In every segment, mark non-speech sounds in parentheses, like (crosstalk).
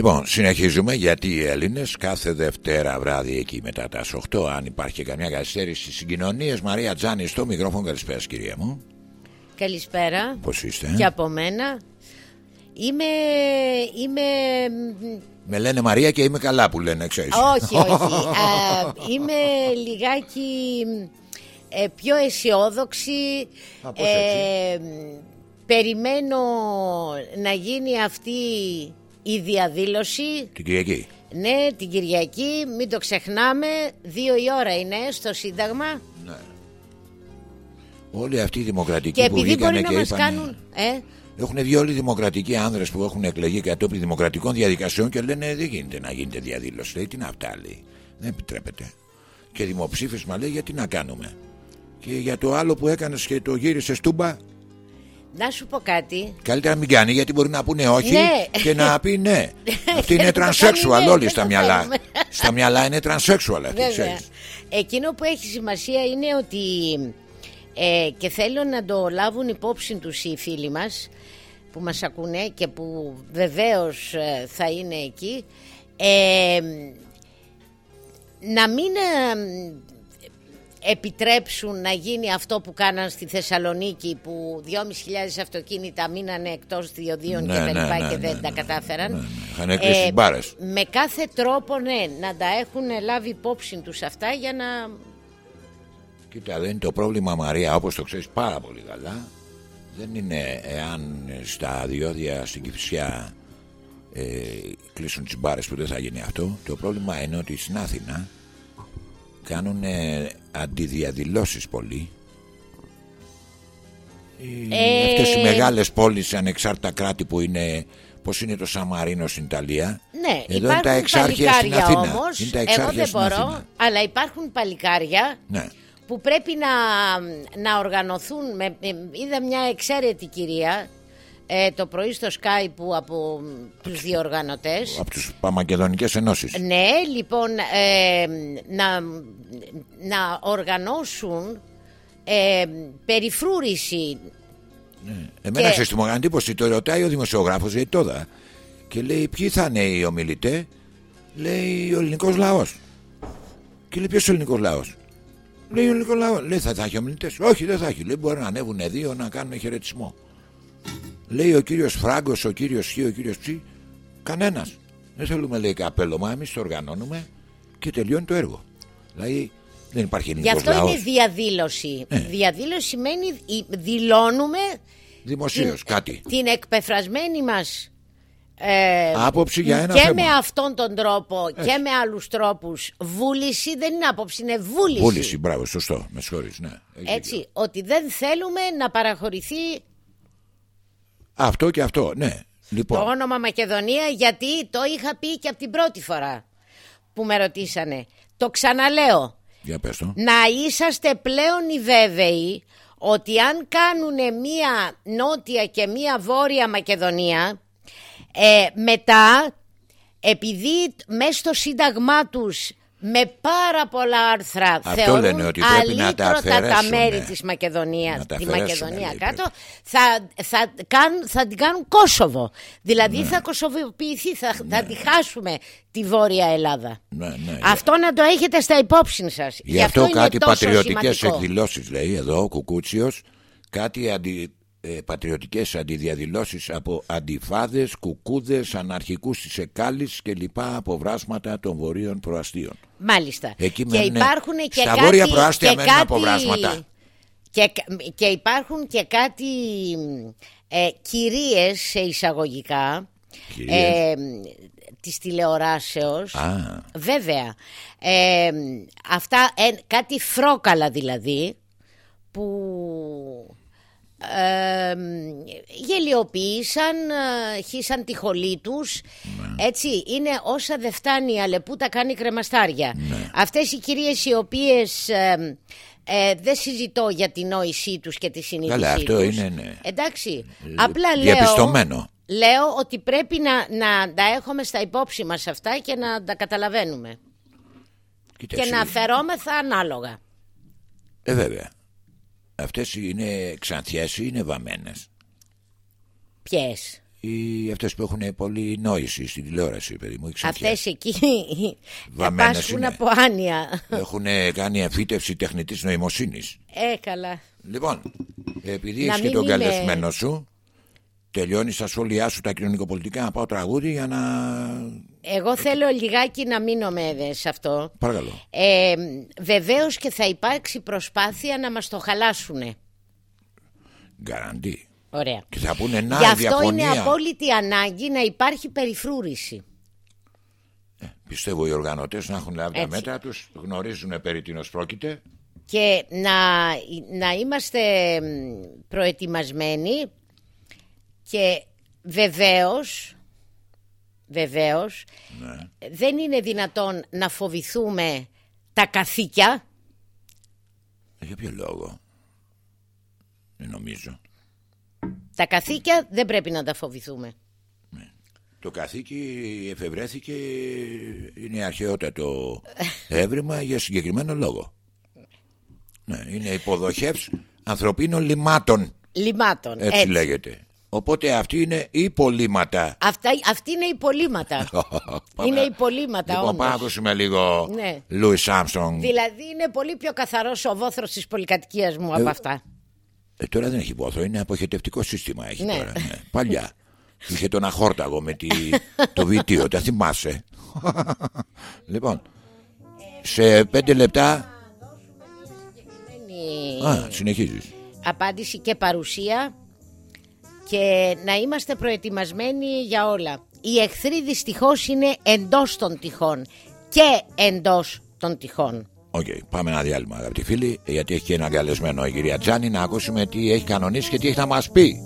Λοιπόν, συνεχίζουμε γιατί οι Έλληνες κάθε Δευτέρα βράδυ εκεί μετά τα 8, αν υπάρχει καμιά καθυστέρηση στις συγκοινωνίες, Μαρία Τζάνη στο μικρόφωνο. Καλησπέρα, κυρία μου. Καλησπέρα. Πώς είστε, Και από μένα. Είμαι. είμαι... Με λένε Μαρία και είμαι καλά που λένε, ξέρεις. Όχι, όχι. (laughs) Α, είμαι λιγάκι ε, πιο αισιόδοξη. Α, πώς έτσι; περιμένω να γίνει αυτή η διαδήλωση. Την Κυριακή. Ναι, την Κυριακή, μην το ξεχνάμε. Δύο η ώρα είναι στο Σύνταγμα. Ναι. Όλοι αυτοί οι δημοκρατικοί Και που επειδή βγήκανε μπορεί να και μας είπανε, κάνουν... Ε, Έχουν βγει όλοι οι δημοκρατικοί άνδρες που έχουν εκλεγεί κατόπιν δημοκρατικών διαδικασιών και λένε δεν γίνεται να γίνεται διαδήλωση. Λέει τι είναι αυτά, λέει. Δεν επιτρέπεται. Και δημοψήφισμα λέει γιατί να κάνουμε. Και για το άλλο που έκανες και το γύρισες στούμπα, να σου πω κάτι. Καλύτερα να μην κάνει γιατί μπορεί να πούνε όχι Ναι. και να πει ναι. Αυτή είναι Δεν το transsexual κάνει, ναι, όλοι δεν στα το μυαλά. θέλουμε. Στα μυαλά είναι transsexual αυτή, Βέβαια. ξέρεις. Εκείνο που έχει σημασία είναι ότι ε, και θέλω να το λάβουν υπόψη τους οι φίλοι μας που μας ακούνε και που βεβαίως ε, θα είναι εκεί ε, να μην ε, επιτρέψουν να γίνει αυτό που κάναν στη Θεσσαλονίκη που 2.500 αυτοκίνητα μείνανε εκτός διοδίων Ναι, και ναι, τα λοιπά ναι, και ναι, δεν ναι, τα ναι, κατάφεραν. ναι, ναι. Είχαν κλείσει τις μπάρες. Με κάθε τρόπο ναι, να τα έχουν λάβει υπόψη τους αυτά για να... Κοίτα, δεν είναι το πρόβλημα Μαρία, όπως το ξέρεις πάρα πολύ καλά. Δεν είναι εάν στα διόδια στην Κυφσιά ε, κλείσουν τις μπάρες που δεν θα γίνει αυτό. Το πρόβλημα είναι ότι στην Αθήνα κάνουν ε, αντιδιαδηλώσεις πολύ. Οι, Ε, Αυτές οι μεγάλες πόλεις ανεξάρτητα κράτη που είναι Πώς είναι το Σαμαρίνο στην Ιταλία; Ναι, Εδώ είναι υπάρχουν τα εξάρχεια στην παλικάρια Αθήνα όμως, Είναι τα εγώ εξάρχεια δεν στην μπορώ, Αθήνα αλλά υπάρχουν παλικάρια Ναι που πρέπει να, να οργανωθούν. Με, με- είδα μια εξαίρετη κυρία ε, το πρωί στο Sky που από τους διοργανωτές. από τους Παμακεδονικές Ενώσεις. Ναι, λοιπόν, ε, να, να οργανώσουν ε, περιφρούρηση. Εμένα Και- ξέρεις τι μου έκανε εντύπωση Το ρωτάει ο δημοσιογράφος γιατί τώρα Και λέει ποιοι θα είναι οι ομιλητέ; Λέει ο ελληνικός λαός Και λέει ποιος ο ελληνικός λαός; Λέει ο ελληνικός λαός Λέει θα, θα έχει ομιλητές; Όχι δεν θα έχει Λέει μπορεί να ανέβουν δύο να κάνουν χαιρετισμό Λέει ο κύριος Φράγκος Ο κύριος Χ, ο κύριος Ψ Κανένας Δεν θέλουμε λέει καπέλωμα Εμείς το οργανώνουμε Και τελειώνει το έργο Δηλαδή δεν υπάρχει Γι' ελληνικός αυτό λαός είναι διαδήλωση. Ναι. Διαδήλωση σημαίνει η- δηλώνουμε Δημοσίως κάτι την εκπεφρασμένη μας ε, Άποψη για ένα και θέμα με αυτόν τον τρόπο και με άλλους τρόπους βούληση δεν είναι άποψη, είναι βούληση. Βούληση, μπράβο, σωστό. Με συγχωρείς, ναι. Έχεις Έτσι, δίκιο. ότι δεν θέλουμε να παραχωρηθεί Αυτό και αυτό, ναι. το Λοιπόν, όνομα Μακεδονία γιατί το είχα πει και από την πρώτη φορά που με ρωτήσανε. Το ξαναλέω. για πες το. Να είσαστε πλέον οι βέβαιοι ότι αν κάνουν μία νότια και μία βόρεια Μακεδονία ε, μετά επειδή μέσα στο σύνταγμά τους με πάρα πολλά άρθρα Αυτό θεωρούν λένε ότι πρέπει να τα αλήτρωτα τα αφαιρέσουν, μέρη ναι. της Μακεδονίας, Να τα τη αφαιρέσουν, Μακεδονία λέει, κάτω, πρέπει. θα, θα, κάνουν, θα την κάνουν Κόσοβο. Δηλαδή Ναι. θα κοσοβοποιηθεί, θα, θα τη χάσουμε τη Βόρεια Ελλάδα. Ναι, ναι. Αυτό να το έχετε στα υπόψη σας. Γι' αυτό είναι κάτι τόσο πατριωτικές σημαντικό. εκδηλώσεις λέει εδώ ο Κουκούτσιος κάτι αντι, ε, πατριωτικές αντιδιαδηλώσεις από αντιφάδες, κουκούδες, αναρχικούς της Εκάλης και λοιπά αποβράσματα των βορείων προαστίων. Μάλιστα. Εκεί και μένουν- υπάρχουν και στα κάτι, βόρεια προάστια και μένουν κάτι- αποβράσματα. Και, και υπάρχουν και κάτι ε, κυρίες σε εισαγωγικά Κυρίες. ε, της τηλεοράσεως. Α, Βέβαια. Ε, αυτά, ε, κάτι φρόκαλα δηλαδή που ε, γελιοποίησαν, ε, χύσαν τη χολή τους Ναι. έτσι είναι όσα δεν φτάνει η Αλεπού τα κάνει κρεμαστάρια Ναι. αυτές οι κυρίες οι οποίες ε, ε, δεν συζητώ για την νόησή τους και τη συνείδησή Καλά, αυτό τους είναι, ναι. εντάξει απλά λέω Διαπιστωμένο. λέω ότι πρέπει να, να τα έχουμε στα υπόψη μας αυτά και να τα καταλαβαίνουμε Κοίταξε, και να φερόμεθα ανάλογα Ε, βέβαια. Αυτές είναι ξανθιές ή είναι βαμμένες; ποιες; Ή αυτές που έχουν πολύ νόηση στην τηλεόραση, παιδί μου. οι ξανθιές; Αυτές εκεί (laughs) Βαμμένες πάσχουν είναι. από άνοια. Έχουν κάνει εμφύτευση τεχνητής νοημοσύνης. Ε, καλά. Λοιπόν, επειδή Να έχεις και μην τον είμαι- καλεσμένο σου, τελειώνεις τα σχόλιά σου τα κοινωνικοπολιτικά να πάω τραγούδι για να. Εγώ θέλω λιγάκι να μείνω με σε αυτό. Παρακαλώ. Ε, βεβαίως και θα υπάρξει προσπάθεια να μας το χαλάσουνε. Γκαραντί. Ωραία. Και θα πούνε να Γι' η αυτό διαφωνία. είναι απόλυτη ανάγκη να υπάρχει περιφρούρηση. Πιστεύω οι οργανωτές να έχουν λάβει τα Έτσι. μέτρα τους, γνωρίζουν περί τίνος πρόκειται. Και να, να είμαστε μ, προετοιμασμένοι και βεβαίως, βεβαίως Ναι. δεν είναι δυνατόν να φοβηθούμε τα καθήκια Για ποιο λόγο; Δεν νομίζω. Τα καθήκια δεν πρέπει να τα φοβηθούμε. Το καθήκη εφευρέθηκε, είναι αρχαιότατο (laughs) έβριμα για συγκεκριμένο λόγο. Ναι, είναι υποδοχεύς ανθρωπίνων λιμάτων, Λιμάτων. έτσι, Έτσι. λέγεται. Οπότε αυτοί είναι υπολείμματα. Αυτά, αυτή είναι υπολείμματα. (laughs) είναι υπολείμματα Λοιπόν, όμως. πάμε να ακούσουμε λίγο Ναι. Louis Armstrong. Δηλαδή είναι πολύ πιο καθαρός ο βόθρος της πολυκατοικίας μου από αυτά. Ε, τώρα δεν έχει βόθρο, είναι αποχετευτικό σύστημα έχει Ναι. τώρα. Ναι. Παλιά. (laughs) Είχε τον αχόρταγο με τη, το βιτίο, τα θυμάσαι. (laughs) λοιπόν, σε πέντε λεπτά. Είναι Α, συνεχίζεις. απάντηση και παρουσία και να είμαστε προετοιμασμένοι για όλα. Οι εχθροί δυστυχώς είναι εντός των τειχών και εντός των τειχών. Οκ, πάμε ένα διάλειμμα αγαπητοί φίλοι, γιατί έχει και ένα καλεσμένο η κυρία Τζάνη να ακούσουμε τι έχει κανονίσει και τι έχει να μας πει.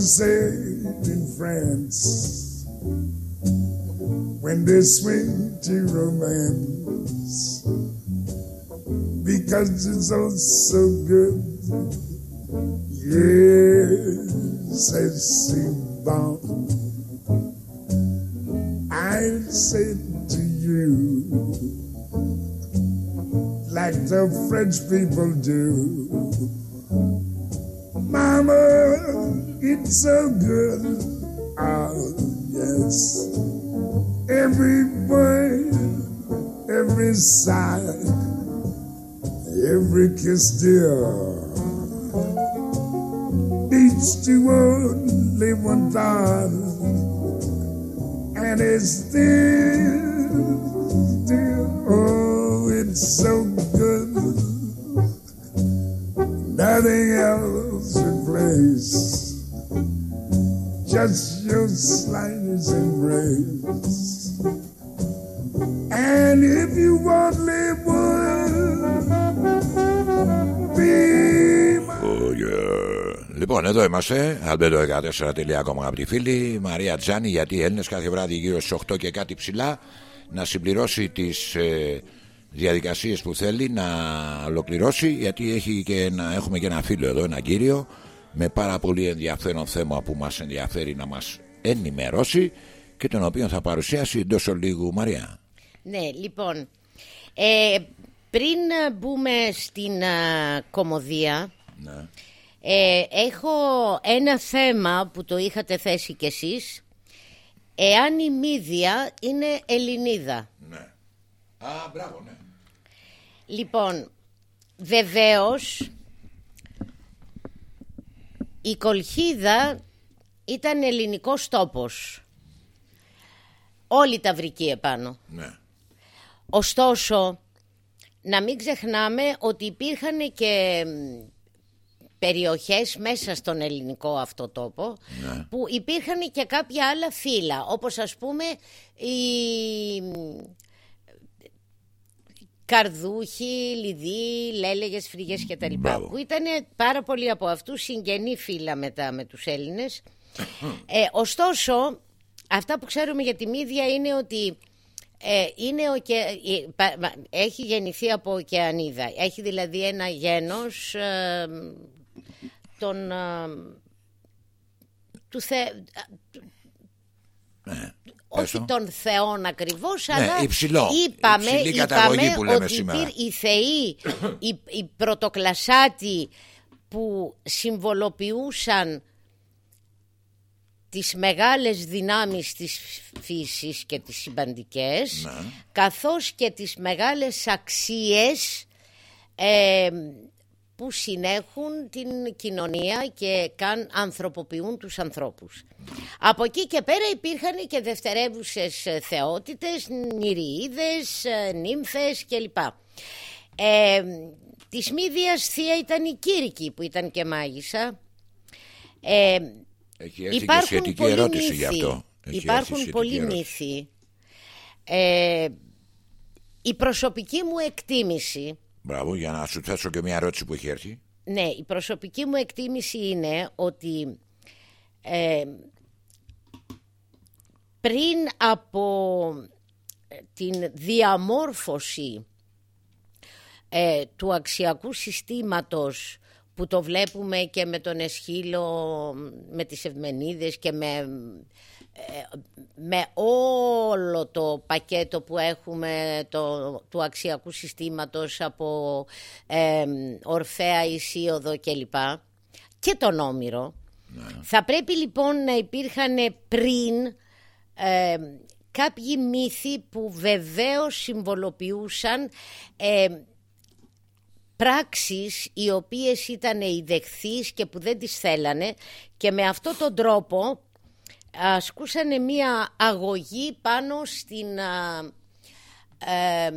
Said in France when they swing to romance because it's all so good. Yes, I si bon. I say to you like the French people do. So good. Ah, yes. Every word, every sigh, every kiss, dear. Λοιπόν, εδώ είμαστε. Αλμπέντο14.com αγαπητοί φίλοι. Μαρία Τζάνη, γιατί οι Έλληνες κάθε βράδυ γύρω στις 8 και κάτι ψηλά να συμπληρώσει τις ε, διαδικασίες που θέλει να ολοκληρώσει. Γιατί έχει και ένα, έχουμε και ένα φίλο εδώ, ένα κύριο, με πάρα πολύ ενδιαφέρον θέμα που μας ενδιαφέρει να μας ενημερώσει και τον οποίο θα παρουσιάσει εντός λίγου Μαρία. Ναι, λοιπόν, ε, πριν μπούμε στην α, κομμωδία, Ναι. Ε, έχω ένα θέμα που το είχατε θέσει κι εσείς. Εάν η Μύδια είναι Ελληνίδα. ναι. Α, μπράβο, ναι. Λοιπόν, βεβαίως η Κολχίδα ήταν ελληνικός τόπος. Όλη τα βρική επάνω. ναι. Ωστόσο, να μην ξεχνάμε ότι υπήρχαν και μ, περιοχές μέσα στον ελληνικό αυτό τόπο Ναι. που υπήρχαν και κάποια άλλα φύλλα όπως ας πούμε οι μ, καρδούχοι, λιδοί, λέλεγες, φρυγές κτλ. Μπράβο. Που ήταν πάρα πολλοί από αυτούς συγγενή φύλλα μετά με τους Έλληνες. (coughs) ε, ωστόσο, αυτά που ξέρουμε για τη Μύδια είναι ότι ε, είναι ο και, ε, πα- μα- έχει γεννηθεί από ωκεανίδα. Έχει δηλαδή ένα γένος ε, των, ε, του θε, ναι. όχι το. των θεών ακριβώς, Ναι, αλλά υψηλό. είπαμε, Υψηλή καταγωγή είπαμε που λέμε ότι σήμερα. υπήρ- οι θεοί, οι, οι πρωτοκλασσάτοι που συμβολοποιούσαν τις μεγάλες δυνάμεις της φύσης και τις συμπαντικές, Ναι. καθώς και τις μεγάλες αξίες ε, που συνέχουν την κοινωνία και καν ανθρωποποιούν τους ανθρώπους. Από εκεί και πέρα υπήρχαν και δευτερεύουσες ε, θεότητες, νηριίδες, ε, νύμφες κλπ. Ε, της Μύδιας θεία ήταν η Κύρικη που ήταν και μάγισσα. Ε, Έχει έρθει και υπάρχουν σχετική πολλοί ερώτηση μύθοι. γι' αυτό. Έχει έρθει Υπάρχουν σχετική πολλοί ερώτηση. μύθοι. Ε, η προσωπική μου εκτίμηση Μπράβο, για να σου θέσω και μια ερώτηση που έχει έρθει. Ναι, η προσωπική μου εκτίμηση είναι ότι ε, πριν από ε, την διαμόρφωση ε, του αξιακού συστήματος που το βλέπουμε και με τον Εσχύλο, με τις Ευμενίδες και με, ε, με όλο το πακέτο που έχουμε το, του αξιακού συστήματος από ε, Ορφέα, Ισίωδο κλπ. Και τον Όμηρο. Θα πρέπει λοιπόν να υπήρχαν πριν ε, κάποιοι μύθοι που βεβαίως συμβολοποιούσαν ε, πράξεις οι οποίες ήταν ιδεχθείς και που δεν τις θέλανε και με αυτόν τον τρόπο ασκούσανε μία αγωγή πάνω στην, α, ε,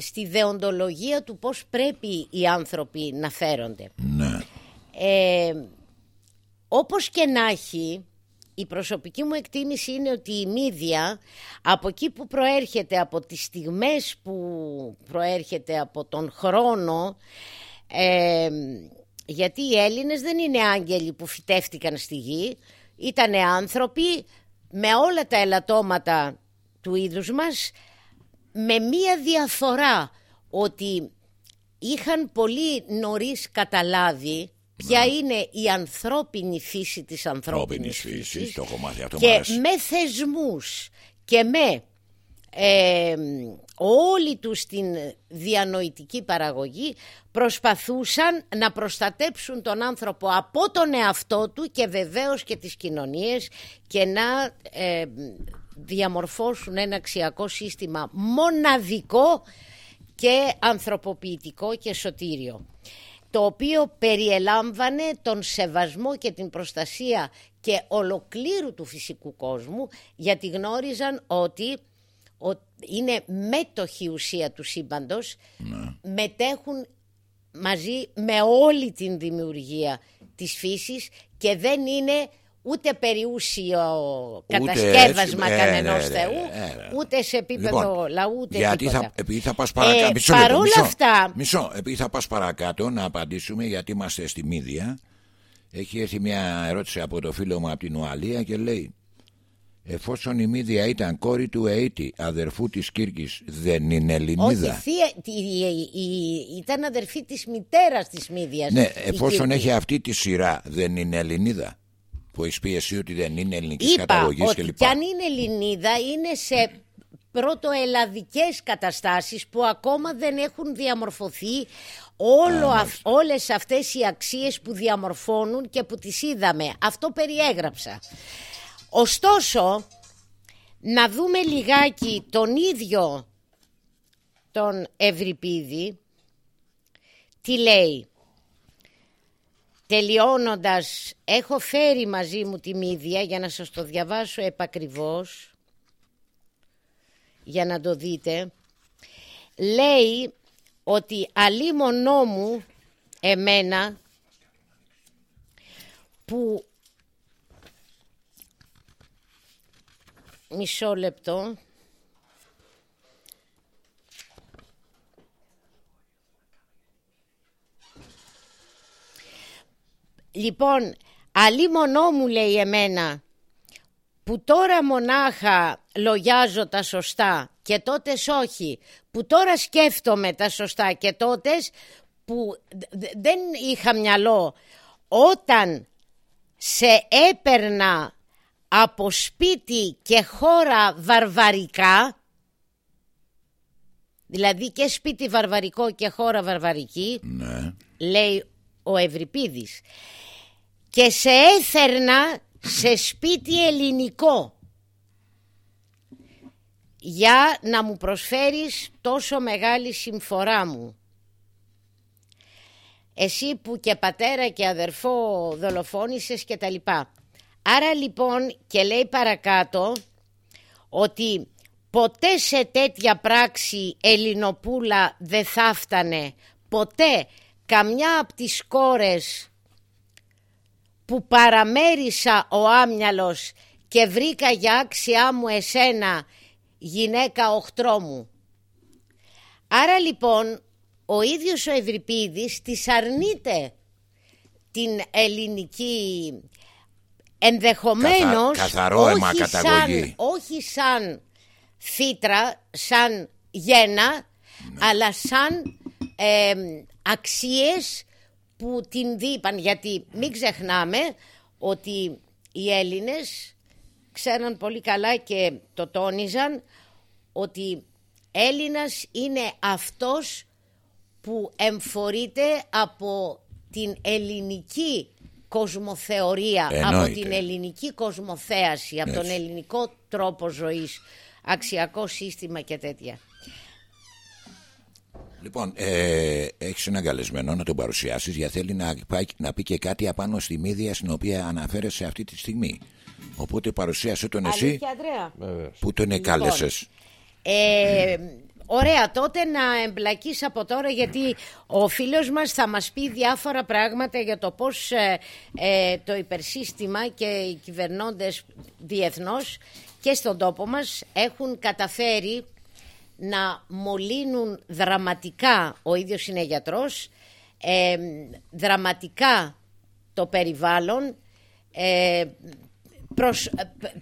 στη δεοντολογία του πώς πρέπει οι άνθρωποι να φέρονται. Ναι. Ε, όπως και να έχει, η προσωπική μου εκτίμηση είναι ότι η μύδια από εκεί που προέρχεται, από τις στιγμές που προέρχεται από τον χρόνο, ε, γιατί οι Έλληνες δεν είναι άγγελοι που φυτεύτηκαν στη γη, ήταν άνθρωποι με όλα τα ελαττώματα του είδους μας, με μία διαφορά ότι είχαν πολύ νωρίς καταλάβει ποια είναι η ανθρώπινη φύση της ανθρώπινης Ανθρώπινης φύσης, φύσης το έχω μάθει αυτό. μου και αρέσει. με θεσμούς και με ε, όλη τους την διανοητική παραγωγή προσπαθούσαν να προστατέψουν τον άνθρωπο από τον εαυτό του και βεβαίως και τις κοινωνίες και να ε, διαμορφώσουν ένα αξιακό σύστημα μοναδικό και ανθρωποποιητικό και σωτήριο το οποίο περιελάμβανε τον σεβασμό και την προστασία και ολοκλήρου του φυσικού κόσμου γιατί γνώριζαν ότι ο- είναι μέτοχη ουσία του σύμπαντος μετέχουν μαζί με όλη την δημιουργία της φύσης και δεν είναι ούτε περιούσιο κατασκεύασμα έτσι, ε, κανενός ναι, ναι, θεού ναι, ναι. ούτε σε επίπεδο Λοιπόν, λαού ούτε γιατί τίποτα. θα, επειδή θα πας παρακάτω. Ε, μισό λεπτό, παρόλα μισό, αυτά- Μισό, επειδή θα πας παρακάτω να απαντήσουμε γιατί είμαστε στη Μύδια. Έχει έρθει μια ερώτηση από το φίλο μου από την Ουαλία και λέει Εφόσον η Μύδια ήταν κόρη του Αίτη, αδερφού της Κύρκης, δεν είναι Όχι, Ελληνίδα. θεία, η- η- η- ήταν αδερφή της μητέρας της Μύδιας. Ναι, η εφόσον Κύρκη. έχει αυτή τη σειρά, δεν είναι Ελληνίδα. Που έχεις πει εσύ ότι δεν είναι ελληνικής Είπα καταγωγής ότι κλπ. κι αν είναι Ελληνίδα είναι σε πρωτοελλαδικές καταστάσεις που ακόμα δεν έχουν διαμορφωθεί όλο Α, αυ- όλες αυτές οι αξίες που διαμορφώνουν και που τις είδαμε. Αυτό περιέγραψα. Ωστόσο, να δούμε λιγάκι τον ίδιο τον Ευρυπίδη, τι λέει. Τελειώνοντας, έχω φέρει μαζί μου τη μύδια για να σας το διαβάσω επακριβώς, για να το δείτε. Λέει ότι αλίμονό μου εμένα που μισό λεπτό. Λοιπόν, αλίμονό μου λέει εμένα που τώρα μονάχα λογιάζω τα σωστά και τότες όχι, που τώρα σκέφτομαι τα σωστά και τότες που δ- δ- δεν είχα μυαλό όταν σε έπαιρνα από σπίτι και χώρα βαρβαρικά δηλαδή και σπίτι βαρβαρικό και χώρα βαρβαρική Ναι. λέει ο Ευρυπίδης και σε έφερνα σε σπίτι ελληνικό για να μου προσφέρεις τόσο μεγάλη συμφορά μου. Εσύ που και πατέρα και αδερφό δολοφόνησες και τα λοιπά. Άρα λοιπόν και λέει παρακάτω ότι ποτέ σε τέτοια πράξη Ελληνοπούλα δεν θα φτανε. Ποτέ καμιά από τις κόρες που παραμέρισα ο άμυαλος και βρήκα για άξιά μου εσένα γυναίκα οχτρό μου. Άρα λοιπόν ο ίδιος ο Ευρυπίδης της αρνείται την ελληνική ενδεχομένως Καθα- καθαρό αίμα όχι καταγωγή. σαν, όχι σαν φύτρα, σαν γένα, αλλά σαν ε, αξίες που την δίπαν. Γιατί μην ξεχνάμε ότι οι Έλληνες ξέραν πολύ καλά και το τόνιζαν ότι Έλληνας είναι αυτός που εμφορείται από την ελληνική κοσμοθεωρία, από Εννοείται. την ελληνική κοσμοθέαση, από τον Έτσι. ελληνικό τρόπο ζωής, αξιακό σύστημα και τέτοια. Λοιπόν, ε, έχεις έναν καλεσμένο να τον παρουσιάσεις γιατί θέλει να, πάει, να πει και κάτι απάνω στη μύδια στην οποία αναφέρεσαι αυτή τη στιγμή. Οπότε παρουσίασε τον εσύ Αλήθεια, Ανδρέα; που τον Λοιπόν, εκάλεσες. Ε, ωραία, τότε να εμπλακείς από τώρα γιατί ο φίλος μας θα μας πει διάφορα πράγματα για το πώς ε, ε, το υπερσύστημα και οι κυβερνώντες διεθνώς και στον τόπο μας έχουν καταφέρει να μολύνουν δραματικά, ο ίδιος είναι γιατρός, ε, δραματικά το περιβάλλον, ε, προς,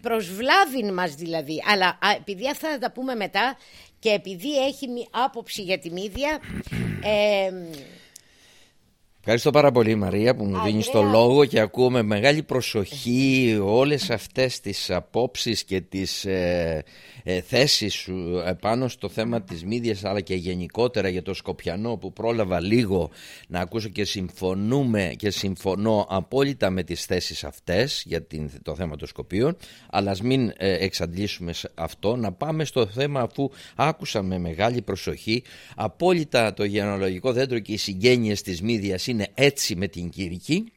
προς βλάβην μας δηλαδή. Αλλά α, επειδή αυτά θα τα πούμε μετά και επειδή έχει μη- άποψη για τη μύδια, (clears throat) ε, Ευχαριστώ πάρα πολύ Μαρία που μου Ανδρέα. δίνεις το λόγο και ακούω με μεγάλη προσοχή όλες αυτές τις απόψεις και τις ε, ε, θέσεις σου επάνω στο θέμα της μύδιας αλλά και γενικότερα για το Σκοπιανό που πρόλαβα λίγο να ακούσω και συμφωνούμε και συμφωνώ απόλυτα με τις θέσεις αυτές για την, το θέμα των Σκοπίων αλλά ας μην ε, εξαντλήσουμε σε αυτό να πάμε στο θέμα αφού άκουσα με μεγάλη προσοχή απόλυτα το γενεαλογικό δέντρο και οι συγγένειες της μύδιας είναι έτσι με την Κυρική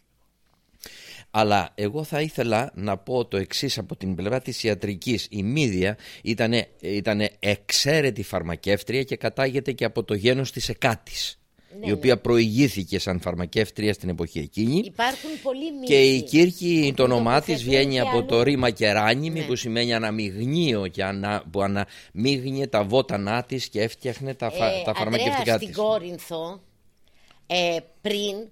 αλλά εγώ θα ήθελα να πω το εξής από την πλευρά της ιατρικής. Η μύδια ήταν, ήτανε εξαίρετη φαρμακεύτρια και κατάγεται και από το γένος της Εκάτης. η οποία προηγήθηκε σαν φαρμακεύτρια στην εποχή εκείνη. υπάρχουν πολλοί μύθοι. Και η Κύρκη το όνομά της τοποθετούν βγαίνει και από αλλού. το ρήμα κεράνιμη Ναι. που σημαίνει αναμειγνύο και ανα, που αναμείγνυε τα βότανά της και έφτιαχνε τα, φα, Ε, τα φαρμακευτικά Ανδρέα, της. στην Κόρινθο, ε, πριν,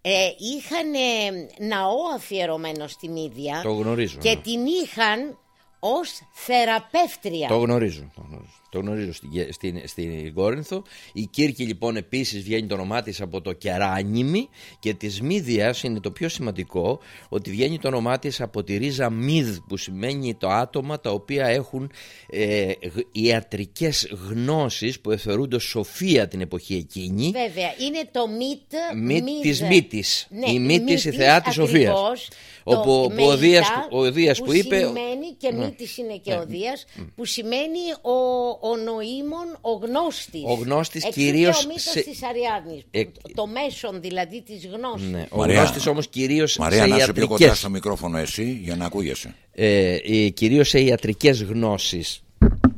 ε, είχαν ε, ναό αφιερωμένο στη Μύδια Το γνωρίζω. και ναι. την είχαν ως θεραπεύτρια. Το γνωρίζω. Το γνωρίζω, το γνωρίζω στην, στην, στην Κόρινθο. Η Κύρκη λοιπόν επίσης βγαίνει το όνομά της από το κεράνιμι και της Μύδιας είναι το πιο σημαντικό ότι βγαίνει το όνομά της από τη ρίζα Μύδ που σημαίνει το άτομα τα οποία έχουν ε, γ- ιατρικές γνώσεις που εθωρούνται σοφία την εποχή εκείνη. Βέβαια, είναι το μύτ, Μύτ μύδ. της μύτης. Ναι, Η μύτης, η θεά της ακριβώς. Σοφίας. Το Όπου- που ο μεϊτά Δίας- ο Δίας που είπε- Ναι. σημαίνει και μύτης είναι και ο Δίας που σημαίνει ο, ο νοήμων, ο γνώστης. Ο γνώστης Εξού κυρίως και ο μύτος σε- της Αριάδνης. Ε, Το μέσον δηλαδή της γνώσης. Ναι, ο Μαρία. γνώστης όμως κυρίως Μαρία, σε να είσαι πιο κοντά ιατρικές στο μικρόφωνο εσύ για να ακούγεσαι. ε, ε, κυρίως σε ιατρικές γνώσεις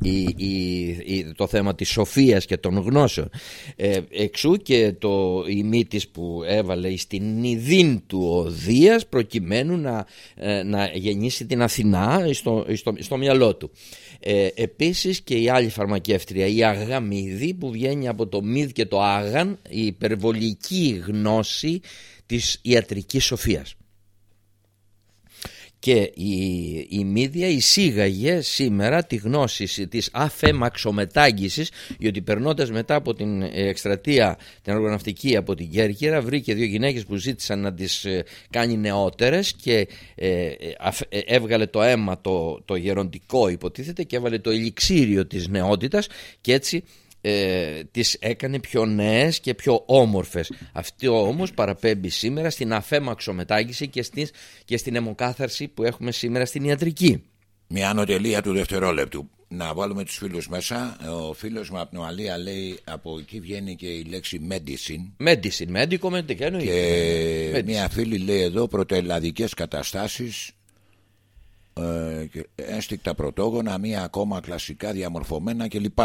η, η, η- το θέμα της σοφίας και των γνώσεων ε, εξού και το η μύτης που έβαλε στην νηδίν του ο Δίας προκειμένου να, ε, να γεννήσει την Αθηνά στο, στο, στο μυαλό του ε, επίσης και η άλλη φαρμακεύτρια η αγαμίδη που βγαίνει από το μύδ και το άγαν η υπερβολική γνώση της ιατρικής σοφίας και η, η Μύδια εισήγαγε σήμερα τη γνώση της αφέμαξομετάγγισης διότι περνώντας μετά από την ε, εκστρατεία την αργοναυτική από την Κέρκυρα βρήκε δύο γυναίκες που ζήτησαν να τις ε, κάνει νεότερες και ε, ε, αφ- ε, έβγαλε το αίμα το, το γεροντικό υποτίθεται και έβαλε το ελιξίριο της νεότητας και έτσι ε, τις έκανε πιο νέες και πιο όμορφες. Αυτό όμως παραπέμπει σήμερα στην αφέμαξομετάγγιση και, στις, και στην αιμοκάθαρση που έχουμε σήμερα στην ιατρική. Μια ανωτελεία του δευτερόλεπτου. Να βάλουμε τους φίλους μέσα. Ο φίλος μου από την Ουαλία λέει από εκεί βγαίνει και η λέξη medicine. Medicine, medico, medico, εννοείται. Και Medicine. μια φίλη λέει εδώ πρωτοελλαδικές καταστάσεις ε, και ένστικτα πρωτόγωνα, μία ακόμα κλασικά διαμορφωμένα κλπ.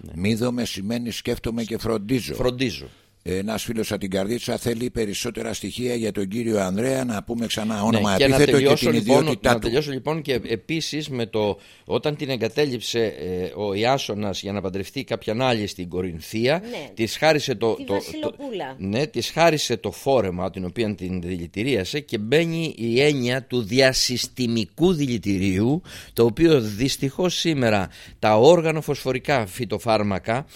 Ναι. Μίδομαι σημαίνει σκέφτομαι και φροντίζω. Φροντίζω. Ένας φίλος από την Καρδίτσα θέλει περισσότερα στοιχεία για τον κύριο Ανδρέα να πούμε ξανά όνομα Ναι, και να επίθετο και τελειώσω, την λοιπόν, ιδιότητά να του. τελειώσω λοιπόν και επίσης με το όταν την εγκατέλειψε ε, ο Ιάσονας για να παντρευτεί κάποιαν άλλη στην Κορινθία Ναι. της χάρισε το, Τη το, Βασιλοπούλα. το, ναι, της χάρισε το φόρεμα την οποία την δηλητηρίασε και μπαίνει η έννοια του διασυστημικού δηλητηρίου το οποίο δυστυχώς σήμερα τα όργανο φωσφορικά φυτοφάρμακα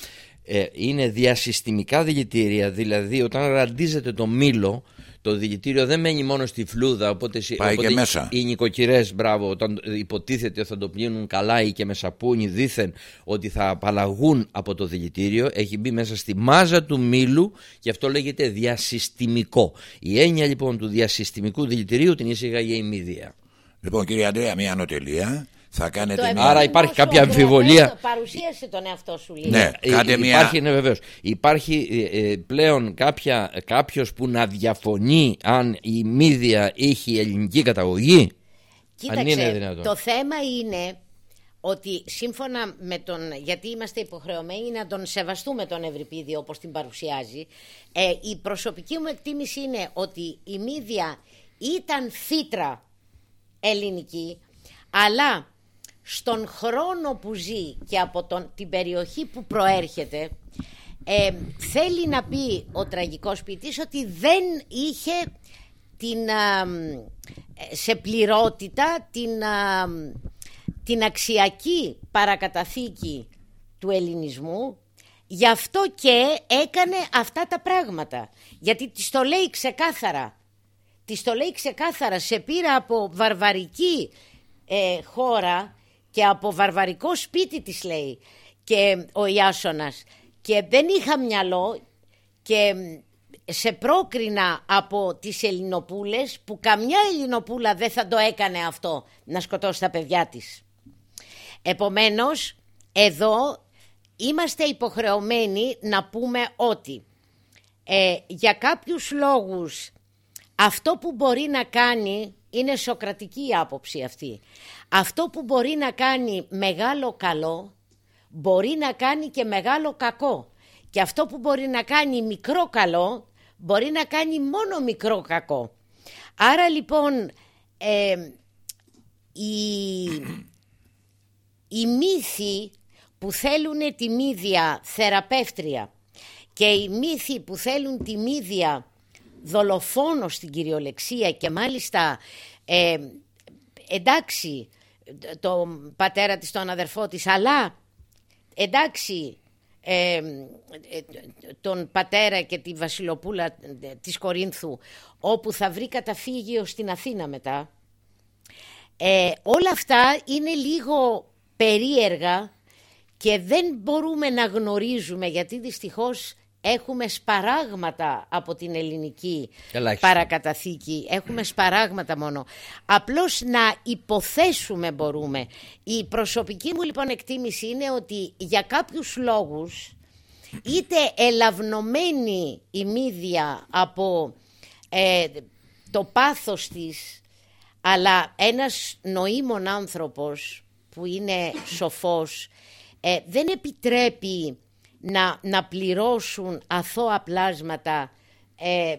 ε, είναι διασυστημικά δηλητήρια δηλαδή όταν ραντίζεται το μήλο το δηλητήριο δεν μένει μόνο στη φλούδα οπότε, εσύ- Πάει και οπότε μέσα. οι νοικοκυρές μπράβο όταν υποτίθεται ότι θα το πλύνουν καλά ή και με σαπούνι δήθεν ότι θα απαλλαγούν από το δηλητήριο έχει μπει μέσα στη μάζα του μήλου και αυτό λέγεται διασυστημικό η έννοια λοιπόν του διασυστημικού δηλητηρίου την εισήγαγε η μύδια Λοιπόν, κύριε Ανδρέα, μία ανωτελεία. Θα κάνετε Το μία. Άρα επόμενο υπάρχει σου, κάποια Ανδρέα, αμφιβολία. πες το, Παρουσίασε τον εαυτό σου λίγο. Ναι, Ε, κάντε μία. Υπάρχει, ναι, βεβαίως. Υπάρχει ε, ε, πλέον κάποια, κάποιος που να διαφωνεί αν η μύδια έχει ελληνική καταγωγή; Κοίταξε, Αν είναι δυνατόν. το θέμα είναι ότι σύμφωνα με τον, γιατί είμαστε υποχρεωμένοι να τον σεβαστούμε τον Ευρυπίδη όπως την παρουσιάζει, ε, η προσωπική μου εκτίμηση είναι ότι η Μύδια ήταν φύτρα ελληνική, αλλά στον χρόνο που ζει και από τον, την περιοχή που προέρχεται, ε, θέλει να πει ο τραγικός ποιητής ότι δεν είχε την, α, ε, σε πληρότητα την, α, την αξιακή παρακαταθήκη του ελληνισμού. Γι' αυτό και έκανε αυτά τα πράγματα. Γιατί της το λέει ξεκάθαρα. Της το λέει ξεκάθαρα. Σε πήρα από βαρβαρική ε, χώρα και από βαρβαρικό σπίτι της λέει και ο Ιάσονας και δεν είχα μυαλό και σε πρόκρινα από τις Ελληνοπούλες που καμιά Ελληνοπούλα δεν θα το έκανε αυτό να σκοτώσει τα παιδιά της. Επομένως, εδώ είμαστε υποχρεωμένοι να πούμε ότι ε, για κάποιους λόγους αυτό που μπορεί να κάνει είναι σοκρατική η άποψη αυτή. Αυτό που μπορεί να κάνει μεγάλο καλό μπορεί να κάνει και μεγάλο κακό. Και αυτό που μπορεί να κάνει μικρό καλό μπορεί να κάνει μόνο μικρό κακό. Άρα λοιπόν ε, οι, οι μύθοι που θέλουν τη μύδια θεραπεύτρια και οι μύθοι που θέλουν τη μύδια δολοφόνο στην κυριολεξία και μάλιστα ε, εντάξει τον πατέρα της, τον αδερφό της, αλλά εντάξει ε, τον πατέρα και τη βασιλοπούλα ε, της Κορίνθου όπου θα βρει καταφύγιο στην Αθήνα μετά. Ε, όλα αυτά είναι λίγο περίεργα και δεν μπορούμε να γνωρίζουμε γιατί δυστυχώς έχουμε σπαράγματα από την ελληνική Ελάχιστα. παρακαταθήκη. Έχουμε σπαράγματα μόνο. Απλώς να υποθέσουμε μπορούμε. Η προσωπική μου λοιπόν εκτίμηση είναι ότι για κάποιους λόγους είτε ελαυνομένη η μύδια από ε, το πάθος της αλλά ένας νοήμων άνθρωπος που είναι σοφός ε, δεν επιτρέπει να, να πληρώσουν αθώα πλάσματα ε,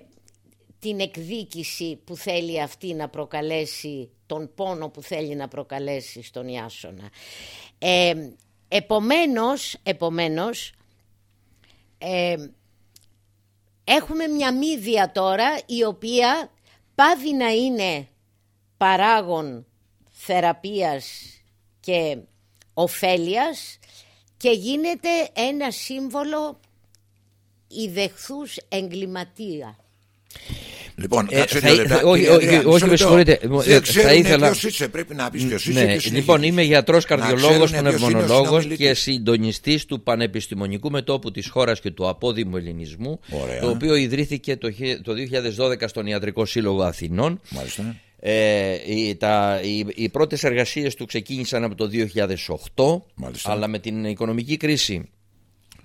την εκδίκηση που θέλει αυτή να προκαλέσει, τον πόνο που θέλει να προκαλέσει στον Ιάσονα. Ε, επομένως, επομένως ε, έχουμε μια μύδια τώρα η οποία πάβει να είναι παράγον θεραπείας και ωφέλειας και γίνεται ένα σύμβολο ιδεχθούς εγκληματία. Λοιπόν, Ε, κάτσε θα- δύο λεπτά. θα- όχι, Κύριε όχι, Αδριάν, όχι, μισό με λεπτό. συγχωρείτε. Δεν Ε, θα ξέρουνε ήθελα- ποιος είσαι, πρέπει να πεις ποιος είσαι Ναι, και συνεχίζεις. λοιπόν, είμαι γιατρός Να καρδιολόγος, ξέρουνε ποιος είναι ο πνευμονολόγος συνομιλητής. και συντονιστής του Πανεπιστημονικού Μετώπου της χώρας και του Απόδημου Ελληνισμού, Ωραία. το οποίο ιδρύθηκε το, χε- το 2012 στον Ιατρικό Σύλλογο Αθηνών. Μάλιστα. Ε, οι, τα, οι, οι πρώτες εργασίες του ξεκίνησαν από το 2008, Μάλιστα. αλλά με την οικονομική κρίση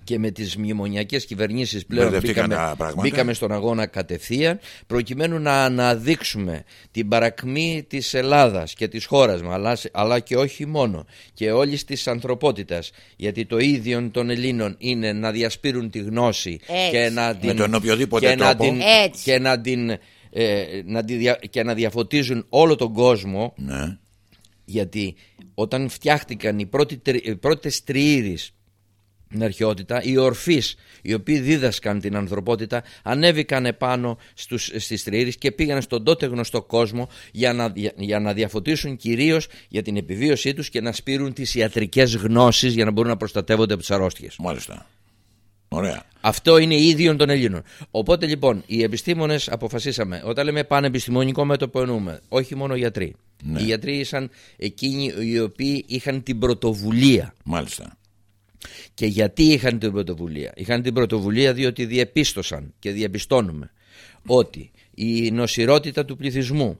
και με τις μνημονιακές κυβερνήσεις πλέον Μπερδευτήκαν μπήκαμε, τα πράγματα. μπήκαμε στον αγώνα κατευθείαν προκειμένου να αναδείξουμε την παρακμή της Ελλάδας και της χώρας μας αλλά, αλλά και όχι μόνο και όλης της ανθρωπότητας γιατί το ίδιο των Ελλήνων είναι να διασπείρουν τη γνώση Έτσι. και να την, τον οποιοδήποτε και να τρόπο. την, Έτσι. και να την ε, να τη δια- και να διαφωτίζουν όλο τον κόσμο Ναι. γιατί όταν φτιάχτηκαν οι, πρώτοι, τρι- οι πρώτες τριήρεις στην αρχαιότητα, οι ορφείς οι οποίοι δίδασκαν την ανθρωπότητα ανέβηκαν επάνω στους, στις τριήρεις και πήγαν στον τότε γνωστό κόσμο για να, για, για να διαφωτίσουν κυρίως για την επιβίωσή τους και να σπείρουν τις ιατρικές γνώσεις για να μπορούν να προστατεύονται από τις αρρώστιες. Μάλιστα. Ωραία. Αυτό είναι ίδιο των Ελλήνων. Οπότε λοιπόν οι επιστήμονες αποφασίσαμε, όταν λέμε πανεπιστημονικό μέτωπο εννοούμε, όχι μόνο γιατροί. Ναι. Οι γιατροί ήσαν εκείνοι οι οποίοι είχαν την πρωτοβουλία. Μάλιστα. Και γιατί είχαν την πρωτοβουλία; Είχαν την πρωτοβουλία διότι διεπίστωσαν και διαπιστώνουμε ότι η νοσηρότητα του πληθυσμού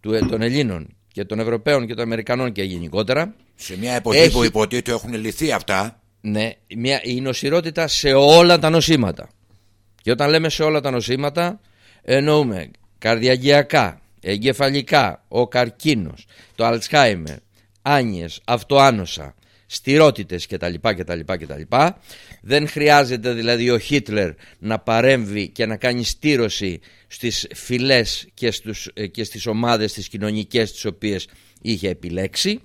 του, των Ελλήνων και των Ευρωπαίων και των Αμερικανών και γενικότερα Σε μια εποχή Έχει- που υποτίθεται έχουν λυθεί αυτά. Ναι, μια, η νοσηρότητα σε όλα τα νοσήματα. Και όταν λέμε σε όλα τα νοσήματα, εννοούμε καρδιαγγειακά, εγκεφαλικά, ο καρκίνος, το αλτσχάιμερ, άνοιες, αυτοάνοσα, στηρότητες κτλ. κτλ, κτλ. Δεν χρειάζεται δηλαδή ο Χίτλερ να παρέμβει και να κάνει στήρωση στις φυλές και, στους, ε, και στις ομάδες τις κοινωνικές τις οποίες είχε επιλέξει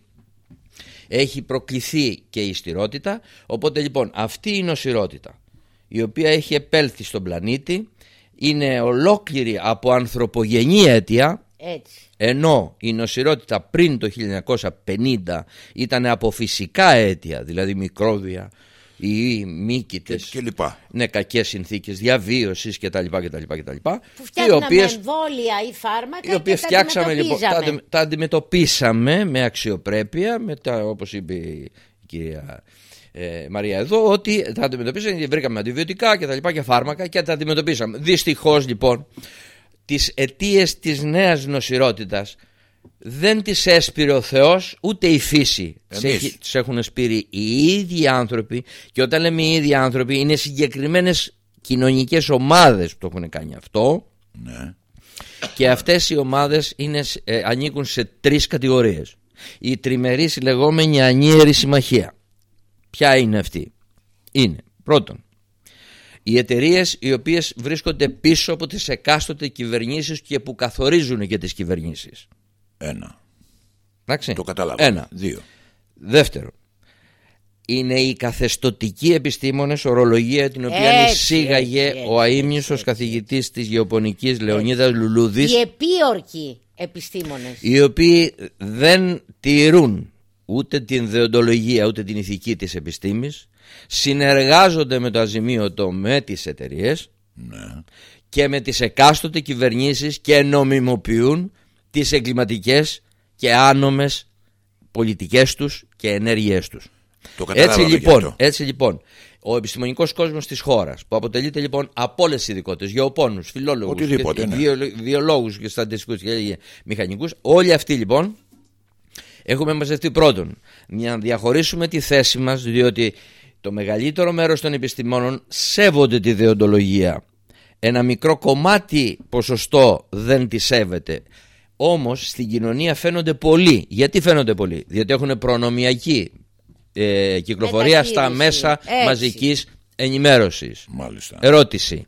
έχει προκληθεί και η στηρότητα οπότε λοιπόν αυτή η νοσηρότητα η οποία έχει επέλθει στον πλανήτη. Είναι ολόκληρη από ανθρωπογενή αίτια. Έτσι. ενώ η νοσηρότητα πριν το 1950 ήταν από φυσικά αίτια δηλαδή μικρόβια ή μύκητες Και λοιπά. ναι, κακές συνθήκες διαβίωσης κτλ. κτλ, κτλ Που οι φτιάχναμε οποίες εμβόλια ή φάρμακα οι οποίες και τα φτιάξαμε λοιπόν, τα, αντιμετωπίζαμε. αντι- τα αντιμετωπίσαμε με αξιοπρέπεια, με τα, όπως είπε η κυρία ε, Μαρία εδώ, ότι τα αντιμετωπίσαμε γιατί βρήκαμε αντιβιωτικά και τα λοιπά και φάρμακα και τα αντιμετωπίσαμε. Δυστυχώς λοιπόν, τις αιτίες της νέας νοσηρότητας δεν τις έσπηρε ο Θεός ούτε η φύση τις, Εμείς. έχει- τις έχουν σπείρει οι ίδιοι άνθρωποι και όταν λέμε οι ίδιοι άνθρωποι είναι συγκεκριμένες κοινωνικές ομάδες που το έχουν κάνει αυτό Ναι. και αυτές οι ομάδες είναι, ε, ανήκουν σε τρεις κατηγορίες. Η τριμερής λεγόμενη ανίερη συμμαχία. Ποια είναι αυτή; Είναι πρώτον οι εταιρείες οι οποίες βρίσκονται πίσω από τις εκάστοτε κυβερνήσεις και που καθορίζουν και τις κυβερνήσεις. Ένα. Εντάξει. Το κατάλαβα. Ένα. Δύο. Δεύτερον, είναι οι καθεστοτικοί επιστήμονες ορολογία την οποία Έτσι, εισήγαγε έτσι, έτσι, ο έτσι, αείμνηστος έτσι. καθηγητής της γεωπονικής Λεωνίδας Λουλούδης Οι επίορκοι επιστήμονες. οι οποίοι δεν τηρούν ούτε την δεοντολογία ούτε την ηθική της επιστήμης συνεργάζονται με το αζημίωτο με τις εταιρείες Ναι. και με τις εκάστοτε κυβερνήσεις και νομιμοποιούν τις εγκληματικές και άνομες πολιτικές τους και ενέργειές τους. Το καταλάβαμε Έτσι και λοιπόν, αυτό. έτσι λοιπόν, ο επιστημονικός κόσμος της χώρας που αποτελείται λοιπόν από όλες τις ειδικότητες, γεωπόνους, φιλόλογους, Οτιδήποτε, και, ναι. βιολο- βιολόγους και στατιστικούς και μηχανικούς, όλοι αυτοί λοιπόν έχουμε μαζευτεί πρώτον για να διαχωρίσουμε τη θέση μας διότι το μεγαλύτερο μέρος των επιστημόνων σέβονται τη δεοντολογία. Ένα μικρό κομμάτι ποσοστό δεν τη σέβεται. Όμως στην κοινωνία φαίνονται πολλοί. Γιατί φαίνονται πολλοί. Διότι έχουν προνομιακή ε, κυκλοφορία στα Μεταχείριση. μέσα Έτσι. μαζικής ενημέρωσης. Μάλιστα. Ερώτηση.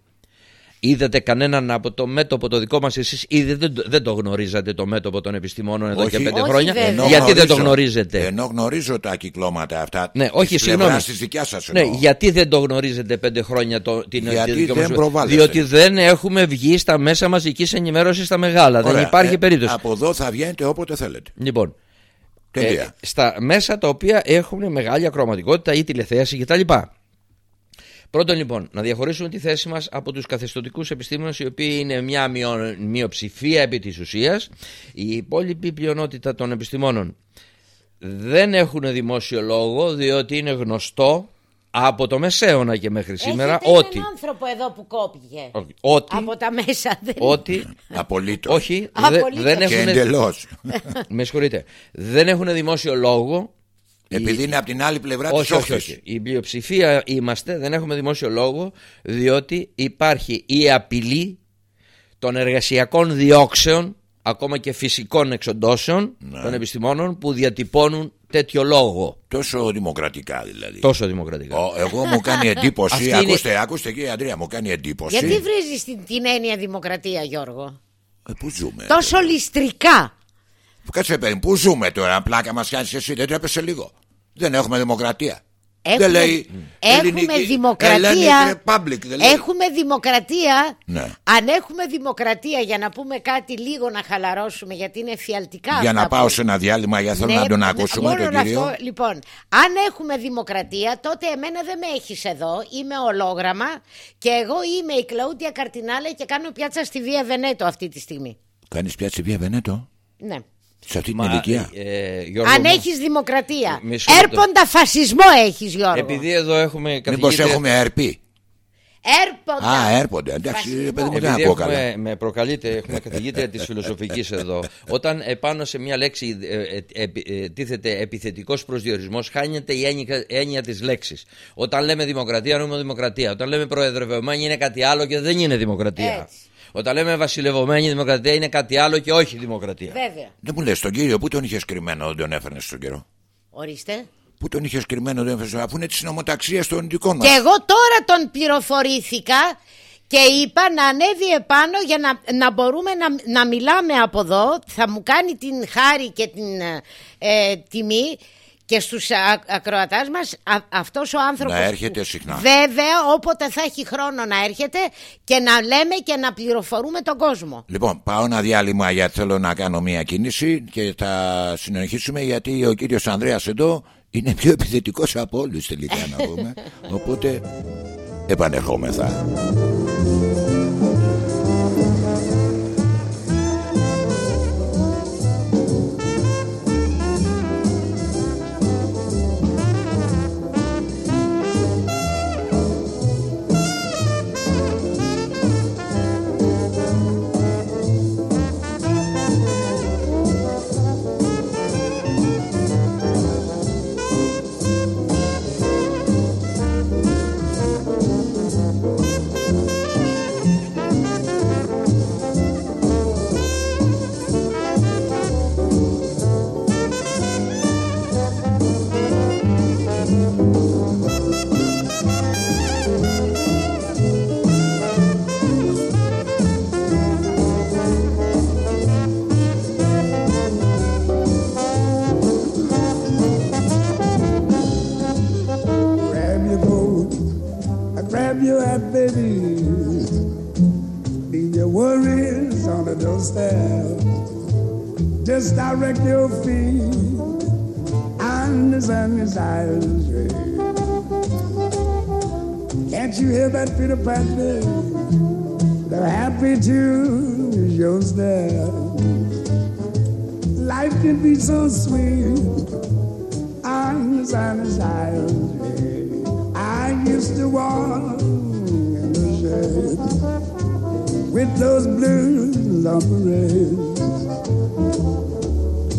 Είδατε κανέναν από το μέτωπο το δικό μας εσείς ή δεν, το- δεν το γνωρίζατε το μέτωπο των επιστημόνων εδώ Όχι. και πέντε Όχι, χρόνια; βέβαια. Ενώ γιατί δεν το γνωρίζω- γνωρίζετε; Ενώ γνωρίζω τα κυκλώματα αυτά. Ναι, όχι, της συγγνώμη. πλευράς της δικιάς σας ναι, εννοώ. γιατί δεν το γνωρίζετε πέντε χρόνια το, την Γιατί τη δικιά δεν μας- προβάλλεστε. Διότι δεν έχουμε βγει στα μέσα μαζικής ενημέρωσης στα μεγάλα Ωραία. Δεν υπάρχει Ε, περίπτωση Από εδώ θα βγαίνετε όποτε θέλετε. Λοιπόν Τελεία. ε, στα μέσα τα οποία έχουν μεγάλη ακροματικότητα ή τηλεθέαση κτλ. Πρώτον λοιπόν, να διαχωρίσουμε τη θέση μας από τους καθεστωτικούς επιστήμονες οι οποίοι είναι μια μειο- μειοψηφία επί της ουσίας. Η υπόλοιπη πλειονότητα των επιστημόνων δεν έχουν δημόσιο λόγο διότι είναι γνωστό από το μεσαίωνα και μέχρι σήμερα Έχετε ότι, έναν άνθρωπο εδώ που κόπηκε. όχι, ότι, Από τα μέσα δεν ότι Απολύτως. όχι, δε- Απολύτως. δεν Και έχουν, εντελώς. (laughs) με συγχωρείτε, δεν έχουν δημόσιο λόγο Επειδή είναι από την άλλη πλευρά της όχι, όχι, όχθης. όχι. Η πλειοψηφία είμαστε, δεν έχουμε δημόσιο λόγο, διότι υπάρχει η απειλή των εργασιακών διώξεων, ακόμα και φυσικών εξοντώσεων Ναι. των επιστημόνων που διατυπώνουν τέτοιο λόγο. Τόσο δημοκρατικά δηλαδή. Τόσο δημοκρατικά. Ο, εγώ μου κάνει (laughs) εντύπωση. Αυτή είναι- ακούστε, ακούστε κύριε Αντρέα, μου κάνει εντύπωση. Γιατί βρίζεις την, την έννοια δημοκρατία Γιώργο; Ε, πού ζούμε. Τόσο ληστρικά Κάτσε παιδί, πού ζούμε τώρα, πλάκα μας κάνεις εσύ, δεν τρέπεσαι λίγο. Δεν έχουμε δημοκρατία. Έχουμε, δεν λέει έχουμε ελληνική- δημοκρατία Hellenic Republic, δεν λέει. Έχουμε δημοκρατία Ναι. Αν έχουμε δημοκρατία για να πούμε κάτι λίγο να χαλαρώσουμε Γιατί είναι φιαλτικά Για αυτά να που- πάω σε ένα διάλειμμα, για θέλω Ναι, να τον ναι, ακούσουμε μόνο τον κύριο. αυτό, λοιπόν, αν έχουμε δημοκρατία, τότε εμένα δεν με έχεις εδώ. Είμαι ολόγραμμα και εγώ είμαι η Κλαούτια Καρτινάλε και κάνω πιάτσα στη Βία Βενέτο αυτή τη στιγμή. Κάνεις πια Βία Βενέτο, Ναι. Σε αυτή την Μα, ηλικία. ε, Γιώργο Αν μου, έχεις δημοκρατία. Μισό λεπτό. Έρποντα φασισμό έχεις Γιώργο. Επειδή εδώ έχουμε Μήπως καθηγήτρια... έχουμε ερπή. Έρποντα. Α, έρπονται. Εντάξει, Φασισμό. ρε παιδί μου, δεν Επειδή ακούω καλά. έχουμε, με προκαλείτε, έχουμε καθηγήτρια της φιλοσοφικής εδώ. Όταν επάνω σε μια λέξη ε, ε, ε, ε, τίθεται επιθετικός προσδιορισμός, χάνεται η έννοια, έννοια της λέξης. Όταν λέμε δημοκρατία, εννοούμε δημοκρατία. Όταν λέμε προεδρευμένη είναι κάτι άλλο και δεν είναι δημοκρατία. Έτσι. Όταν λέμε βασιλευωμένη δημοκρατία είναι κάτι άλλο και όχι δημοκρατία. Βέβαια. Δεν μου λες τον κύριο, πού τον είχες κρυμμένο, δεν τον έφερνες στον καιρό; Ορίστε. Πού τον είχες κρυμμένο, δεν έφερνες, αφού είναι της νομοταξίας των δικών μας. Και εγώ τώρα τον πληροφορήθηκα και είπα να ανέβει επάνω για να, να μπορούμε να, να μιλάμε από εδώ. Θα μου κάνει την χάρη και την ε, τιμή και στους α, ακροατάς μας α, αυτός ο άνθρωπος Να έρχεται που- συχνά. Βέβαια όποτε θα έχει χρόνο να έρχεται και να λέμε και να πληροφορούμε τον κόσμο. Λοιπόν, πάω ένα διάλειμμα γιατί θέλω να κάνω μια κίνηση και θα συνεχίσουμε γιατί ο κύριος Ανδρέας εδώ είναι πιο επιθετικός από όλους τελικά να πούμε. (laughs) Οπότε επανερχόμεθα. have you at Betty's. Leave your worries on the doorstep. Just direct your feet, and the sun is eyes red. Can't you hear that Peter Pan? The happy tune is your step. Life can be so sweet, and the sun is eyes red used to walk in the shade with those blue parade.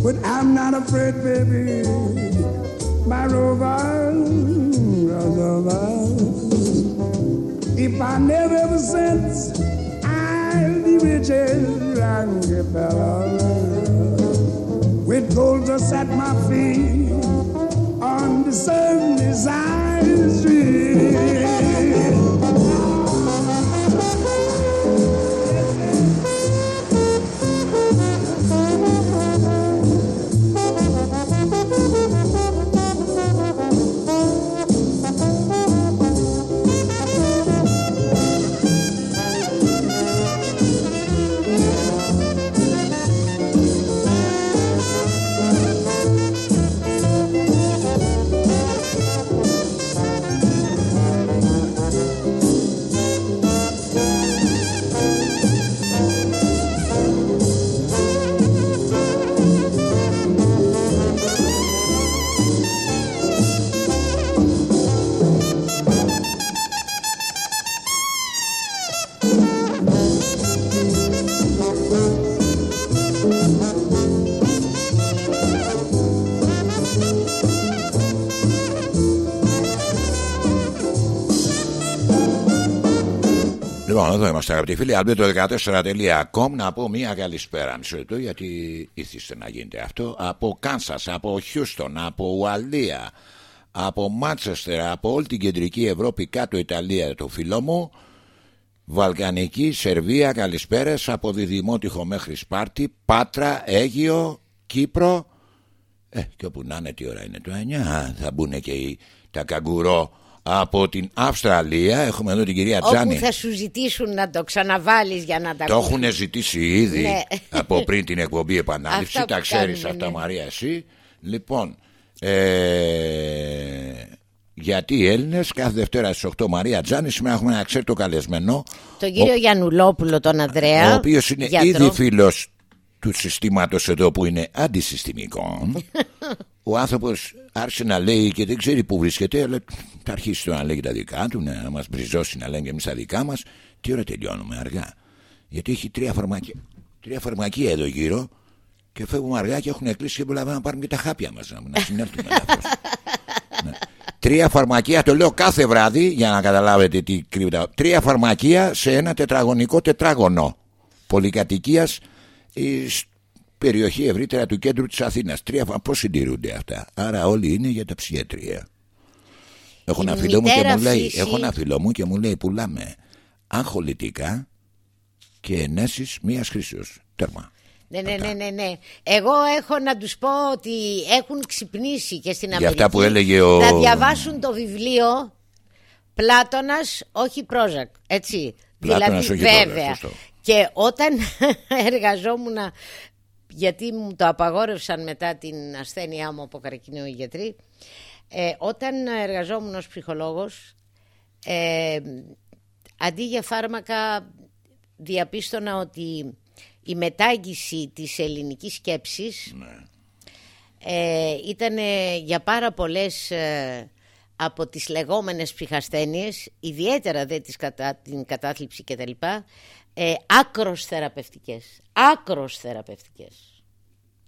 But I'm not afraid, baby. My rover runs over. If I never ever sense, I'll be rich as Rockefeller. With gold just at my feet sun, the sun is eyes. Λοιπόν, εδώ είμαστε αγαπητοί φίλοι. Albedo14.com να πω μία καλησπέρα μισό λεπτό γιατί ήθιστε να γίνεται αυτό. Από Κάνσας, από Χιούστον, από Ουαλία, από Μάτσεστερ, από όλη την κεντρική Ευρώπη, κάτω Ιταλία, το φίλο μου. Βαλκανική, Σερβία, καλησπέρες από Διδημότυχο μέχρι Σπάρτη, Πάτρα, Αίγιο, Κύπρο. Ε, και όπου να είναι, τι ώρα είναι το 9, θα μπουν και οι, τα καγκουρό από την Αυστραλία. Έχουμε εδώ την κυρία Τζάνη. Όπου θα σου ζητήσουν να το ξαναβάλεις για να τα Το ακούσεις. έχουν ζητήσει ήδη Ναι. από πριν την εκπομπή επανάληψη. Αυτά Τα που ξέρεις κάνουμε, αυτά ναι. Μαρία εσύ. Λοιπόν, ε, γιατί οι Έλληνες κάθε Δευτέρα στις 8 Μαρία Τζάνη σήμερα έχουμε ένα ξέρτο καλεσμένο Τον κύριο Γιαννουλόπουλο, τον Ανδρέα. ο οποίος είναι γιατρό. ήδη φίλος του συστήματος εδώ που είναι αντισυστημικό. (laughs) ο άνθρωπος άρχισε να λέει και δεν ξέρει που βρίσκεται αλλά θα αρχίσει το να λέει τα δικά του να μας μπριζώσει να λέμε και εμείς τα δικά μας τι ώρα τελειώνουμε αργά γιατί έχει τρία φαρμακεία τρία φαρμακεία εδώ γύρω και φεύγουμε αργά και έχουν κλείσει και προλαβαίνουμε να πάρουμε και τα χάπια μας να, να συνέλθουμε λάθος. ναι. Τρία φαρμακεία, το λέω κάθε βράδυ για να καταλάβετε τι κρύβεται. Τρία φαρμακεία σε ένα τετραγωνικό τετράγωνο πολυκατοικίας η σ- περιοχή ευρύτερα του κέντρου της Αθήνας. Τρία φα- πώς συντηρούνται αυτά; Άρα όλοι είναι για τα ψυχιατρία. Έχω Η ένα φίλο μου και μητέρα μου λέει, φύση- έχω ένα φίλο μου και μου λέει πουλάμε αγχολητικά και ενέσεις μίας χρήσεως. Τέρμα. Ναι, ναι, ναι, ναι, ναι. Εγώ έχω να τους πω ότι έχουν ξυπνήσει και στην Για Αμερική αυτά που έλεγε ο- να διαβάσουν το βιβλίο Πλάτωνας, όχι Πρόζακ, έτσι. Πλάτωνας, δηλαδή, όχι Πρόζακ, βέβαια. σωστό. Και όταν (laughs) εργαζόμουν, γιατί μου το απαγόρευσαν μετά την ασθένειά μου από καρκίνο οι γιατροί, ε, όταν εργαζόμουν ως ψυχολόγος, ε, αντί για φάρμακα διαπίστωνα ότι η μετάγγιση της ελληνικής σκέψης ε, ήταν για πάρα πολλές ε, από τις λεγόμενες ψυχασθένειες, ιδιαίτερα δε της κατά, την κατάθλιψη κτλ, ε, άκρος θεραπευτικές. Άκρος θεραπευτικές.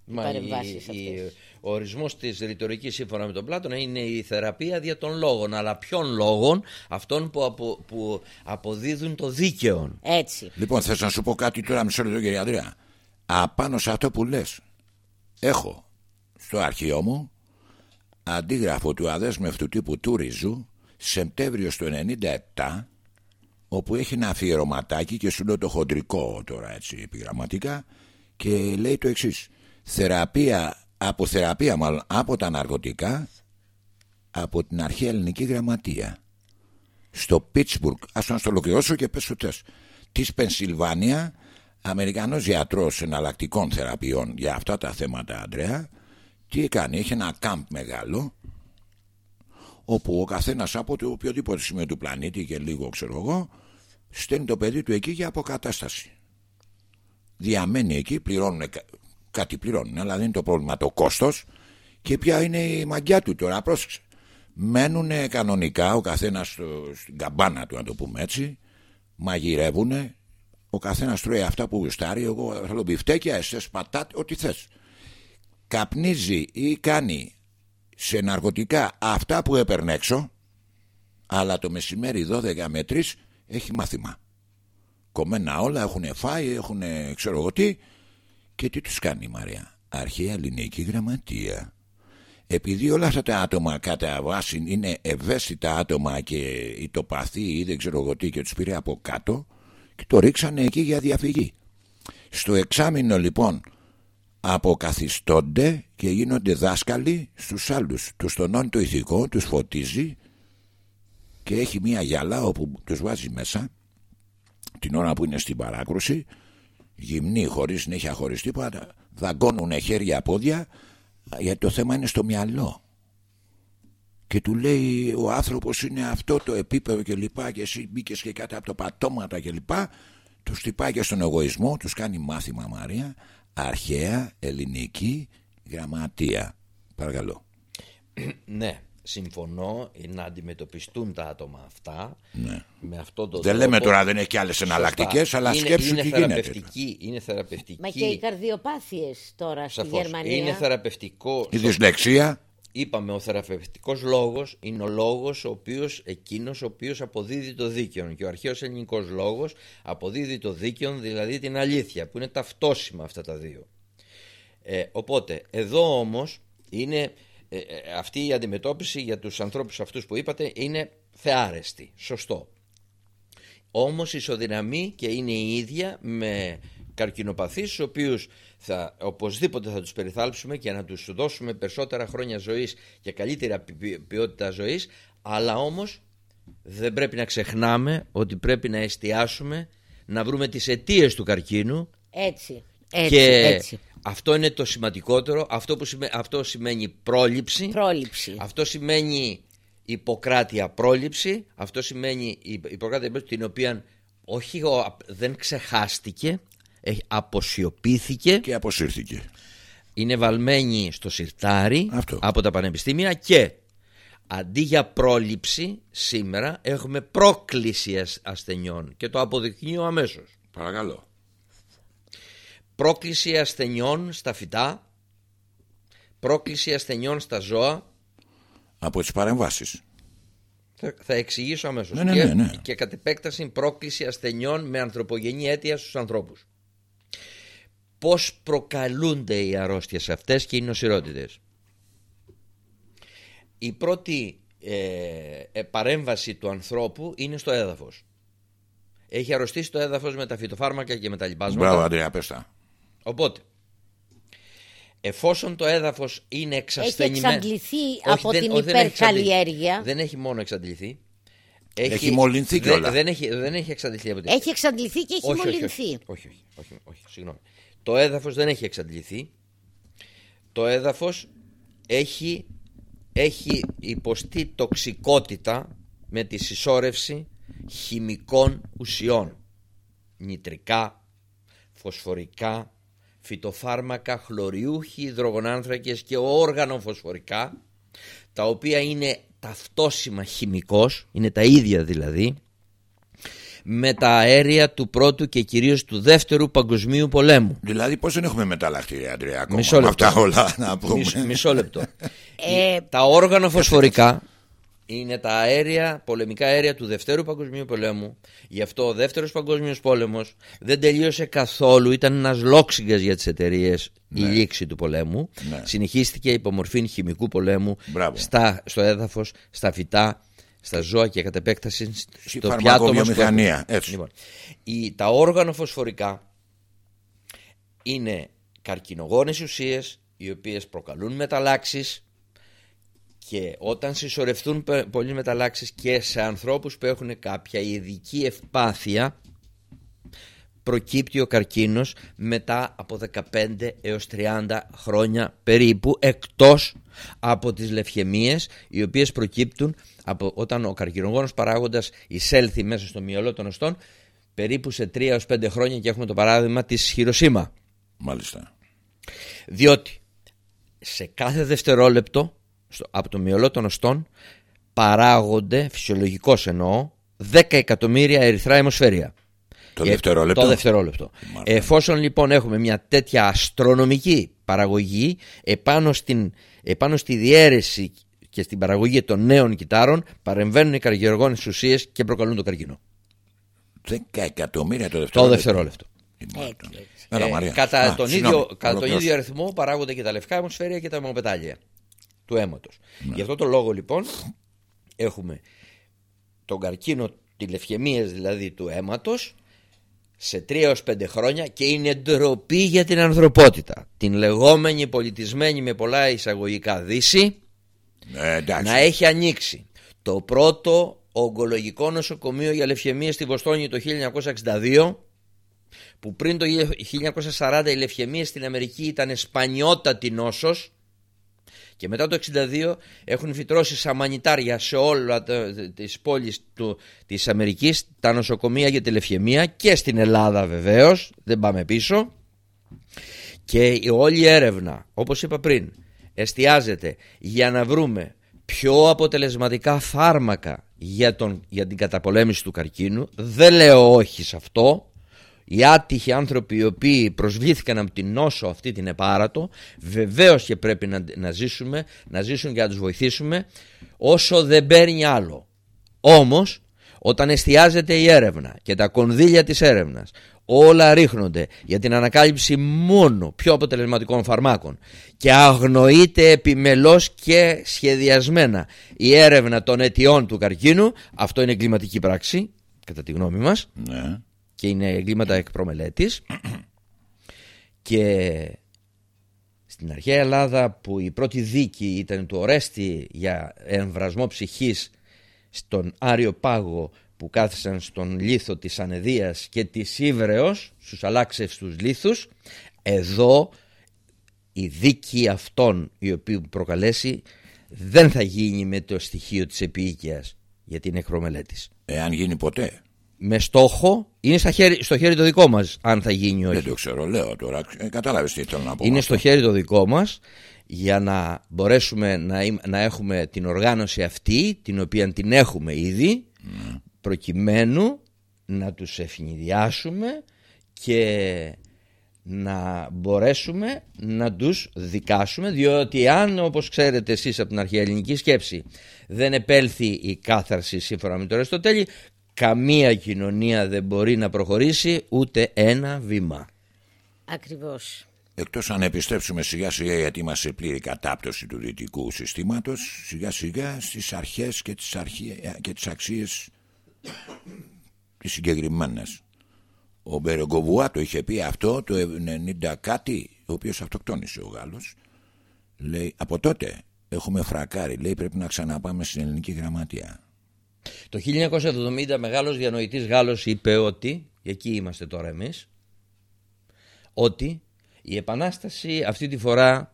Οι Μα η, παρεμβάσεις η- αυτές. ο ορισμός της ρητορικής σύμφωνα με τον Πλάτωνα είναι η θεραπεία δια των λόγων. Αλλά ποιων λόγων, αυτών που, απο- που αποδίδουν το δίκαιο. Έτσι. Λοιπόν, θες να σου πω κάτι τώρα μισό λεπτό κύριε Ανδρέα. Απάνω σε αυτό που λες, έχω στο αρχείο μου αντίγραφο του αδέσμευτου τύπου του Ριζού Σεπτέμβριο του 97 όπου έχει ένα αφιερωματάκι και σου λέω το χοντρικό τώρα έτσι επιγραμματικά και λέει το εξής θεραπεία, από θεραπεία μάλλον από τα ναρκωτικά από την αρχαία ελληνική γραμματεία στο Πίτσμπουργκ, ας τον στο ολοκληρώσω και πες σου θες, της Πενσιλβάνια, Αμερικανός γιατρός εναλλακτικών θεραπείων για αυτά τα θέματα, Αντρέα, τι έκανε, είχε ένα κάμπ μεγάλο, όπου ο καθένας από το οποιοδήποτε σημείο του πλανήτη και λίγο ξέρω εγώ, στέλνει το παιδί του εκεί για αποκατάσταση. Διαμένει εκεί, πληρώνουν κα- κάτι πληρώνουν, αλλά δεν είναι το πρόβλημα το κόστος και ποια είναι η μαγιά του τώρα, πρόσεξε. Μένουν κανονικά ο καθένας στο- στην καμπάνα του, να το πούμε έτσι, μαγειρεύουν, ο καθένας τρώει αυτά που γουστάρει, εγώ θέλω μπιφτέκια, εσές πατάτε, ό,τι θες. Καπνίζει ή κάνει σε ναρκωτικά αυτά που έπαιρνε έξω, αλλά το μεσημέρι 12 με 3 έχει μάθημα. Κομμένα όλα, έχουν φάει, έχουν ξέρω εγώ τι. Και τι τους κάνει η Μαρία; Αρχαία ελληνική γραμματεία. Επειδή όλα αυτά τα άτομα κατά βάση είναι ευαίσθητα άτομα και ητοπαθή ή δεν ξέρω εγώ τι και τους πήρε από κάτω και το ρίξανε εκεί για διαφυγή. Στο εξάμεινο λοιπόν αποκαθιστώνται και γίνονται δάσκαλοι στους άλλους. Τους τονώνει το ηθικό, τους φωτίζει και έχει μία γυαλά όπου τους βάζει μέσα την ώρα που είναι στην παράκρουση γυμνοί χωρίς να έχει αχωριστεί τίποτα δαγκώνουν χέρια πόδια γιατί το θέμα είναι στο μυαλό. Και του λέει ο άνθρωπος είναι αυτό το επίπεδο και λοιπά και εσύ μπήκες και κάτω από το πατώματα και λοιπά τους χτυπάει και στον εγωισμό τους κάνει μάθημα Μαρία. Αρχαία ελληνική γραμματεία. Παρακαλώ. Ναι, συμφωνώ ε, να αντιμετωπιστούν τα άτομα αυτά ναι. με αυτόν τον δεν τρόπο. λέμε τώρα δεν έχει και άλλες Σωστά. εναλλακτικές αλλά είναι, σκέψου είναι τι γίνεται θεραπευτική, Είναι θεραπευτική. Μα και οι καρδιοπάθειες τώρα στη Σαφώς. Γερμανία. Είναι θεραπευτικό. η δυσλεξία Είπαμε ο θεραπευτικός λόγος είναι ο λόγος ο οποίος, εκείνος ο οποίος αποδίδει το δίκαιο και ο αρχαίος ελληνικός λόγος αποδίδει το δίκαιο δηλαδή την αλήθεια που είναι ταυτόσιμα αυτά τα δύο. Ε, οπότε εδώ όμως είναι ε, ε, αυτή η αντιμετώπιση για τους ανθρώπους αυτούς που είπατε είναι θεάρεστη, σωστό. Όμως ισοδυναμεί και είναι η ίδια με καρκινοπαθείς στους οποίους θα, οπωσδήποτε θα τους περιθάλψουμε και να τους δώσουμε περισσότερα χρόνια ζωής και καλύτερα ποι- ποι- ποιότητα ζωής αλλά όμως δεν πρέπει να ξεχνάμε ότι πρέπει να εστιάσουμε να βρούμε τις αιτίες του καρκίνου Έτσι, έτσι, και έτσι. Αυτό είναι το σημαντικότερο αυτό, που σημαίνει, αυτό σημαίνει πρόληψη Πρόληψη. αυτό σημαίνει υποκράτεια πρόληψη, αυτό σημαίνει η- υποκράτεια πρόληψη την οποία όχι ο- δεν ξεχάστηκε, έχει, αποσιωπήθηκε, και αποσύρθηκε είναι βαλμένη στο σιρτάρι Αυτό. από τα πανεπιστήμια και αντί για πρόληψη σήμερα έχουμε πρόκληση ασ- ασθενειών και το αποδεικνύω αμέσως. παρακαλώ Πρόκληση ασθενειών στα φυτά, πρόκληση ασθενειών στα ζώα, από τις παρεμβάσεις Θα, θα εξηγήσω αμέσως. Ναι, ναι, και, ναι, ναι. και κατ' επέκταση πρόκληση ασθενειών με ανθρωπογενή αίτια στους ανθρώπους. Πώς προκαλούνται οι αρρώστιες αυτές και οι νοσηρότητες. Η πρώτη ε, ε, παρέμβαση του ανθρώπου είναι στο έδαφος. Έχει αρρωστήσει το έδαφος με τα φυτοφάρμακα και με τα λοιπάσματα. Μπράβο Αντρέα πες τα Οπότε, εφόσον το έδαφος είναι Έχει εξασθενημένο... εξαντληθεί Όχι, από δεν- την όχι, δεν έχει υπερκαλλιέργεια. Δεν έχει μόνο εξαντληθεί. Έχει μολυνθεί δεν- κιόλας. Δεν, έχει, δεν έχει εξαντληθεί από τίποτα. Έχει εξαντληθεί και έχει όχι, όχι, μολυνθεί. όχι, όχι, όχι, όχι, όχι, συγγνώμη. Το έδαφος δεν έχει εξαντληθεί. Το έδαφος έχει, έχει υποστεί τοξικότητα με τη συσσόρευση χημικών ουσιών. Νητρικά, φωσφορικά, φυτοφάρμακα, χλωριούχοι, υδρογονάνθρακες και όργανο φωσφορικά τα οποία είναι ταυτόσιμα χημικός, είναι τα ίδια δηλαδή με τα αέρια του πρώτου και κυρίως του δεύτερου παγκοσμίου πολέμου. Δηλαδή πώς δεν έχουμε μεταλλαχτεί ρε Αντρέα ακόμα; Μισό με λεπτό. αυτά όλα να πούμε Μισό, μισό λεπτό. Ε, τα όργανα φωσφορικά είναι τα αέρια, πολεμικά αέρια του Δευτέρου Παγκοσμίου Πολέμου. Γι' αυτό ο Δεύτερος Παγκόσμιος Πόλεμος δεν τελείωσε καθόλου. Ήταν ένας λόξιγκας για τις εταιρείες η λήξη του πολέμου. Ναι. Συνεχίστηκε υπό μορφή χημικού πολέμου Μπράβο. στα, στο έδαφος, στα φυτά, στα ζώα και κατ' επέκταση Στη στο πιάτο μας. φαρμακοβιομηχανία, που- έτσι. Λοιπόν, η, τα όργανα φωσφορικά είναι καρκινογόνες ουσίες οι οποίες προκαλούν μεταλλάξεις Και όταν συσσωρευτούν πε- πολλοί μεταλλάξεις και σε ανθρώπους που έχουν κάποια ειδική ευπάθεια προκύπτει ο καρκίνος μετά από 15 έως 30 χρόνια περίπου εκτός από τις λευχαιμίες οι οποίες προκύπτουν από όταν ο καρκινογόνος παράγοντας εισέλθει μέσα στο μυαλό των οστών περίπου σε 3 έως 5 χρόνια και έχουμε το παράδειγμα της Χειροσύμα Μάλιστα. διότι σε κάθε δευτερόλεπτο στο, από το μυαλό των οστών παράγονται, φυσιολογικώς εννοώ, 10 εκατομμύρια ερυθρά αιμοσφαίρια. Το Και- δευτερόλεπτο. Το δευτερόλεπτο. Μάλιστα. Εφόσον λοιπόν έχουμε μια τέτοια αστρονομική παραγωγή επάνω, στην, επάνω στη διαίρεση και στην παραγωγή των νέων κυτάρων παρεμβαίνουν οι καρκινογόνες ουσίες και προκαλούν το καρκίνο. 10 εκατομμύρια το Το δευτερόλεπτο. δευτερόλεπτο. Μάλιστα. Έτσι, έτσι. Έλα, Ε, Μαρία. κατά, Α, τον συγγνώμη, ίδιο, κατά τον ολοκλήρωσε. ίδιο αριθμό παράγονται και τα λευκά αιμοσφαίρια και τα αιμοπετάλια του αίματος. Ναι. Γι' αυτό το λόγο λοιπόν έχουμε τον καρκίνο, τη λευχαιμίες δηλαδή του αίματος σε 3 έως 5 χρόνια και είναι ντροπή για την ανθρωπότητα. Την λεγόμενη πολιτισμένη με πολλά εισαγωγικά δύση Ε, εντάξει. να έχει ανοίξει το πρώτο ογκολογικό νοσοκομείο για λευχαιμία στη Βοστόνη το 1962 που πριν το 1940 η λευχαιμία στην Αμερική ήταν σπανιότατη νόσος και μετά το 62 έχουν φυτρώσει σαμανιτάρια σε όλα τα, τις πόλεις του, της Αμερικής τα νοσοκομεία για τη λευχαιμία και στην Ελλάδα βεβαίως, δεν πάμε πίσω και η όλη έρευνα, όπως είπα πριν, εστιάζεται για να βρούμε πιο αποτελεσματικά φάρμακα για, τον, για την καταπολέμηση του καρκίνου. Δεν λέω όχι σε αυτό. Οι άτυχοι άνθρωποι οι οποίοι προσβλήθηκαν από την νόσο αυτή την επάρατο βεβαίως και πρέπει να, να ζήσουμε, να ζήσουν και να τους βοηθήσουμε όσο δεν παίρνει άλλο. Όμως όταν εστιάζεται η έρευνα και τα κονδύλια της έρευνας όλα ρίχνονται για την ανακάλυψη μόνο πιο αποτελεσματικών φαρμάκων και αγνοείται επιμελώς και σχεδιασμένα η έρευνα των αιτιών του καρκίνου αυτό είναι εγκληματική πράξη κατά τη γνώμη μας Ναι. Και είναι εγκλήματα εκ προμελέτης και στην αρχαία Ελλάδα που η πρώτη δίκη ήταν του Ορέστη για εμβρασμό ψυχής στον Άριο Πάγο που κάθισαν στον λίθο της Ανεδίας και της Ήβρεως στους αλλάξευστους λίθους εδώ η δίκη αυτών η οποία προκαλέσει δεν θα γίνει με το στοιχείο της επίοικιας γιατί είναι εκ προμελέτης Εάν γίνει ποτέ. Με στόχο είναι στα χέρι, στο χέρι το δικό μας αν θα γίνει ή όχι. Δεν το ξέρω, λέω τώρα. Ε, Κατάλαβες τι θέλω να πω. Είναι με στο αυτό. χέρι το δικό μας για να μπορέσουμε να, ειμ- να έχουμε την οργάνωση αυτή την οποία την έχουμε ήδη προκειμένου να τους ευνηδιάσουμε και να μπορέσουμε να τους δικάσουμε διότι αν όπως ξέρετε εσείς από την αρχαία ελληνική σκέψη δεν επέλθει η κάθαρση σύμφωνα με τον Αριστοτέλη καμία κοινωνία δεν μπορεί να προχωρήσει ούτε ένα βήμα. Ακριβώς. Εκτός αν επιστρέψουμε σιγά σιγά γιατί είμαστε σε πλήρη κατάπτωση του δυτικού συστήματος σιγά σιγά στις αρχές και τις, αρχέ, και τις αξίες τις συγκεκριμένες. Ο Μπερογκοβουά το είχε πει αυτό το 90 κάτι ο οποίος αυτοκτόνησε ο Γάλλος λέει από τότε έχουμε φρακάρει λέει πρέπει να ξαναπάμε στην ελληνική γραμματεία Το 1970 μεγάλος διανοητής Γάλλος είπε ότι, και εκεί είμαστε τώρα εμείς, ότι η Επανάσταση αυτή τη φορά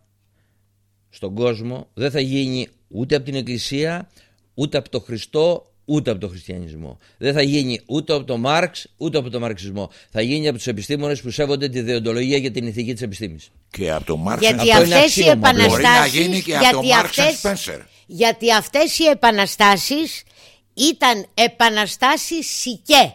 στον κόσμο δεν θα γίνει ούτε από την Εκκλησία, ούτε από το Χριστό, ούτε από τον χριστιανισμό. Δεν θα γίνει ούτε από τον Μάρξ, ούτε από τον μαρξισμό. Θα γίνει από τους επιστήμονες που σέβονται τη δεοντολογία και την ηθική της επιστήμης. και από το Μάρξ Γιατί Αυτό είναι αυτές οι αξίωμα. μπορεί να επαναστάσεις γίνει και από το γιατί Μάρξ αυτές- Σπένσερ Γιατί αυτές οι επαναστάσεις ήταν επαναστάσεις σικέ.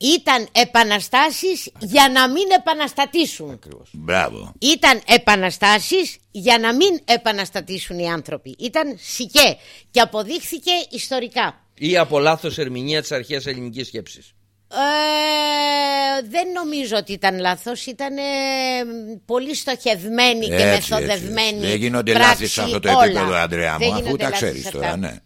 Ήταν επαναστάσεις για να μην επαναστατήσουν. μπράβο Ήταν επαναστάσεις για να μην επαναστατήσουν οι άνθρωποι. Ήταν σικέ και αποδείχθηκε ιστορικά. Ή από λάθος ερμηνεία της αρχαίας ελληνικής σκέψης. Ε, δεν νομίζω ότι ήταν λάθος, ήταν ε, πολύ στοχευμένη και Έτσι, έτσι, μεθοδευμένη έτσι. Δεν γίνονται πράξη λάθη σε αυτό το όλα. επίπεδο, Αντρέα μου, Δεν αφού γίνονται τα λάθη ξέρεις σε τώρα, αυτά. ναι.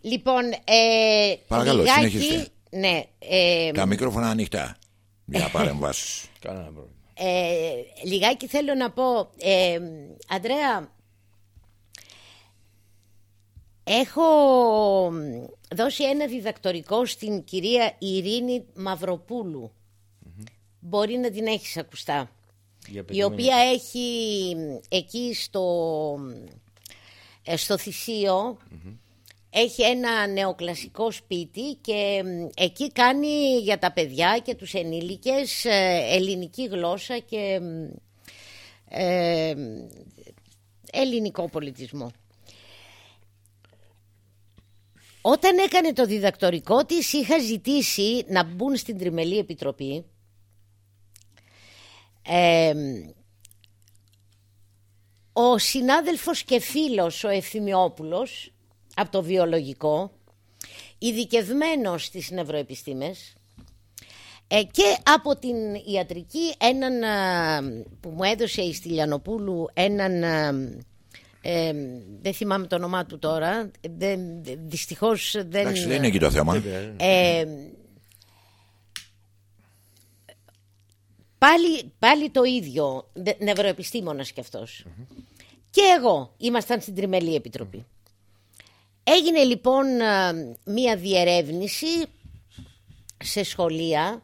Λοιπόν, ε, Παρακαλώ, λιγάκι, συνεχίστε. ναι, ε, Τα μικρόφωνα ανοιχτά για παρεμβάσεις. (laughs) Κανένα πρόβλημα. ε, λιγάκι θέλω να πω, ε, Αντρέα, Έχω δώσει ένα διδακτορικό στην κυρία Ειρήνη Μαυροπούλου. Μπορεί να την έχεις ακουστά. Για Η περίμενε. οποία έχει εκεί στο, ε, στο θησιο έχει ένα νεοκλασικό σπίτι και μ, εκεί κάνει για τα παιδιά και τους ενήλικες ε, ελληνική γλώσσα και μ, ε, ελληνικό πολιτισμό. Όταν έκανε το διδακτορικό της είχα ζητήσει να μπουν στην Τριμελή Επιτροπή ε, ο συνάδελφος και φίλος ο Ευθυμιόπουλος από το βιολογικό ειδικευμένος στις νευροεπιστήμες ε, και από την ιατρική έναν α, που μου έδωσε η Στυλιανοπούλου έναν α, ε, δεν θυμάμαι το όνομά του τώρα δεν, δυστυχώς δεν Εντάξει, δεν είναι εκεί το θέμα. ε, πάλι, πάλι το ίδιο, νε- νευροεπιστήμονας κι αυτος Και εγώ ήμασταν στην Τριμελή Επιτροπή. Έγινε λοιπόν α, μία διερεύνηση σε σχολεία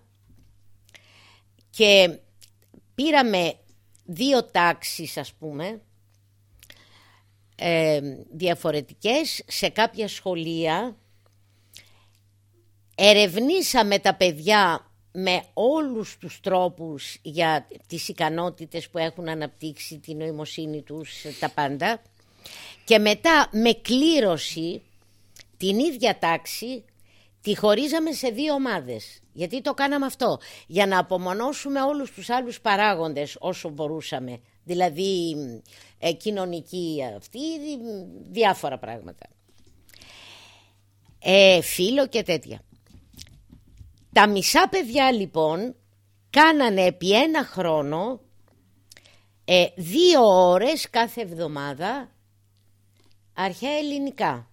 και πήραμε δύο τάξεις ας πούμε ε, διαφορετικές. Σε κάποια σχολεία ερευνήσαμε τα παιδιά με όλους τους τρόπους για τις ικανότητες που έχουν αναπτύξει, τη νοημοσύνη τους, τα πάντα και μετά με κλήρωση την ίδια τάξη τη χωρίζαμε σε δύο ομάδες. Γιατί το κάναμε αυτό, για να απομονώσουμε όλους τους άλλους παράγοντες όσο μπορούσαμε. Δηλαδή ε, κοινωνική αυτή, διάφορα πράγματα. Ε, φίλο και τέτοια. Τα μισά παιδιά λοιπόν κάνανε επί ένα χρόνο ε, δύο ώρες κάθε εβδομάδα αρχαία ελληνικά.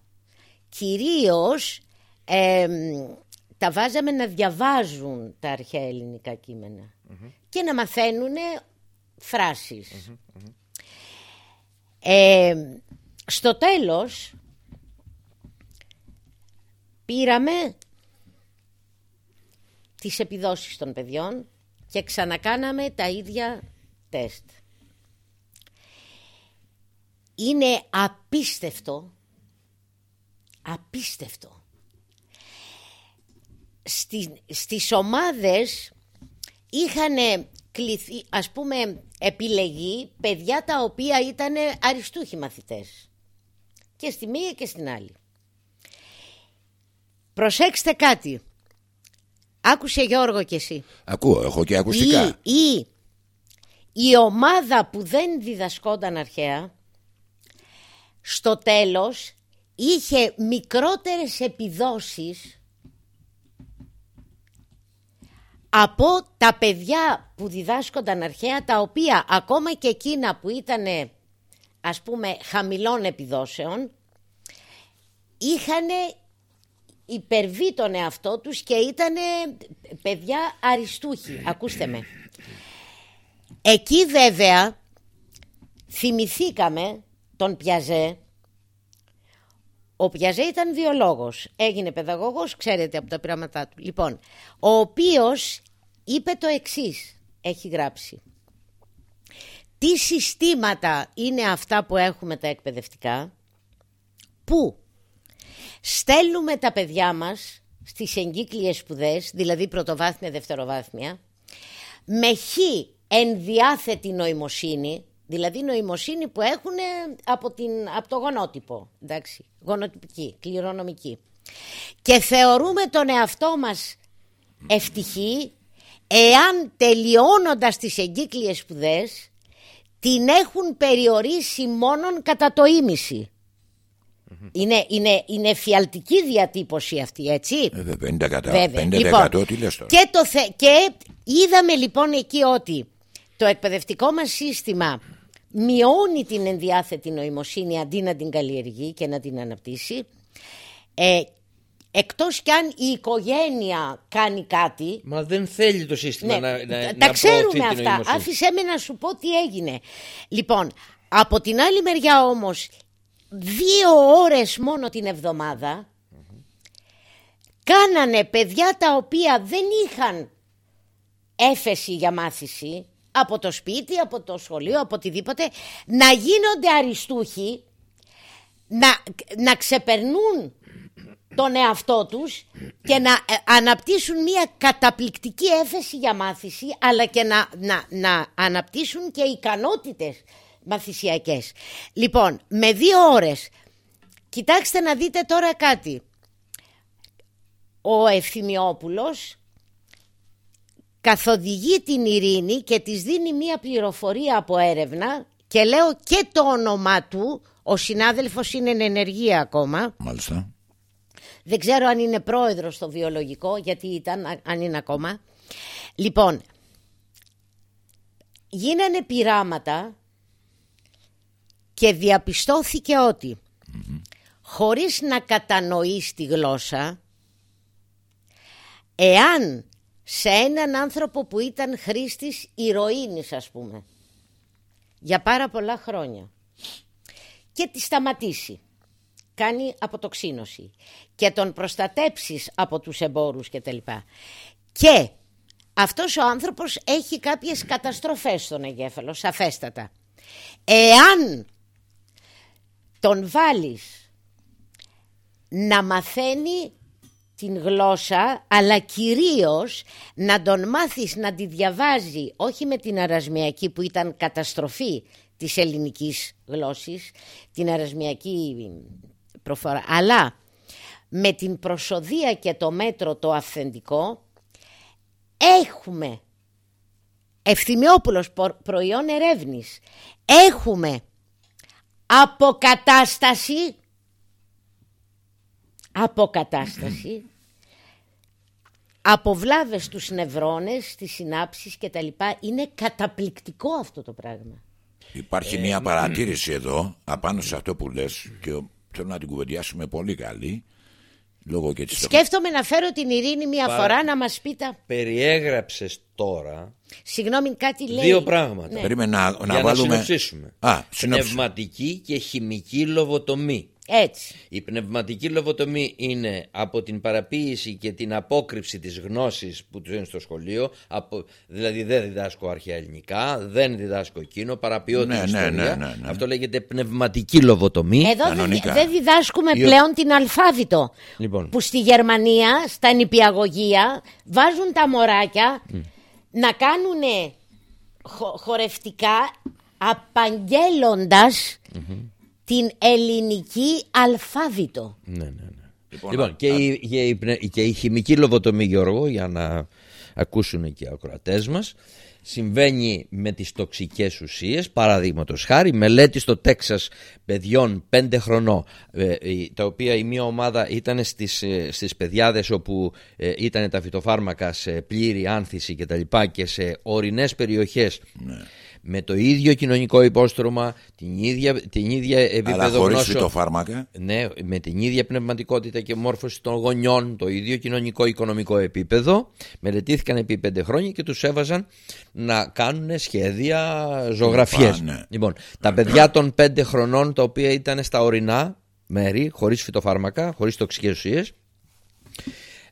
Κυρίως ε, τα βάζαμε να διαβάζουν τα αρχαία ελληνικά κείμενα και να μαθαίνουν φράσεις. Ε, στο τέλος πήραμε τις επιδόσεις των παιδιών και ξανακάναμε τα ίδια τεστ. Είναι απίστευτο, απίστευτο. Στη, στις ομάδες είχαν κληθεί, ας πούμε, επιλεγεί παιδιά τα οποία ήταν αριστούχοι μαθητές. Και στη μία και στην άλλη. Προσέξτε κάτι. Άκουσε Γιώργο και εσύ. Ακούω, έχω και ακουστικά. Ή, ή η ομάδα που δεν διδασκόταν αρχαία στο τέλος είχε μικρότερες επιδόσεις από τα παιδιά που διδάσκονταν αρχαία τα οποία ακόμα και εκείνα που ήταν ας πούμε χαμηλών επιδόσεων είχαν υπερβεί τον εαυτό τους και ήταν παιδιά αριστούχοι. Ακούστε με. Εκεί βέβαια θυμηθήκαμε τον Πιαζέ. Ο Πιαζέ ήταν βιολόγος, έγινε παιδαγωγός, ξέρετε από τα πειράματά του. Λοιπόν, ο οποίος είπε το εξής, έχει γράψει. Τι συστήματα είναι αυτά που έχουμε τα εκπαιδευτικά, που στέλνουμε τα παιδιά μας στις εγκύκλειες σπουδές, δηλαδή πρωτοβάθμια, δευτεροβάθμια, με χ ενδιάθετη νοημοσύνη, δηλαδή νοημοσύνη που έχουν από, την, από το γονότυπο, εντάξει, γονοτυπική, κληρονομική. Και θεωρούμε τον εαυτό μας ευτυχή εάν τελειώνοντας τις εγκύκλειες σπουδές την έχουν περιορίσει μόνον κατά το ίμιση. Είναι, είναι, είναι φιαλτική διατύπωση αυτή, έτσι; Ε, βέβαια, 50%, Βέβαια. 50% Λοιπόν, τι λες τώρα; και, το θε... και είδαμε λοιπόν εκεί ότι το εκπαιδευτικό μας σύστημα μειώνει την ενδιάθετη νοημοσύνη αντί να την καλλιεργεί και να την αναπτύσσει. Ε, εκτός κι αν η οικογένεια κάνει κάτι, Μα δεν θέλει το σύστημα ναι, να, να, τα να προωθεί ξέρουμε την αυτά. νοημοσύνη. Άφησέ με να σου πω τι έγινε. Λοιπόν, από την άλλη μεριά όμως δύο ώρες μόνο την εβδομάδα κάνανε παιδιά τα οποία δεν είχαν έφεση για μάθηση από το σπίτι, από το σχολείο, από οτιδήποτε να γίνονται αριστούχοι να, να ξεπερνούν τον εαυτό τους και να ε, αναπτύσσουν μια καταπληκτική έφεση για μάθηση αλλά και να, να, να αναπτύσσουν και ικανότητες μαθησιακές. Λοιπόν, με δύο ώρες, κοιτάξτε να δείτε τώρα κάτι. Ο Ευθυμιόπουλος καθοδηγεί την ειρήνη και της δίνει μία πληροφορία από έρευνα και λέω και το όνομά του, ο συνάδελφος είναι εν ενεργεία ακόμα. Μάλιστα. Δεν ξέρω αν είναι πρόεδρος στο βιολογικό, γιατί ήταν, α- αν είναι ακόμα. Λοιπόν, γίνανε πειράματα και διαπιστώθηκε ότι χωρίς να κατανοείς τη γλώσσα, εάν σε έναν άνθρωπο που ήταν χρήστης ηρωίνης ας πούμε, για πάρα πολλά χρόνια και τη σταματήσει κάνει αποτοξίνωση και τον προστατέψεις από τους εμπόρους και τα λοιπά. Και αυτός ο άνθρωπος έχει κάποιες καταστροφές στον εγκέφαλο, σαφέστατα. Εάν τον βάλεις να μαθαίνει την γλώσσα αλλά κυρίως να τον μάθεις να τη διαβάζει όχι με την αρασμιακή που ήταν καταστροφή της ελληνικής γλώσσης την αρασμιακή προφορά αλλά με την προσοδεία και το μέτρο το αυθεντικό έχουμε Ευθυμιόπουλος πο- προϊόν ερεύνης. Έχουμε αποκατάσταση αποκατάσταση αποβλάβες στους νευρώνες, στις συνάψεις και τα λοιπά. Είναι καταπληκτικό αυτό το πράγμα. Υπάρχει μια παρατήρηση εδώ απάνω σε αυτό που λες και θέλω να την κουβεντιάσουμε πολύ καλή λόγω και της Σκέφτομαι να φέρω την Ειρήνη μια φορά να μας πει τα... Περιέγραψες τώρα Συγγνώμη, κάτι λέει. δύο πράγματα. Ναι. Περίμενε να, να για να βάλουμε συνοψίσουμε. Α, συνοψ... Πνευματική και χημική λοβοτομή. Έτσι. Η πνευματική λοβοτομή είναι από την παραποίηση και την απόκρυψη της γνώσης που του είναι στο σχολείο. Από, δηλαδή δεν διδάσκω αρχαία ελληνικά, δεν διδάσκω εκείνο, παραποιώ Ναι, την ναι, ιστορία. ναι, ναι, ναι. Αυτό λέγεται πνευματική λοβοτομή. Εδώ δεν Κανονικά. δεν διδάσκουμε Η ο- πλέον την αλφάβητο. Λοιπόν. Που στη Γερμανία, στα νηπιαγωγεία, βάζουν τα μωράκια να κάνουν χορευτικά απαγγέλλοντας την ελληνική αλφάβητο. Ναι, ναι, ναι. Λοιπόν, Λοιπόν, και, η, και, η, πνε- και η χημική λοβοτομή, Γιώργο, για να ακούσουν και οι ακροατές μας, συμβαίνει με τις τοξικές ουσίες, παραδείγματος χάρη, μελέτη στο Τέξας παιδιών 5 χρονών, ε, η- τα οποία η μία ομάδα ήταν στις, ε, στις παιδιάδες όπου ε, ήταν τα φυτοφάρμακα σε πλήρη άνθηση και τα λοιπά και σε ορεινές περιοχές με το ίδιο κοινωνικό υπόστρωμα, την ίδια, την ίδια αλλά επίπεδο χωρίς γνώσεων. φυτοφάρμακα; Ναι, με την ίδια πνευματικότητα και μόρφωση των γονιών, το ίδιο κοινωνικό οικονομικό επίπεδο. Μελετήθηκαν επί πέντε χρόνια και τους έβαζαν να κάνουν σχέδια ζωγραφιές. Α, ναι. Λοιπόν, τα παιδιά των πέντε χρονών τα οποία ήταν στα ορεινά μέρη, χωρίς φυτοφάρμακα, χωρίς τοξικές ουσίες,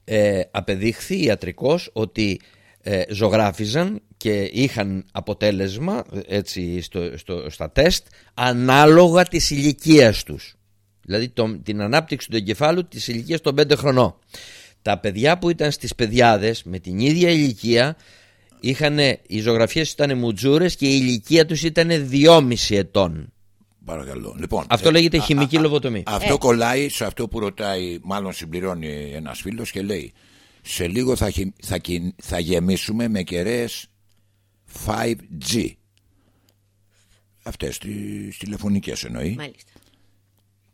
ε, απεδείχθη ιατρικός ότι ε, ζωγράφιζαν και είχαν αποτέλεσμα έτσι στο, στο, στα τεστ ανάλογα της ηλικίας τους. Δηλαδή το, την ανάπτυξη του εγκεφάλου της ηλικίας των 5 χρονών. Τα παιδιά που ήταν στις παιδιάδες με την ίδια ηλικία είχαν, οι ζωγραφιές ήταν μουτζούρες και η ηλικία τους ήταν 2,5 ετών. παρακαλώ λοιπόν, Αυτό λέγεται α, χημική α, α, λοβοτομή. Αυτό κολλάει σε αυτό που ρωτάει Μάλλον συμπληρώνει ένας φίλος και λέει Σε λίγο θα, χει- θα, κιν- θα γεμίσουμε με κεραίες 5G Αυτές τις τηλεφωνικές εννοεί Μάλιστα.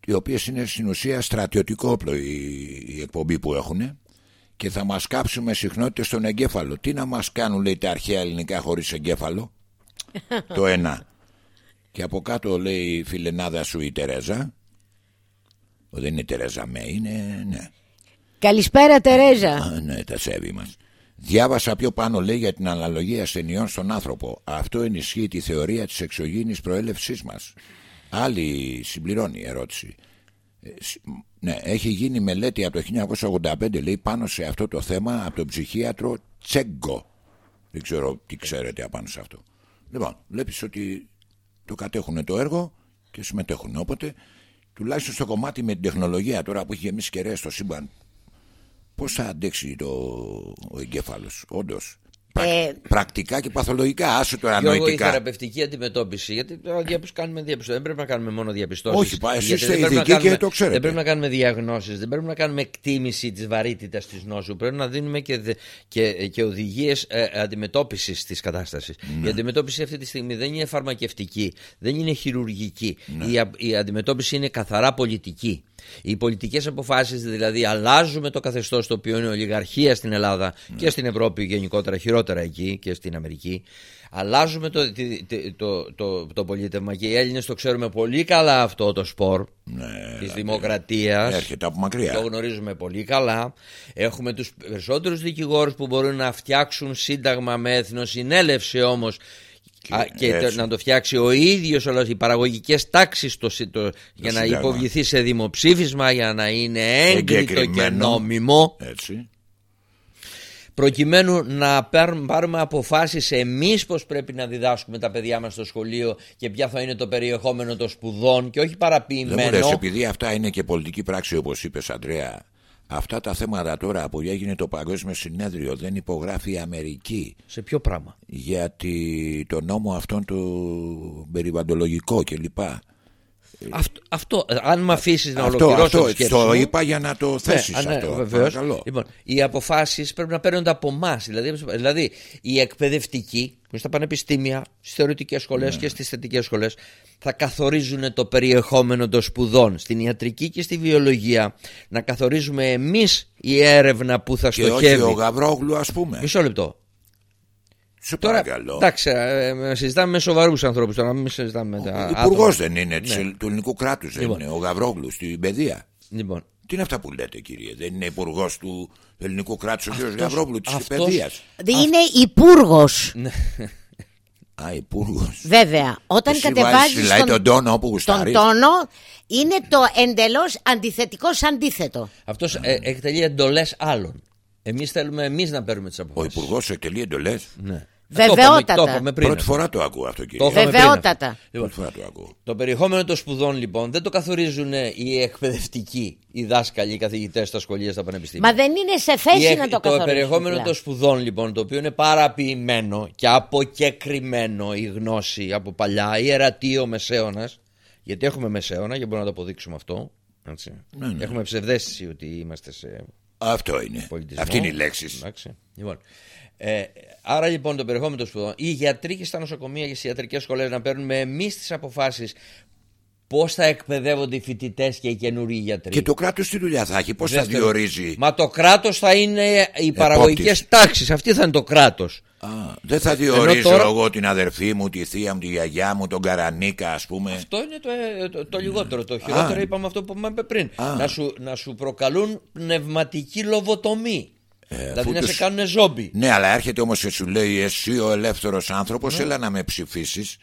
οι οποίες είναι στην ουσία στρατιωτικό όπλο η, η εκπομπή που έχουν και θα μας κάψουμε συχνότητες στον εγκέφαλο. Τι να μας κάνουν λέει τα αρχαία ελληνικά χωρίς εγκέφαλο; (laughs) το ένα. Και από κάτω λέει η φιλενάδα σου η Τερέζα. Ο, δεν είναι η Τερέζα Μέη, είναι ναι. Καλησπέρα Τερέζα. Α, ναι, τα σέβη μας. Διάβασα πιο πάνω λέει για την αναλογία ασθενειών στον άνθρωπο. Αυτό ενισχύει τη θεωρία της εξωγήινης προέλευσής μας. Άλλη συμπληρώνει η ερώτηση. Ε, σ- ναι, έχει γίνει μελέτη από το 1985 λέει πάνω σε αυτό το θέμα από τον ψυχίατρο Τσέγκο. Δεν ξέρω τι ξέρετε απάνω σε αυτό. Λοιπόν, βλέπεις ότι το κατέχουν το έργο και συμμετέχουν. Οπότε, τουλάχιστον στο κομμάτι με την τεχνολογία τώρα που έχει γεμίσει κεραίες στο σύμπαν, πώς θα αντέξει το, ο εγκέφαλος, όντως. Πρακ- Ε, πρακτικά και παθολογικά, άσου τώρα Γιώργο, η νοητικά. θεραπευτική αντιμετώπιση. Γιατί τώρα διαπιστ- κάνουμε διαπιστώσεις. Δεν πρέπει να κάνουμε μόνο διαπιστώσεις. Όχι, πα, εσείς είστε ειδικοί και το ξέρετε. Δεν πρέπει να κάνουμε διαγνώσεις, δεν πρέπει να κάνουμε εκτίμηση της βαρύτητας της νόσου. Πρέπει να δίνουμε και, δε- και, και οδηγίες ε, αντιμετώπισης της κατάστασης. Ναι. Η αντιμετώπιση αυτή τη στιγμή δεν είναι φαρμακευτική, δεν είναι χειρουργική. Ναι. Η, α- η αντιμετώπιση είναι καθαρά πολιτική. Οι πολιτικές αποφάσεις δηλαδή αλλάζουμε το καθεστώς το οποίο είναι ολιγαρχία στην Ελλάδα Ναι. και στην Ευρώπη γενικότερα χειρότερα εκεί και στην Αμερική αλλάζουμε το, τη- τη- το, το, το πολίτευμα και οι Έλληνες το ξέρουμε πολύ καλά αυτό το σπορ Ναι, της δημοκρατίας έρχεται από μακριά. το γνωρίζουμε πολύ καλά. Έχουμε τους περισσότερους δικηγόρους που μπορούν να φτιάξουν σύνταγμα με εθνοσυνέλευση όμως Α, και το- έτσι. να το φτιάξει ο ίδιος όλες οι παραγωγικές τάξεις το, συ- το- για να Σύνταγμα. υποβληθεί σε δημοψήφισμα για να είναι έγκριτο και Εγκεκριμένο. νόμιμο Έτσι. προκειμένου να πάρουμε, πάρουμε αποφάσεις εμείς πως πρέπει να διδάσκουμε τα παιδιά μας στο σχολείο και ποια θα είναι το περιεχόμενο των σπουδών και όχι Δεν μου παραποιημένο λες, επειδή αυτά είναι και πολιτική πράξη όπως είπες Αντρέα, αυτά τα θέματα τώρα που έγινε το Παγκόσμιο Συνέδριο δεν υπογράφει η Αμερική σε ποιο πράγμα; Γιατί το νόμο αυτόν του περιβαλλοντολογικό κλπ. Αυτό, αυτό, ε, αν με αφήσεις να Αυτό, ολοκληρώσω αυτό τη σκέψη το μου, είπα για να το θέσεις ναι, ναι, αυτό. βεβαίως. Παρακαλώ. Λοιπόν, οι αποφάσεις πρέπει να παίρνονται από εμάς. Δηλαδή, δηλαδή, οι εκπαιδευτικοί που είναι στα πανεπιστήμια, στις θεωρητικές σχολές Ναι. και στις θετικές σχολές θα καθορίζουν το περιεχόμενο των σπουδών. Στην ιατρική και στη βιολογία να καθορίζουμε εμείς η έρευνα που θα Και όχι στοχεύει. ο Γαβρόγλου ας πούμε. Μισό λεπτό. Σε Τώρα, παρακαλώ. εντάξει, ε, ε, συζητάμε με σοβαρούς ανθρώπους τώρα, μην συζητάμε με τα Υπουργό άτομα. δεν είναι της- του ελληνικού κράτους δεν Λοιπόν. είναι ο Γαβρόγλου στην παιδεία. Λοιπόν, Τι είναι αυτά που λέτε κύριε, δεν είναι υπουργός του ελληνικού κράτους ο κ. Αυτός- Γαβρόγλου της αυτός- παιδείας. Είναι υπουργός. Α, υπουργός. Βέβαια, όταν Εσύ κατεβάζεις βάζεις, δηλαδή, τον τόνο όπου τον γουστάρεις. τόνο, είναι το εντελώς αντιθετικός αντίθετο. αυτός ε, εκτελεί εντολές άλλων. Εμείς θέλουμε εμείς να παίρνουμε τις Ο αποφάσει. υπουργός εκτελεί εντολές. Ναι. Βεβαιότατα. Το είπαμε πριν. Πρώτη φορά το ακούω αυτό, Το κύριε. είχαμε πριν Βεβαιότατα. αυτό. Λοιπόν, Πρώτη φορά το ακούω. το περιεχόμενο των σπουδών λοιπόν δεν το καθορίζουν οι εκπαιδευτικοί, οι δάσκαλοι, οι καθηγητές στα σχολεία, στα πανεπιστήμια. Μα δεν είναι σε θέση Η εκ- να το το καθορίσουν. περιεχόμενο πλέον. των σπουδών λοιπόν, το οποίο είναι παραποιημένο και αποκεκριμένο η γνώση από παλιά, ιερατείο μεσαίωνας, γιατί έχουμε μεσαίωνα και μπορούμε να το αποδείξουμε αυτό. Έτσι. Ναι, ναι. Έχουμε ψευδέστηση ότι είμαστε σε Αυτό είναι. πολιτισμό. Αυτή είναι η λέξη. Εντάξει. Λοιπόν, ε, άρα λοιπόν το περιεχόμενο των σπουδών, οι γιατροί και στα νοσοκομεία και στις ιατρικές σχολές να παίρνουμε εμείς τις αποφάσεις πώς θα εκπαιδεύονται οι φοιτητές και οι καινούργιοι γιατροί. Και το κράτος τι δουλειά θα έχει, πώς θα Δεύτερον, διορίζει; Μα το κράτος θα είναι οι παραγωγικές τάξεις. Αυτή θα είναι το κράτος. Α, δεν θα διορίζω τώρα- εγώ την αδερφή μου, τη θεία μου, τη γιαγιά μου, τον Καρανίκα, ας πούμε. Αυτό είναι το, ε, το, το λιγότερο. Το χειρότερο Α. είπαμε αυτό που είπαμε πριν. Α. Να σου, να σου προκαλούν πνευματική λοβοτομή. Δηλαδή αφού να τους- σε κάνουν ζόμπι. Ναι, αλλά έρχεται όμως και σου λέει εσύ ο ελεύθερος άνθρωπος, Ναι. έλα να με ψηφίσεις.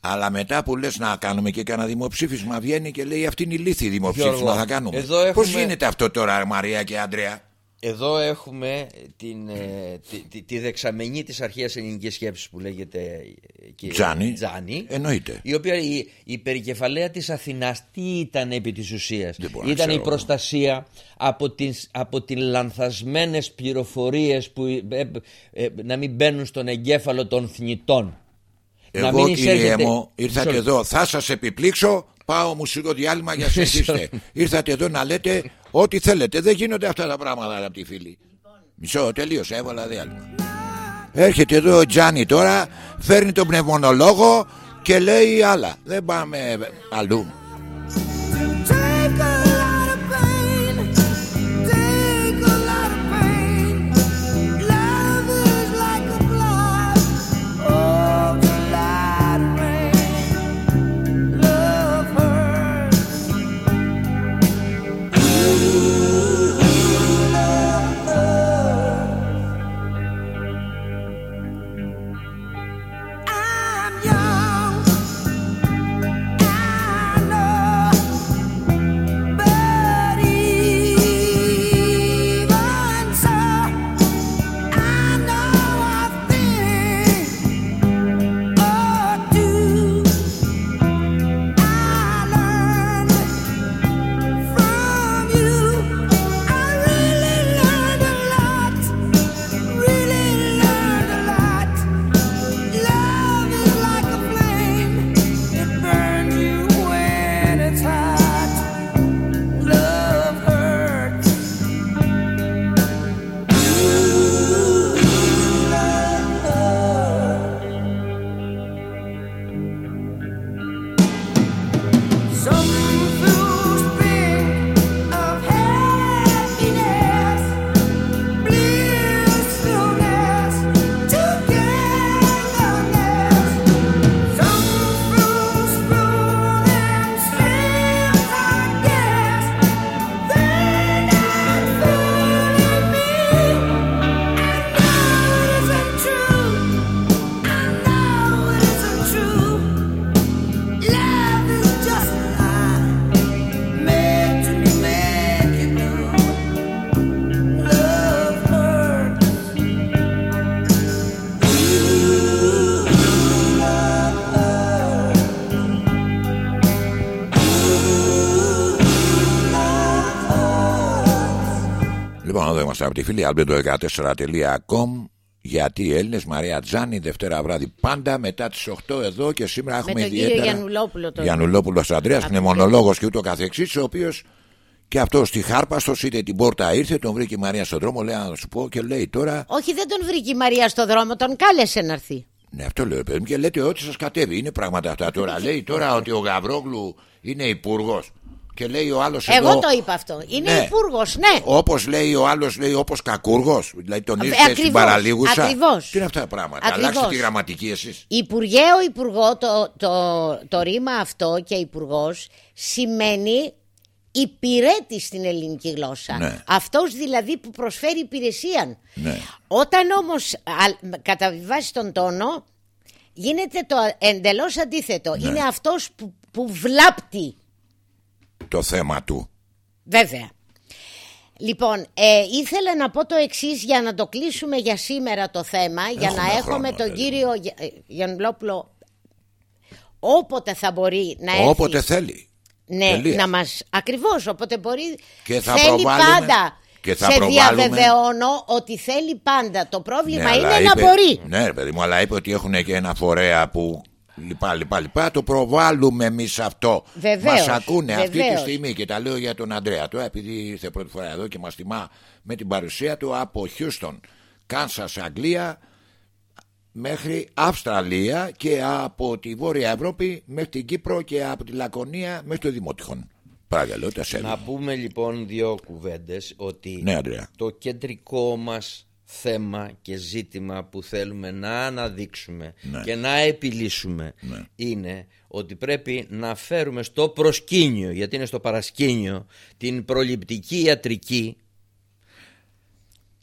Αλλά μετά που λες να κάνουμε και κανένα δημοψήφισμα, βγαίνει και λέει αυτή είναι η λύθη δημοψήφισμα Γιώργο, θα κάνουμε. εδώ Πώς έχουμε- γίνεται αυτό τώρα, Μαρία και Αντρέα. Εδώ έχουμε την, ε, τη, τη, τη δεξαμενή της αρχαίας ελληνικής σκέψης που λέγεται ε, και- Τζάνι. Τζάνι Εννοείται. η οποία η, η περικεφαλαία της Αθηνάς τι ήταν επί της ουσίας; Δεν μπορώ να ήταν η ξέρω. προστασία από τις, από τις λανθασμένες πληροφορίες που ε, ε, ε, να μην μπαίνουν στον εγκέφαλο των θνητών Να Εγώ μην κύριε εισέρχεται- μου ήρθατε Μισό λεπτό. εδώ Θα σας επιπλήξω. Πάω μουσικό διάλειμμα για συνεχίστε Ήρθατε εδώ να λέτε ό,τι θέλετε. Δεν γίνονται αυτά τα πράγματα αγαπητοί φίλοι. Μισό τελείωσε. Έβαλα διάλειμμα Έρχεται εδώ ο Τζάνι τώρα Φέρνει τον πνευμονολόγο Και λέει άλλα. Δεν πάμε αλλού από τη φίλη albedo14.com γιατί οι Έλληνες, Μαρία Τζάνη, Δευτέρα βράδυ πάντα μετά τις 8 εδώ και σήμερα έχουμε τον κύριο ιδιαίτερα. Γιαννουλόπουλο τον- Γιαννουλόπουλος Αντρέας, Από πνευμονολόγο και ούτω καθεξής, ο οποίος και αυτό στη Χάρπαστο είτε την πόρτα ήρθε, τον βρήκε η Μαρία στον δρόμο, λέει να σου πω και λέει τώρα. Όχι, δεν τον βρήκε η Μαρία στο δρόμο, τον κάλεσε να έρθει. Ναι, αυτό λέω, παιδί μου, και λέτε ότι σας κατέβει. Είναι πράγματα αυτά τώρα. (laughs) λέει τώρα ότι ο Γαβρόγλου είναι υπουργός. Και λέει ο άλλος Εγώ εδώ. το είπα αυτό. Είναι Ναι. υπουργός, ναι. Όπως λέει ο άλλος, λέει όπως κακούργος. Δηλαδή τον Ε, ήρθε στην ακριβώς, παραλίγουσα. ακριβώς. Τι είναι αυτά τα πράγματα. Ακριβώς. Αλλάξτε τη γραμματική εσείς. Υπουργέο υπουργό, το, το, το ρήμα αυτό και υπουργός σημαίνει υπηρέτη στην ελληνική γλώσσα. Ναι. Αυτός δηλαδή που προσφέρει υπηρεσία. Ναι. Όταν όμως α, καταβιβάσει τον τόνο γίνεται το εντελώς αντίθετο. Ναι. Είναι αυτός που, που βλάπτει Το θέμα του. Βέβαια. Λοιπόν, ε, ήθελα να πω το εξής για να το κλείσουμε για σήμερα το θέμα, για Έχουμε να έχουμε χρόνο, τον παιδί κύριο Για- ε, Γιαννουλόπουλο όποτε θα μπορεί να έρθει. Όποτε θέλει. Ναι, Τελείας. να μας... Ακριβώς, όποτε μπορεί. Και θα θέλει προβάλλουμε- πάντα. και θα Σε προβάλλουμε- διαβεβαιώνω ότι θέλει πάντα. Το πρόβλημα Ναι, είναι αλλά να είπε- μπορεί. Ναι, ρε παιδί μου, αλλά είπε ότι έχουν και ένα φορέα που. Λοιπά, λοιπά, λοιπά. Το προβάλλουμε εμείς αυτό. Βεβαίως, Μας ακούνε αυτή τη βεβαίως. στιγμή και τα λέω για τον Αντρέα. Τώρα επειδή ήρθε πρώτη φορά εδώ και μας τιμά με την παρουσία του από Χιούστον, Κάνσα, Αγγλία μέχρι Αυστραλία και από τη Βόρεια Ευρώπη μέχρι την Κύπρο και από τη Λακωνία μέχρι το Δημότυχον. Παρακαλώ, τα σε Να πούμε λοιπόν δύο κουβέντες ότι Ναι, Αντρέα. το κεντρικό μας θέμα και ζήτημα που θέλουμε να αναδείξουμε Ναι. και να επιλύσουμε είναι ότι πρέπει να φέρουμε στο προσκήνιο, γιατί είναι στο παρασκήνιο, την προληπτική ιατρική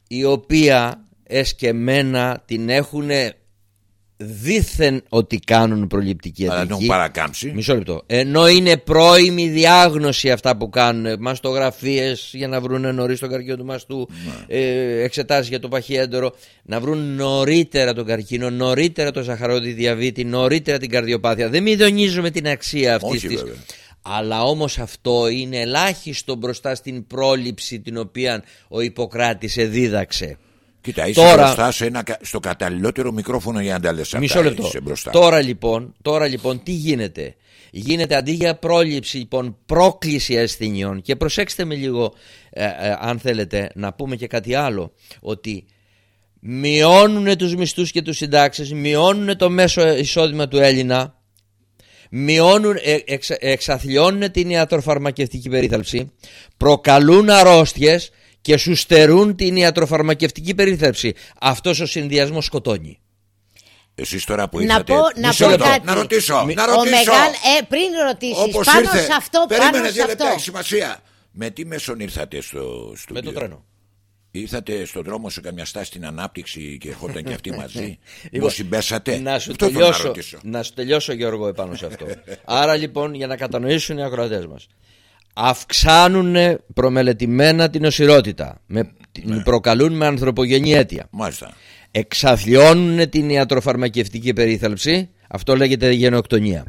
η οποία εσκεμένα την έχουν δήθεν ότι κάνουν προληπτική Αλλά ιατρική τον παρακάμψει. Μισό λεπτό. Ενώ είναι πρώιμη διάγνωση αυτά που κάνουν μαστογραφίε για να βρουν νωρίς τον καρκίνο του μαστού, Ναι. ε, εξετάσεις για το παχιέντερο, να βρουν νωρίτερα τον καρκίνο, νωρίτερα το ζαχαρόδι διαβήτη, νωρίτερα την καρδιοπάθεια. Δεν μηδονίζουμε την αξία αυτής Όχι, τη. βέβαια. Αλλά όμως αυτό είναι ελάχιστο μπροστά στην πρόληψη την οποία ο Ιπποκράτης εδίδαξε. Κοίτα, είσαι Τώρα- μπροστά σε ένα, κα- στο καταλληλότερο μικρόφωνο για να τα λες Μισό αυτά. λεπτό. Είσαι μπροστά. Τώρα λοιπόν, τώρα λοιπόν τι γίνεται; Γίνεται αντί για πρόληψη λοιπόν πρόκληση ασθενειών και προσέξτε με λίγο ε, ε, αν θέλετε να πούμε και κάτι άλλο ότι μειώνουν τους μισθούς και τους συντάξεις μειώνουν το μέσο εισόδημα του Έλληνα μειώνουν, ε, εξ- εξαθλιώνουν την ιατροφαρμακευτική περίθαλψη προκαλούν αρρώστιες και σου στερούν την ιατροφαρμακευτική περίθαλψη αυτός ο συνδυασμός σκοτώνει Εσείς τώρα που Να ήρθατε. πω, να Μισό πω λεπτό. κάτι. Να ρωτήσω. Μη- Να Ο ρωτήσω. μεγάλ... ε, πριν ρωτήσεις, Όπως πάνω ήρθε. σε αυτό, Περίμενε πάνω σε δύο λεπτά, αυτό. έχει σημασία. Με τι μέσον ήρθατε στο στούντιο. με το τρένο Ήρθατε στον δρόμο σε καμιά στάση στην ανάπτυξη και ερχόταν και αυτοί (laughs) μαζί; Λοιπόν, Μου συμπέσατε; Να σου, Αυτό θέλω να τελειώσω, ρωτήσω. να σου τελειώσω Γιώργο επάνω σε αυτό (laughs) Άρα λοιπόν για να κατανοήσουν οι ακροατές μας Αυξάνουν προμελετημένα την οσιρότητα με, Ναι. την Προκαλούν με ανθρωπογενή αίτια Μάλιστα. Εξαθλιώνουν την ιατροφαρμακευτική περίθαλψη Αυτό λέγεται γενοκτονία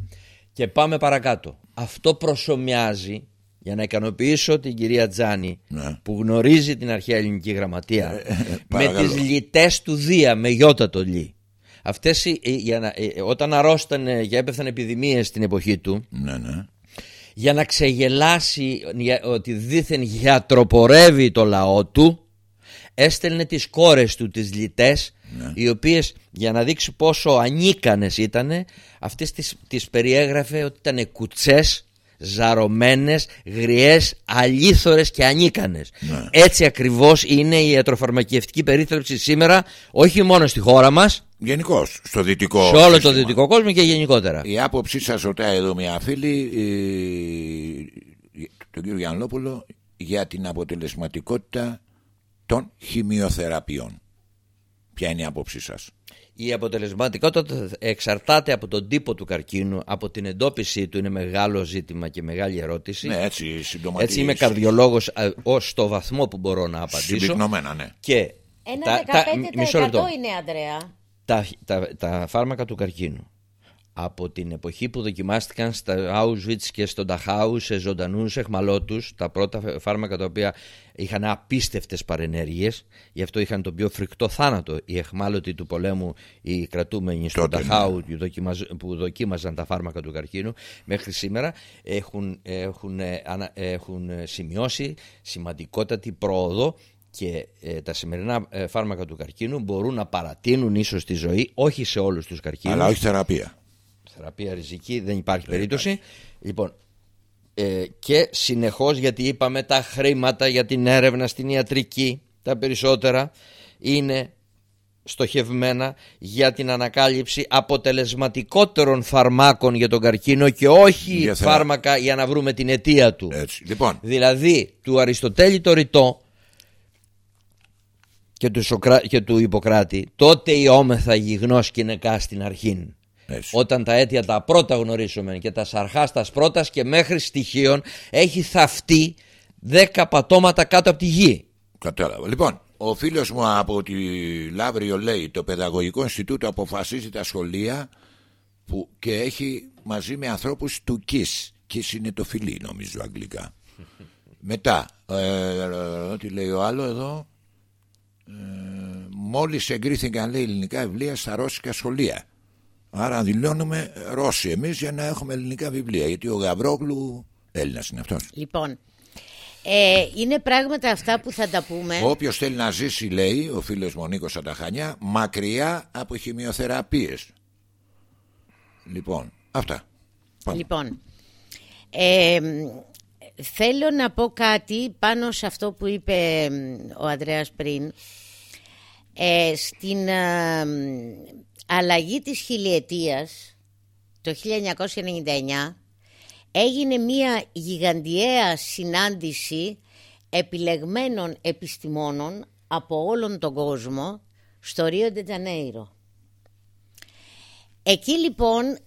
Και πάμε παρακάτω Αυτό προσωμιάζει για να ικανοποιήσω την κυρία Τζάνη Ναι. που γνωρίζει την αρχαία ελληνική γραμματεία με παρακαλώ. τις λιτές του Δία με γιώτα το λι. Αυτές οι- οι- για να, ε, όταν αρρώστανε και έπεφταν επιδημίες στην εποχή του Ναι, ναι. Για να ξεγελάσει για- ότι δήθεν γιατροπορεύει το λαό του έστελνε τις κόρες του τις λιτές οι οποίες για να δείξει πόσο ανίκανες ήτανε αυτές τις, τις περιέγραφε ότι ήταν κουτσές ζαρωμένες, γριές, αλήθωρες και ανίκανες. Έτσι ακριβώς είναι η ιατροφαρμακευτική περίθαλψη σήμερα, όχι μόνο στη χώρα μας, Γενικώ, στο δυτικό. σε όλο το σύστημα. δυτικό κόσμο και γενικότερα. Η άποψή σας ρωτάει εδώ μια φίλη, ε, τον κύριο Γιαννόπουλο, για την αποτελεσματικότητα των χημειοθεραπείων. Ποια είναι η άποψή σας; Η αποτελεσματικότητα εξαρτάται από τον τύπο του καρκίνου, από την εντόπιση του είναι μεγάλο ζήτημα και μεγάλη ερώτηση. Ναι, έτσι συντοματικά. Έτσι είμαι καρδιολόγος ε, ως στο βαθμό που μπορώ να απαντήσω. Συμπυκνωμένα, ναι. Και Ένα τα, τα, 15% μισό λεπτό. είναι, Αντρέα. Τα, τα, τα φάρμακα του καρκίνου από την εποχή που δοκιμάστηκαν στα Auschwitz και στον Ταχάου σε ζωντανούς εχμαλώτους τα πρώτα φάρμακα τα οποία είχαν απίστευτες παρενέργειες γι' αυτό είχαν τον πιο φρικτό θάνατο. Οι εχμάλωτοι του πολέμου οι κρατούμενοι στον Τότε, Ταχάου που δοκίμαζαν τα φάρμακα του καρκίνου μέχρι σήμερα έχουν, έχουν, έχουν σημειώσει σημαντικότατη πρόοδο και ε, τα σημερινά ε, φάρμακα του καρκίνου μπορούν να παρατείνουν ίσως τη ζωή όχι σε όλους τους καρκίνους. Αλλά όχι θεραπεία. θεραπεία ριζική δεν υπάρχει περίπτωση. λοιπόν ε, και συνεχώς γιατί είπαμε τα χρήματα για την έρευνα στην ιατρική τα περισσότερα είναι στοχευμένα για την ανακάλυψη αποτελεσματικότερων φαρμάκων για τον καρκίνο και όχι Για θερα- φάρμακα για να βρούμε την αιτία του Έτσι. Λοιπόν, Δηλαδή του Αριστοτέλη το ρητό και του, Σοκρα... και του Ιπποκράτη τότε η όμεθα γιγνός και νεκά στην αρχήν. Έτσι. Όταν τα αίτια τα πρώτα γνωρίσουμε και τα σαρχάς τα πρώτας και μέχρι στοιχείων έχει θαυτεί δέκα πατώματα κάτω από τη γη. Κατάλαβα. Λοιπόν, ο φίλος μου από τη Λαύριο λέει το Παιδαγωγικό Ινστιτούτο αποφασίζει τα σχολεία που και έχει μαζί με ανθρώπους του ΚΙΣ. ΚΙΣ είναι το φιλί νομίζω αγγλικά. (laughs) Μετά, ε, τι λέει ο άλλο εδώ, ε, μόλις εγκρίθηκαν λέει ελληνικά βιβλία στα ρώσικα σχολεία. Άρα δηλώνουμε Ρώσοι εμείς για να έχουμε ελληνικά βιβλία. Γιατί ο Γαβρόγλου Έλληνας είναι αυτός. Λοιπόν, ε, είναι πράγματα αυτά που θα τα πούμε. Όποιος θέλει να ζήσει, λέει ο φίλος μου ο Νίκος από τα Χανιά, μακριά από χημειοθεραπείες. Λοιπόν, αυτά. Πάμε. Λοιπόν, ε, θέλω να πω κάτι πάνω σε αυτό που είπε μ, ο Ανδρέας πριν. Ε, στην ε, μ, αλλαγή της χιλιετίας το 1999 έγινε μία γιγαντιαία συνάντηση επιλεγμένων επιστημόνων από όλον τον κόσμο στο Ρίο Ντετζανέιρο. Εκεί λοιπόν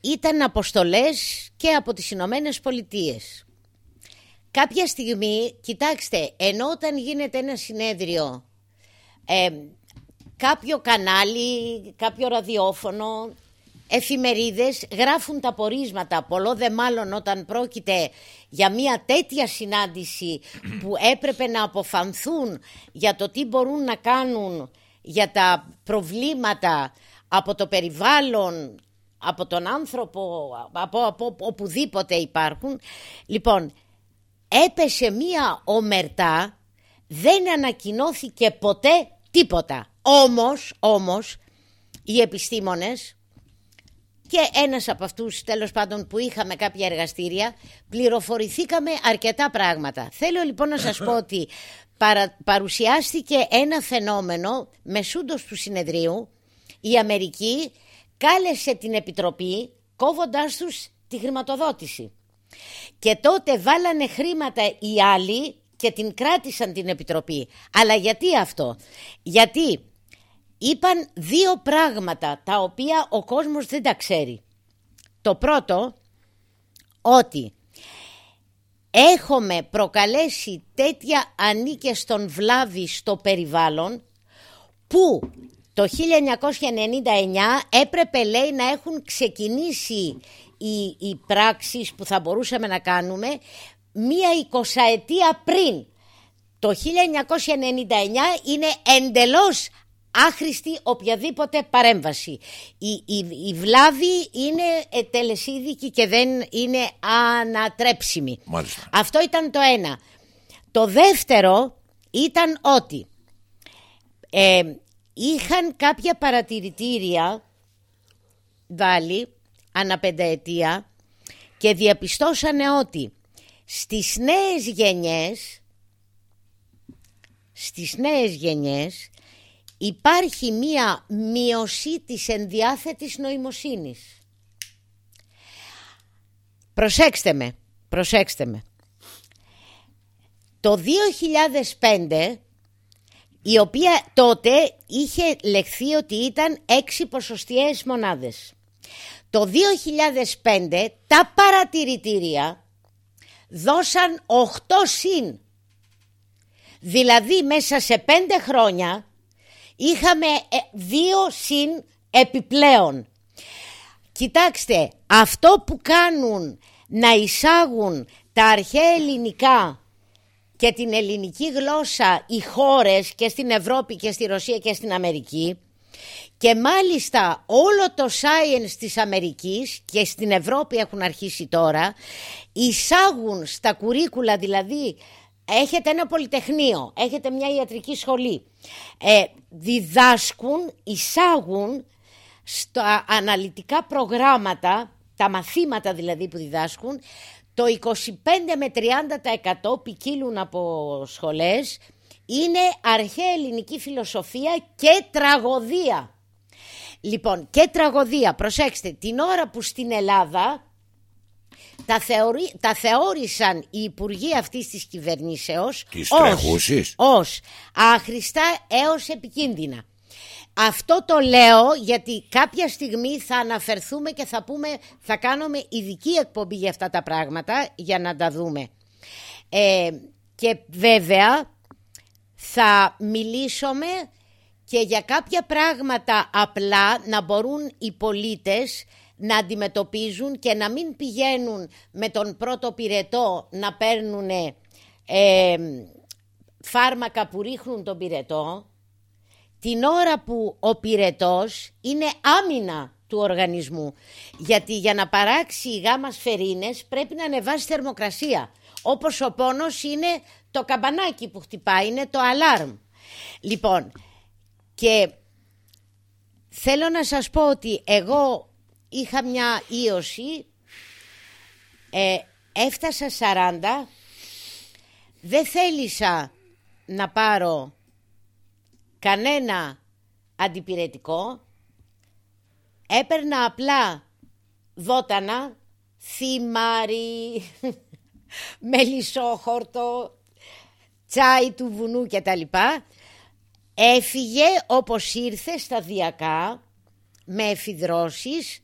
ήταν αποστολές και από τις Ηνωμένες Πολιτείες. Κάποια στιγμή, κοιτάξτε, ενώ όταν γίνεται ένα συνέδριο, ε, κάποιο κανάλι, κάποιο ραδιόφωνο, εφημερίδες γράφουν τα πορίσματα, πολλό δε μάλλον όταν πρόκειται για μια τέτοια συνάντηση που έπρεπε να αποφανθούν για το τι μπορούν να κάνουν για τα προβλήματα από το περιβάλλον, από τον άνθρωπο, από, από οπουδήποτε υπάρχουν. Λοιπόν, έπεσε μία ομερτά, δεν ανακοινώθηκε ποτέ τίποτα. Όμως, όμως, οι επιστήμονες και ένας από αυτούς τέλος πάντων που είχαμε κάποια εργαστήρια πληροφορηθήκαμε αρκετά πράγματα. Θέλω λοιπόν να σας πω (laughs) ότι παρα, παρουσιάστηκε ένα φαινόμενο μεσούντος του συνεδρίου η Αμερική κάλεσε την Επιτροπή κόβοντάς τους τη χρηματοδότηση. Και τότε βάλανε χρήματα οι άλλοι και την κράτησαν την Επιτροπή. Αλλά γιατί αυτό; Γιατί είπαν δύο πράγματα τα οποία ο κόσμος δεν τα ξέρει. Το πρώτο, ότι έχουμε προκαλέσει τέτοια ανήκε στον βλάβη στο περιβάλλον που το 1999 έπρεπε λέει να έχουν ξεκινήσει οι, οι πράξεις που θα μπορούσαμε να κάνουμε μία εικοσαετία πριν. Το 1999 είναι εντελώς άχρηστη οποιαδήποτε παρέμβαση. Η, η, η βλάβη είναι ε, τελεσίδικη και δεν είναι ανατρέψιμη. Μάλιστα. Αυτό ήταν το ένα. Το δεύτερο ήταν ότι ε, είχαν κάποια παρατηρητήρια βάλει ανά πενταετία και διαπιστώσανε ότι στις νέες γενιές στις νέες γενιές υπάρχει μία μείωση της ενδιάθετης νοημοσύνης. Προσέξτε με, προσέξτε με. Το 2005 η οποία τότε είχε λεχθεί ότι ήταν έξι ποσοστιαίες μονάδες. Το 2005 τα παρατηρητήρια δώσαν 8 συν. Δηλαδή μέσα σε πέντε χρόνια είχαμε ε, δύο συν επιπλέον. Κοιτάξτε, αυτό που κάνουν να εισάγουν τα αρχαία ελληνικά και την ελληνική γλώσσα οι χώρες και στην Ευρώπη και στη Ρωσία και στην Αμερική και μάλιστα όλο το science της Αμερικής και στην Ευρώπη έχουν αρχίσει τώρα εισάγουν στα κουρίκουλα δηλαδή έχετε ένα πολυτεχνείο, έχετε μια ιατρική σχολή ε, διδάσκουν, εισάγουν στα αναλυτικά προγράμματα τα μαθήματα δηλαδή που διδάσκουν το 25 με 30% ποικίλουν από σχολές είναι αρχαία ελληνική φιλοσοφία και τραγωδία. Λοιπόν, και τραγωδία, προσέξτε, την ώρα που στην Ελλάδα τα, θεωρεί, τα θεώρησαν οι υπουργοί αυτής της κυβερνήσεως Τις ως, τρέχουσες. ως άχρηστα έως επικίνδυνα. Αυτό το λέω γιατί κάποια στιγμή θα αναφερθούμε και θα πούμε, θα κάνουμε ειδική εκπομπή για αυτά τα πράγματα για να τα δούμε. Ε, και βέβαια θα μιλήσουμε και για κάποια πράγματα απλά να μπορούν οι πολίτες να αντιμετωπίζουν και να μην πηγαίνουν με τον πρώτο πυρετό να παίρνουν ε, φάρμακα που ρίχνουν τον πυρετό την ώρα που ο πυρετός είναι άμυνα του οργανισμού. Γιατί για να παράξει η γάμας σφαιρίνες πρέπει να ανεβάσει θερμοκρασία. Όπως ο πόνος είναι το καμπανάκι που χτυπάει, είναι το αλάρμ. Λοιπόν, και θέλω να σας πω ότι εγώ είχα μια ίωση, ε, έφτασα 40, δεν θέλησα να πάρω κανένα αντιπηρετικό, έπαιρνα απλά βότανα, θυμάρι, (laughs) μελισσόχορτο, τσάι του βουνού κτλ. Έφυγε όπως ήρθε σταδιακά με εφηδρώσεις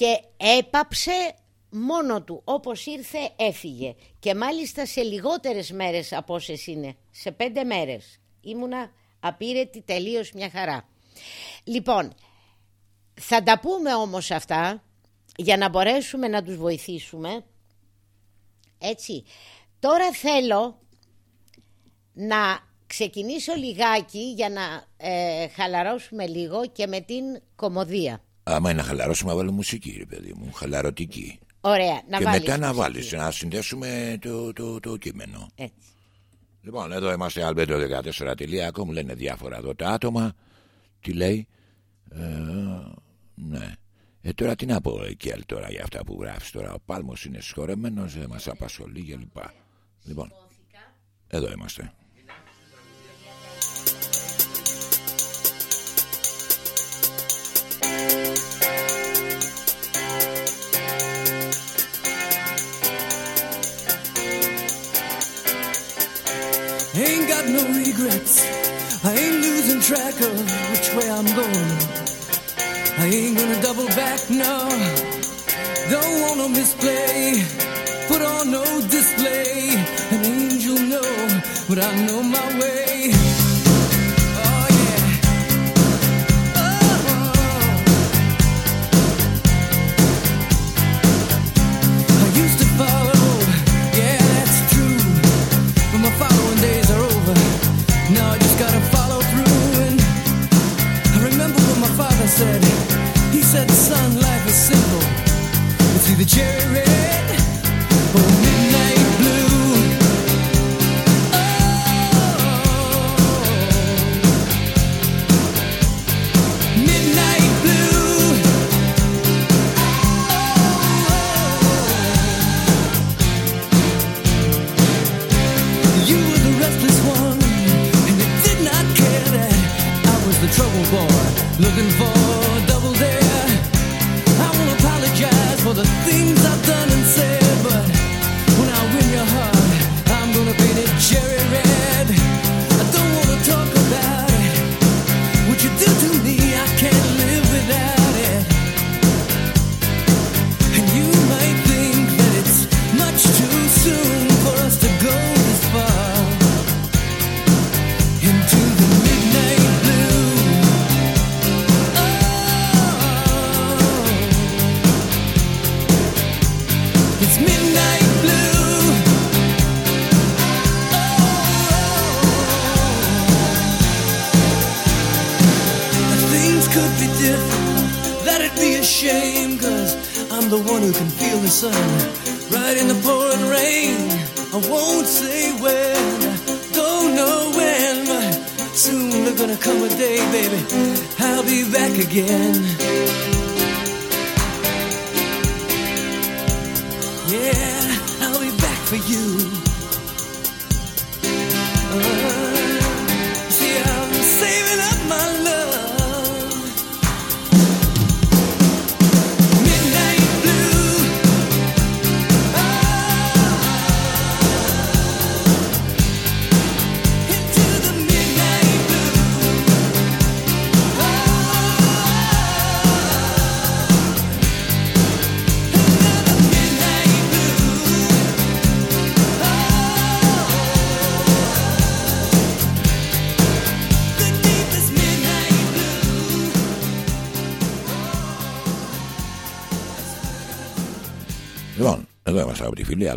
και έπαψε μόνο του όπως ήρθε έφυγε και μάλιστα σε λιγότερες μέρες από όσες είναι, σε πέντε μέρες ήμουνα απείρετη τελείως μια χαρά. Λοιπόν, θα τα πούμε όμως αυτά για να μπορέσουμε να τους βοηθήσουμε. Έτσι, τώρα θέλω να ξεκινήσω λιγάκι για να ε, χαλαρώσουμε λίγο και με την κομμωδία. Άμα είναι να χαλαρώσουμε, να βάλουμε μουσική, ρε παιδί μου. Χαλαρωτική. Ωραία, να και βάλεις μετά να μουσική. βάλεις, να συνδέσουμε το, το, το κείμενο. Έτσι. Λοιπόν, εδώ είμαστε albedo14.com, μου λένε διάφορα εδώ τα άτομα. Τι λέει; Ε, ναι. Ε, τώρα τι να πω, Κέλ, τώρα για αυτά που γράφεις τώρα. Ο Πάλμος είναι συγχωρεμένος, δεν μας απασχολεί και λοιπά. Λοιπόν, εδώ είμαστε. Got no regrets. I ain't losing track of which way I'm going. I ain't gonna double back, no. Don't wanna misplay. Put on no display. An angel, no, but I know my way. Said. He said, son, life is simple. It's either cherry red or midnight blue. Oh. Midnight blue. Oh. You were the restless one, and you did not care that I was the trouble boy looking for for the things I've done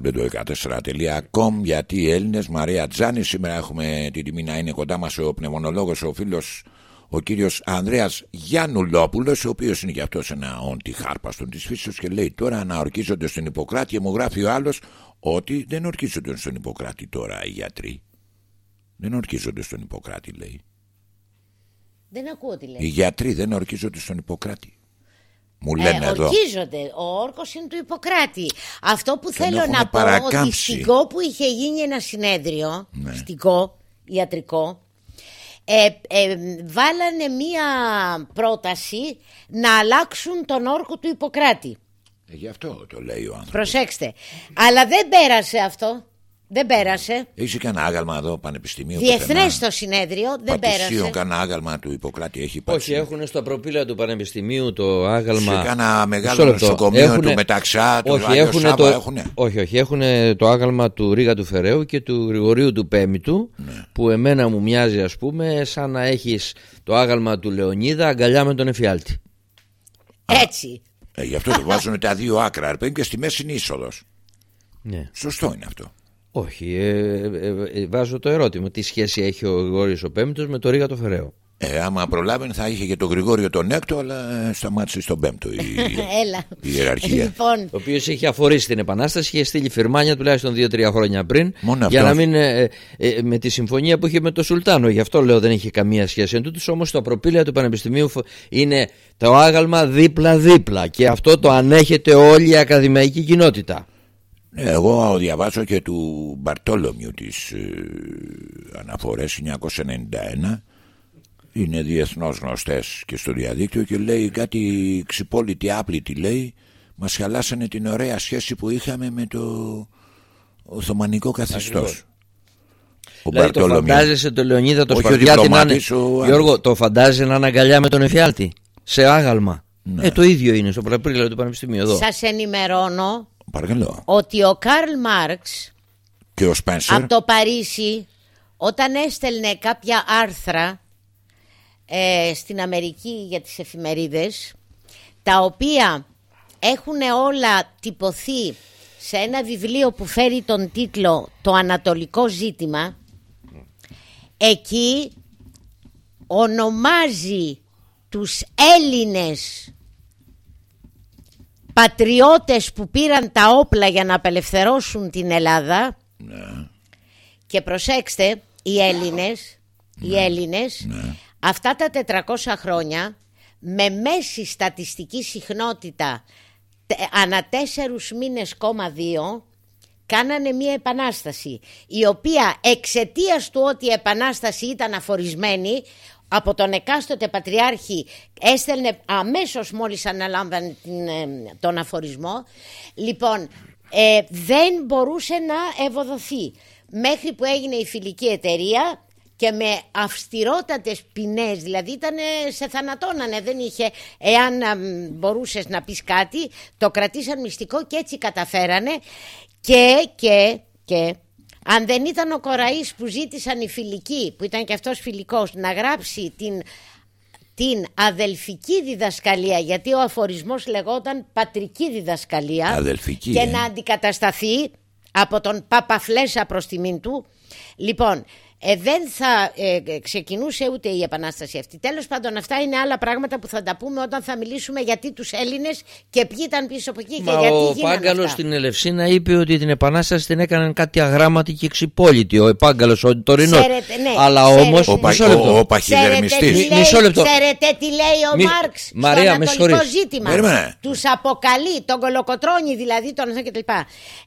www.albedo104.com γιατί οι Έλληνες Μαρία Τζάνη σήμερα έχουμε την τιμή να είναι κοντά μας ο πνευμονολόγος ο φίλος ο κύριος Ανδρέας Γιάννουλόπουλος ο οποίος είναι και αυτός ένα όντι χάρπαστον της φύσης και λέει τώρα να ορκίζονται στον Ιπποκράτη μου γράφει ο άλλος ότι δεν ορκίζονται στον Ιπποκράτη τώρα οι γιατροί δεν ορκίζονται στον Ιπποκράτη λέει. Δεν ακούω τι λέει. Οι γιατροί δεν ορκίζονται στον Ιπποκράτη μου Ε, λένε εδώ ορκίζονται. Ο όρκος είναι του Ιπποκράτη. Αυτό που θέλω έχουν να πω ότι παρακάμψει. στην ΚΟ που είχε γίνει ένα συνέδριο, Ναι. στην ΚΟ, ιατρικό, ε, ε, βάλανε μία πρόταση να αλλάξουν τον όρκο του Ιπποκράτη. ε, γι' αυτό το λέει ο άνθρωπος Προσέξτε. Αλλά δεν πέρασε αυτό. Δεν πέρασε. Έχει κανένα άγαλμα εδώ πανεπιστημίου. Διεθνές το συνέδριο δεν Πατησίων, πέρασε. κανένα άγαλμα του Ιπποκράτη έχει Όχι, υπάρξει. έχουν στο προπήλαιο του Πανεπιστημίου το άγαλμα. Σε κάνα μεγάλο Μισό λεπτό. νοσοκομείο Έχουνε- του Μεταξά, του όχι, Άγιο έχουνε Σάβα το... έχουνε; όχι, όχι, έχουν το άγαλμα του Ρίγα του Φεραίου και του Γρηγορίου του Πέμητου Ναι. που εμένα μου μοιάζει ας πούμε σαν να έχεις το άγαλμα του Λεωνίδα αγκαλιά με τον εφιάλτη. Έτσι. Ε, γι' αυτό το βάζουν τα δύο άκρα. ρε παιδί, και στη μέση είναι είσοδος. Ναι. Σωστό είναι αυτό. Όχι, ε, ε, ε, βάζω το ερώτημα. Τι σχέση έχει ο Γρηγόριος ο Πέμπτος με το Ρίγα το Φεραίου. Ε, άμα προλάβαινε θα είχε και τον Γρηγόριο τον έκτο, αλλά ε, σταμάτησε στον πέμπτο η, (laughs) Έλα. η ιεραρχία. Λοιπόν, Ο οποίος είχε αφορήσει την Επανάσταση, είχε στείλει φυρμάνια τουλάχιστον 2-3 χρόνια πριν. Μόνο για αυτός. να μην. ε, ε, με τη συμφωνία που είχε με τον Σουλτάνο. Γι' αυτό λέω δεν είχε καμία σχέση. Εν τούτης όμως το προπήλαια του Πανεπιστημίου φο- είναι το άγαλμα δίπλα-δίπλα. Και αυτό το ανέχεται όλη η ακαδημαϊκή κοινότητα. Ε, Εγώ διαβάζω και του Μπαρτόλομιου τις ε, αναφορές 1991 είναι διεθνώς γνωστές και στο διαδίκτυο και λέει κάτι ξυπόλυτη άπλητη λέει μας χαλάσανε την ωραία σχέση που είχαμε με το Οθωμανικό καθεστώς ο Δηλαδή το Μπαρτόλομιου φαντάζεσαι το Λεωνίδα το Όχι ο Σπαρτιάτη να είναι. διπλωμάτης, ο άλλος. Γιώργο, το φαντάζεσαι να είναι αγκαλιά με τον εφιάλτη. Σε άγαλμα. Ναι. Ε, το ίδιο είναι στο προπήλαιο του Πανεπιστημίου εδώ. σας ενημερώνω παρακαλώ. Ότι ο Καρλ Μάρξ και ο Σπένσερ. από το Παρίσι όταν έστελνε κάποια άρθρα ε, στην Αμερική για τις εφημερίδες τα οποία έχουν όλα τυπωθεί σε ένα βιβλίο που φέρει τον τίτλο «Το Ανατολικό Ζήτημα» εκεί ονομάζει τους Έλληνες πατριώτες που πήραν τα όπλα για να απελευθερώσουν την Ελλάδα. Και προσέξτε οι Έλληνες, οι Έλληνες αυτά τα 400 χρόνια με μέση στατιστική συχνότητα τε- ανά τέσσερους μήνες κόμμα δύο κάνανε μια επανάσταση η οποία εξαιτίας του ότι η επανάσταση ήταν αφορισμένη από τον εκάστοτε πατριάρχη έστελνε αμέσως μόλις αναλάμβανε την, ε, τον αφορισμό. Λοιπόν ε, δεν μπορούσε να ευοδοθεί. Μέχρι που έγινε η φιλική εταιρεία και με αυστηρότατες ποινές, δηλαδή ήταν σε θανατώνανε, δεν είχε, εάν α, μ, μπορούσες να πεις κάτι, το κρατήσαν μυστικό και έτσι καταφέρανε. Και, και, και, αν δεν ήταν ο Κοραής που ζήτησαν οι φιλικοί, που ήταν και αυτός φιλικός, να γράψει την, την αδελφική διδασκαλία, γιατί ο αφορισμός λεγόταν πατρική διδασκαλία Αδελφική, και ε. να αντικατασταθεί από τον Παπαφλέσα προς τιμήν του. Λοιπόν, ε, δεν θα ε, ε, ξεκινούσε ούτε η επανάσταση αυτή. Τέλος πάντων αυτά είναι άλλα πράγματα που θα τα πούμε όταν θα μιλήσουμε γιατί τους Έλληνες και ποιοι ήταν πίσω από εκεί Μα και γιατί ο γίνανε Πάγκαλος αυτά. στην Ελευσίνα είπε ότι την επανάσταση την έκαναν κάτι αγράμματοι και ξυπόλοιτοι. Ο Πάγκαλος ο τωρινός. Ξέρετε, ναι, Αλλά ξέρετε. όμως. Ο, πα, Μισό λεπτό. ο, ο Ξέρετε παχυδερμιστής. τι, Μι- λέει, μισό λεπτό. ξέρετε τι λέει ο Μη- Μάρξ Μαρία, στο με ανατολικό συγχωρείς. ζήτημα. Περίμενε. Τους αποκαλεί τον κολοκοτρώνη δηλαδή τον κτλ.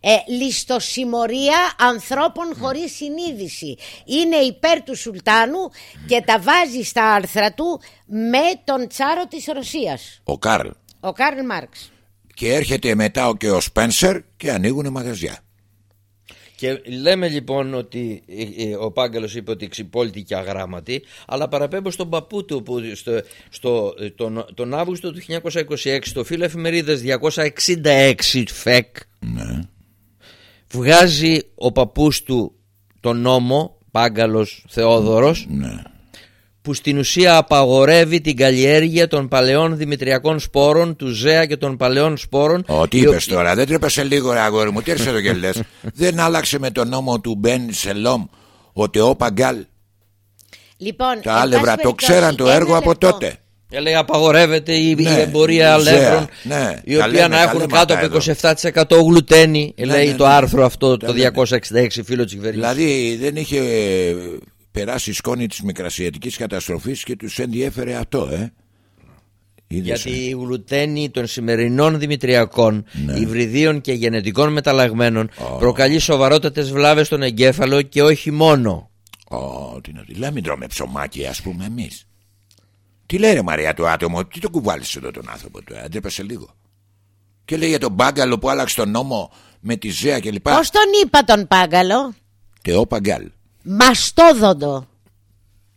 Ε, ληστοσημωρία ανθρώπων χωρίς συνείδηση. Είναι υπέρ του Σουλτάνου και τα βάζει στα άρθρα του με τον τσάρο της Ρωσίας. Ο Καρλ. Ο Κάρλ Μάρξ. Και έρχεται μετά και ο Σπένσερ και ανοίγουν μαγαζιά. Και λέμε λοιπόν ότι ε, ε, ο Πάγκαλος είπε ότι ξυπόλυτη και αγράμματη, αλλά παραπέμπω στον παππού του που στο, στο, ε, τον, τον Αύγουστο του 1926 στο φύλλο εφημερίδας 266 ΦΕΚ Ναι. βγάζει ο παππούς του τον νόμο, Πάγκαλος Θεόδωρος, Ναι. που στην ουσία απαγορεύει την καλλιέργεια των παλαιών δημητριακών σπόρων, του ζέα και των παλαιών σπόρων. Ω, τι οι είπες οποίοι- τώρα, δεν τρέπεσαι λίγο, ρε αγόρι μου, τι έρχεσαι εδώ και λες. (laughs) δεν άλλαξε με τον νόμο του Μπεν Σελόμ ο Τεό Παγκάλ. Λοιπόν, Τα εν άλευρα πάση το περιπτώσει, ξέραν το ένα έργο από λεπτό. τότε. Και λέει απαγορεύεται η, η Ναι, εμπορία ζέα, αλεύρων ναι. η Τα οποία λέμε, να τα έχουν λέμε κάτω αυτά από εδώ. 27% γλουτένη λέει ναι, το ναι. άρθρο αυτό Τα το λέμε. 266 φίλο της κυβέρνησης Δηλαδή δεν είχε ε, περάσει η σκόνη της μικρασιατικής καταστροφής και τους ενδιέφερε αυτό, ε. Είδες, γιατί ε. η γλουτένη των σημερινών δημητριακών, υβριδίων και γενετικών μεταλλαγμένων προκαλεί σοβαρότατες βλάβες στον εγκέφαλο και όχι μόνο. Ω, τι να δει. Λέμε μην τρώμε ψωμάκι, ας πούμε, εμείς. Τι λέει ρε Μαρία το άτομο, τι το κουβάλισε εδώ τον άνθρωπο του, ε, αντρέπασε λίγο. Και λέει για τον Μπάγκαλο που άλλαξε τον νόμο με τη Ζέα κλπ. Πώς τον είπα τον Πάγκαλο; Τεό Παγκάλ. Μαστόδοντο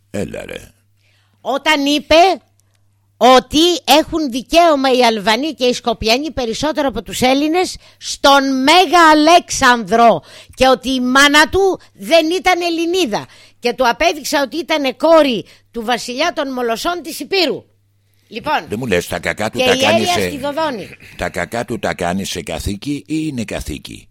Έλα ρε. Όταν είπε ότι έχουν δικαίωμα οι Αλβανοί και οι Σκοπιανοί περισσότερο από τους Έλληνες στον Μέγα Αλέξανδρο και ότι η μάνα του δεν ήταν Ελληνίδα και του απέδειξα ότι ήταν κόρη του βασιλιά των Μολοσσών της Υπήρου. Λοιπόν, Δεν μου λες τα κακά του και τα η κάνεις Έλια στη σε... Δοδόνη. Τα κακά του τα κάνεις σε καθήκη ή είναι καθήκη;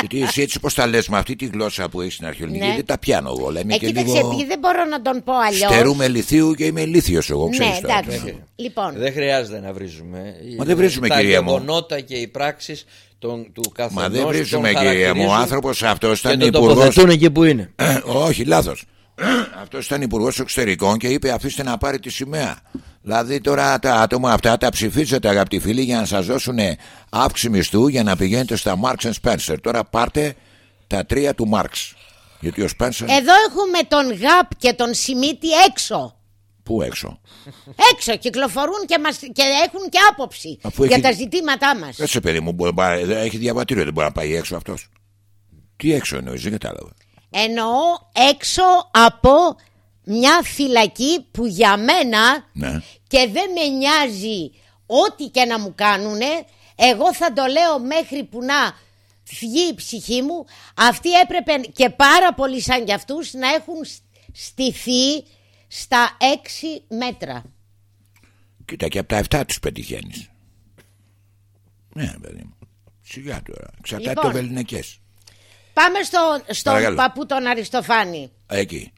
Γιατί εσύ έτσι πως τα λες με αυτή τη γλώσσα που έχεις στην αρχαιολογική Ναι. δεν τα πιάνω εγώ. Λέμε Ε, και κοίταξε, λίγο... επειδή δεν μπορώ να τον πω αλλιώς. Στερούμε λιθίου και είμαι ηλίθιος εγώ, Ναι, ξέρεις τώρα. εντάξει. Λοιπόν, Δεν χρειάζεται να βρίζουμε. Μα δεν βρίζουμε, Τα κυρία μου. γεγονότα και οι πράξεις των, του καθενός Μα δεν τον βρίζουμε κυρία μου, ο χαρακτηρίζουν άνθρωπος αυτός και ήταν τον υπουργός τοποθετούν εκεί που είναι. (clears throat) Όχι, λάθος. (clears throat) Αυτός ήταν υπουργός εξωτερικών και είπε: Αφήστε να πάρει τη σημαία. Δηλαδή τώρα τα άτομα αυτά τα ψηφίζετε, αγαπητοί φίλοι, για να σας δώσουν αύξηση μισθού για να πηγαίνετε στα Marks Spencer. Τώρα πάρτε τα τρία του Marx. Γιατί ο Spencer. εδώ έχουμε τον Γαπ και τον Σιμίτη έξω. Πού έξω; Έξω κυκλοφορούν και, μας, και έχουν και άποψη Αφού για έχει- τα ζητήματά μας. Έτσι, παιδί μου, μπορεί να πάει- δεν έχει διαβατήριο, δεν μπορεί να πάει έξω αυτός. Τι έξω εννοείς, δεν κατάλαβα. Εννοώ έξω από μια φυλακή που για μένα Ναι. και δεν με νοιάζει ό,τι και να μου κάνουνε εγώ θα το λέω μέχρι που να βγει η ψυχή μου αυτοί έπρεπε και πάρα πολλοί σαν κι αυτούς να έχουν σ- στηθεί στα έξι μέτρα. Κοίτα και από τα 7 τους πετυχαίνεις. Ναι, παιδί μου. Σιγά τώρα. Εξαρτάται Λοιπόν. το βεληνικέ. Πάμε στο, στον Παρακαλώ. παππού τον Αριστοφάνη. Εκεί.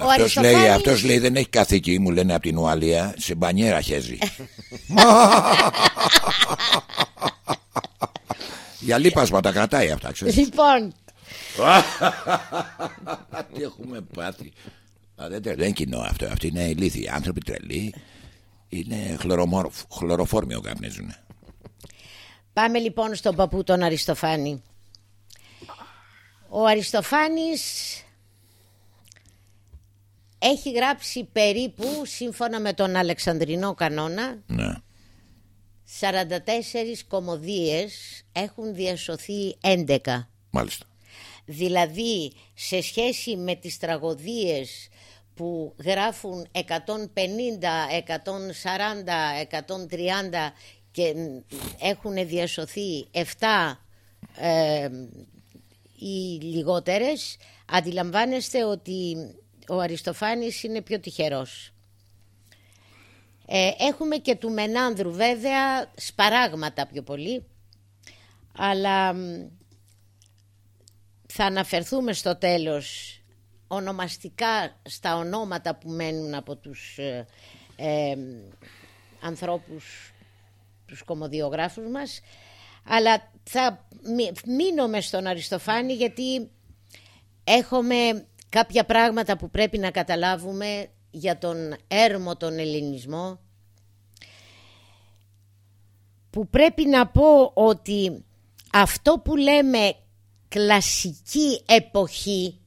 Αυτός λέει, Αριστοφάνης- αυτός λέει δεν έχει καθήκη, μου λένε από την Ουαλία, σε μπανιέρα χέζει. (laughs) Για λίπασμα τα κρατάει αυτά, ξέρεις. Λοιπόν, (laughs) Τι έχουμε πάθει. Α, δεν, δεν είναι κοινό αυτό, αυτοί είναι ηλίθιοι, άνθρωποι τρελοί. Είναι χλωρομόρφ- χλωροφόρμιο καπνίζουν. Πάμε λοιπόν στον παππού τον Αριστοφάνη. Ο Αριστοφάνης έχει γράψει περίπου, σύμφωνα με τον Αλεξανδρινό κανόνα, Ναι. 44 κομμωδίες έχουν διασωθεί 11. Μάλιστα. Δηλαδή, σε σχέση με τις τραγωδίες που γράφουν 150, 140, 130 και μ, έχουν διασωθεί 7 ε, ή λιγότερες, αντιλαμβάνεστε ότι ο Αριστοφάνης είναι πιο τυχερός. Ε, έχουμε και του Μενάνδρου βέβαια, σπαράγματα πιο πολύ, αλλά μ, θα αναφερθούμε στο τέλος ονομαστικά στα ονόματα που μένουν από τους ε, ε, ανθρώπους, τους κομμωδιογράφους μας αλλά θα μει- μείνω μες στον Αριστοφάνη γιατί έχουμε κάποια πράγματα που πρέπει να καταλάβουμε για τον έρμο τον ελληνισμό που πρέπει να πω ότι αυτό που λέμε κλασική εποχή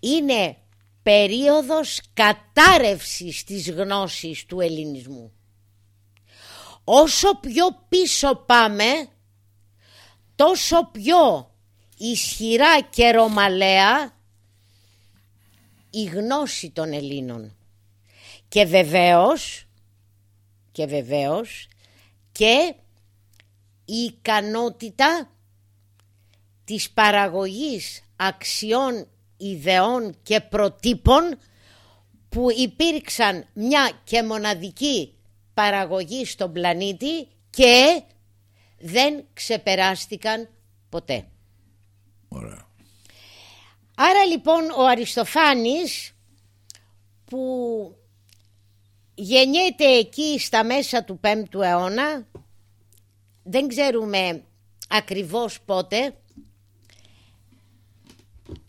είναι περίοδος κατάρρευσης της γνώσης του ελληνισμού. Όσο πιο πίσω πάμε, τόσο πιο ισχυρά και ρωμαλαία η γνώση των Ελλήνων. Και βεβαίως, και βεβαίως, και η ικανότητα της παραγωγής αξιών, ιδεών και προτύπων που υπήρξαν μια και μοναδική παραγωγή στον πλανήτη και δεν ξεπεράστηκαν ποτέ. Ωραία. Άρα λοιπόν ο Αριστοφάνης που γεννιέται εκεί στα μέσα του 5ου αιώνα δεν ξέρουμε ακριβώς πότε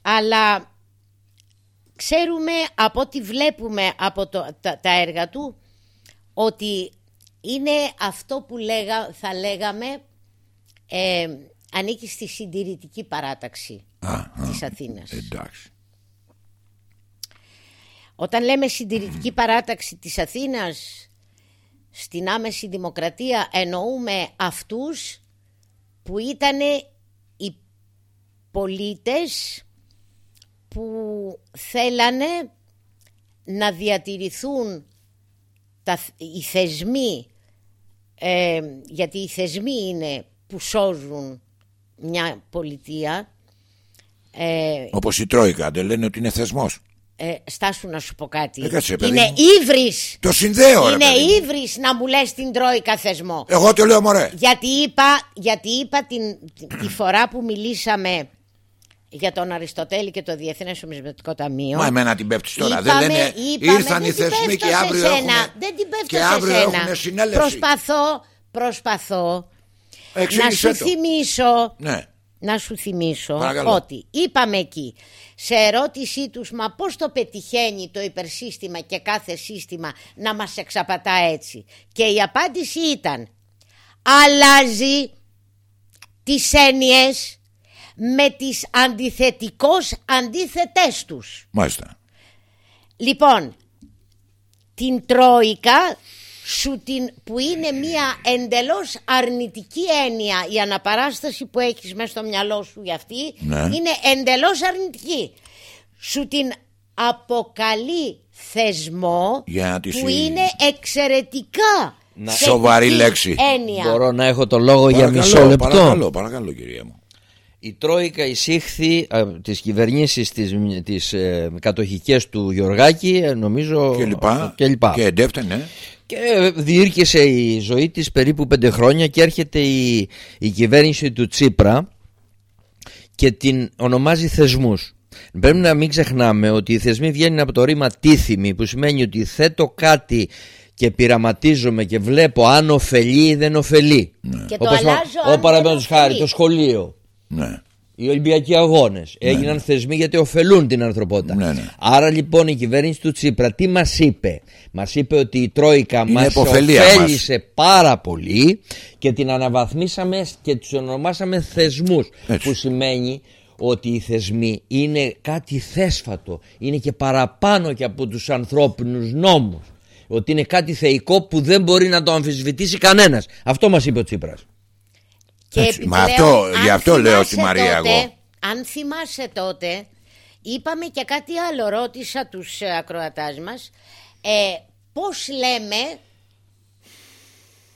αλλά ξέρουμε από ό,τι βλέπουμε από το, τα, τα έργα του ότι είναι αυτό που λέγα, θα λέγαμε ε, ανήκει στη συντηρητική παράταξη Α, α, της Αθήνας. εντάξει. Όταν λέμε συντηρητική παράταξη της Αθήνας στην άμεση δημοκρατία εννοούμε αυτούς που ήταν οι πολίτες που θέλανε να διατηρηθούν τα, οι θεσμοί ε, γιατί οι θεσμοί είναι που σώζουν μια πολιτεία ε, Όπως η Τρόικα δεν λένε ότι είναι θεσμός. ε, στάσου να σου πω κάτι. Ε, κάτσε, παιδί είναι μου. ύβρις. Το συνδέω ρε Είναι παιδί μου. ύβρις να μου λες την Τρόικα θεσμό. Εγώ το λέω μωρέ. Γιατί είπα, γιατί είπα την, τη φορά που μιλήσαμε για τον Αριστοτέλη και το Διεθνές Ομισματικό Ταμείο. Μα εμένα την πέφτεις τώρα. Είπαμε- δεν λένε είπαμε, ήρθαν δεν οι την θεσμοί πέφτω και σε αύριο σένα, έχουν, Δεν την πέφτω και σε αύριο σένα. έχουν συνέλευση. Προσπαθώ, προσπαθώ να Εξήγησέ σου το. θυμίσω Ναι. να σου θυμίσω Παρακαλώ. ότι είπαμε εκεί σε ερώτησή τους μα πώς το πετυχαίνει το υπερσύστημα και κάθε σύστημα να μας εξαπατά έτσι και η απάντηση ήταν αλλάζει τις έννοιες με τις αντιθετικώς αντίθετές τους Μάλιστα. Λοιπόν, την Τρόικα σου την, που είναι μια εντελώς αρνητική έννοια η αναπαράσταση που έχεις μέσα στο μυαλό σου για αυτή Ναι. είναι εντελώς αρνητική. Σου την αποκαλεί θεσμό Για να της που συ- είναι εξαιρετικά Να- θετική Σοβαρή λέξη. Έννοια. Μπορώ να έχω το λόγο για Παρακαλώ, μισό λεπτό. Παρακαλώ, παρακαλώ κυρία μου. Η Τρόικα εισήχθη από τις κυβερνήσεις της, της ε, κατοχικές του Γιωργάκη ε, νομίζω Και λοιπά. και λοιπά. Και εντεύθυνε. ναι. Και διήρκησε η ζωή της περίπου πέντε χρόνια και έρχεται η, η κυβέρνηση του Τσίπρα και την ονομάζει θεσμούς. Πρέπει να μην ξεχνάμε ότι οι θεσμοί βγαίνουν από το ρήμα τίθιμη που σημαίνει ότι θέτω κάτι και πειραματίζομαι και βλέπω αν ωφελεί ή δεν ωφελεί. Και το Όπως αλλάζω ο αν παραδείγματος δεν χάρη ωφελεί. το σχολείο. Ναι. Οι Ολυμπιακοί αγώνες έγιναν θεσμοί γιατί ωφελούν την ανθρωπότητα. Ναι, ναι. Άρα λοιπόν η κυβέρνηση του Τσίπρα τι μας είπε, Μας είπε ότι η Τρόικα Είναι μας υποφελία ωφέλησε πάρα πολύ και την αναβαθμίσαμε και τους ονομάσαμε θεσμούς. Έτσι. Που σημαίνει ότι οι θεσμοί είναι κάτι θέσφατο, είναι και παραπάνω και από τους ανθρώπινους νόμους. Ότι είναι κάτι θεϊκό που δεν μπορεί να το αμφισβητήσει κανένας. Αυτό μας είπε ο Τσίπρας. Και Έτσι, μα επιπλέον, αυτό- αν γι' αυτό λέω θυμάσαι στη Μαρία τότε, εγώ. Αν θυμάσαι τότε, είπαμε και κάτι άλλο, ρώτησα τους ε, ακροατάς μας, ε, πώς λέμε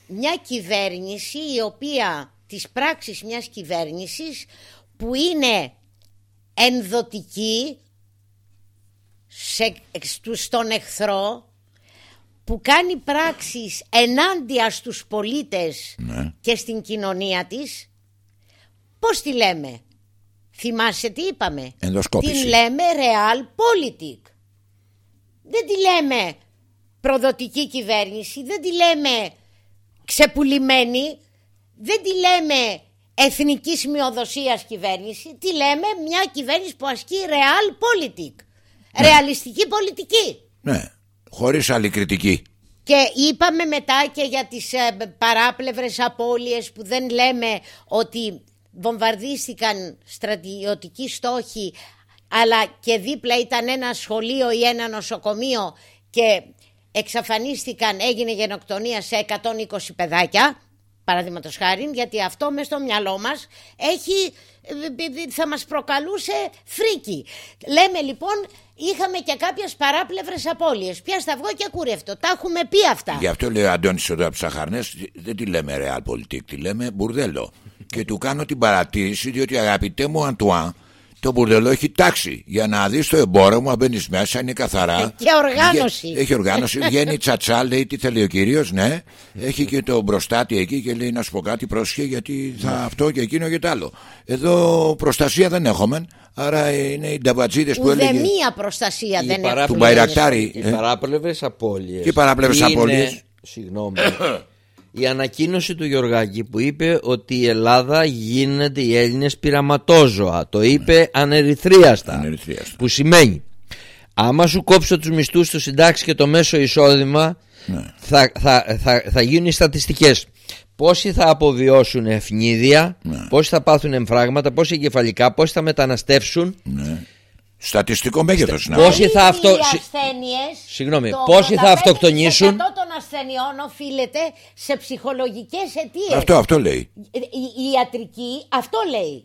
μια κυβέρνηση η οποία, τις πράξεις μιας κυβέρνησης που είναι ενδοτική σε, στου- στον εχθρό που κάνει πράξεις ενάντια στους πολίτες Ναι. και και στην κοινωνία της, πώς τη λέμε; Θυμάσαι τι είπαμε; Ενδοσκόπηση. Την λέμε realpolitik. Δεν τη λέμε προδοτική κυβέρνηση, δεν τη λέμε ξεπουλημένη, δεν τη λέμε εθνικής μειοδοσίας κυβέρνηση, τη λέμε μια κυβέρνηση που ασκεί realpolitik. Ρεαλιστική πολιτική. Ναι, χωρίς άλλη κριτική. Και είπαμε μετά και για τις ε, παράπλευρες απώλειες που δεν λέμε ότι βομβαρδίστηκαν στρατιωτικοί στόχοι αλλά και δίπλα ήταν ένα σχολείο ή ένα νοσοκομείο και εξαφανίστηκαν, έγινε γενοκτονία σε 120 παιδάκια παραδείγματος χάρη γιατί αυτό μες στο μυαλό μας έχει, ε, θα μας προκαλούσε φρίκι. Λέμε λοιπόν είχαμε και κάποιες παράπλευρες απώλειες. Πια σταυγό και κούρευτο. Τα έχουμε πει αυτά. Γι' αυτό λέει ο Αντώνης εδώ από τις Αχαρνές δεν τη λέμε realpolitik, τη λέμε μπουρδέλο. και του κάνω την παρατήρηση διότι αγαπητέ μου Αντουάν το μπουρδελό έχει τάξη. Για να δεις το εμπόριο μου, αν μπαίνεις μέσα, είναι καθαρά. Και οργάνωση. Βγα- Έχει οργάνωση. (laughs) Βγαίνει τσατσά, λέει τι θέλει ο κύριος, ναι. Έχει και το μπροστάτι εκεί και λέει να σου πω κάτι, πρόσχε γιατί θα αυτό και εκείνο και τ' άλλο. Εδώ προστασία δεν έχουμε. Άρα είναι οι νταβατζίδες που έλεγε. Ουδεμία προστασία Οι δεν παρά- έχουμε. Του Μπαϊρακτάρη. Οι ε, παράπλευρες απώλειες Και οι παράπλευρες είναι, απώλειες. Συγγνώμη Η ανακοίνωση του Γιωργάκη που είπε ότι η Ελλάδα γίνεται οι Έλληνες πειραματόζωα Το είπε ανερυθρίαστα Ανερυθρίαστα. Που σημαίνει Άμα σου κόψω τους μισθούς του συντάξει και το μέσο εισόδημα Ναι. θα, θα, θα, θα γίνουν οι στατιστικές Πόσοι θα αποβιώσουν ευνίδια Ναι. Πόσοι θα πάθουν εμφράγματα Πόσοι εγκεφαλικά Πόσοι θα μεταναστεύσουν Ναι. Στατιστικό μέγεθος να Πόσοι Οι θα αυτο- ίδιοι συ- ασθένειες, Συγγνώμη, το πόσοι θα 85% αυτοκτονήσουν; των ασθενειών οφείλεται σε ψυχολογικές αιτίες. Αυτό, αυτό λέει. Η, η ιατρική αυτό λέει.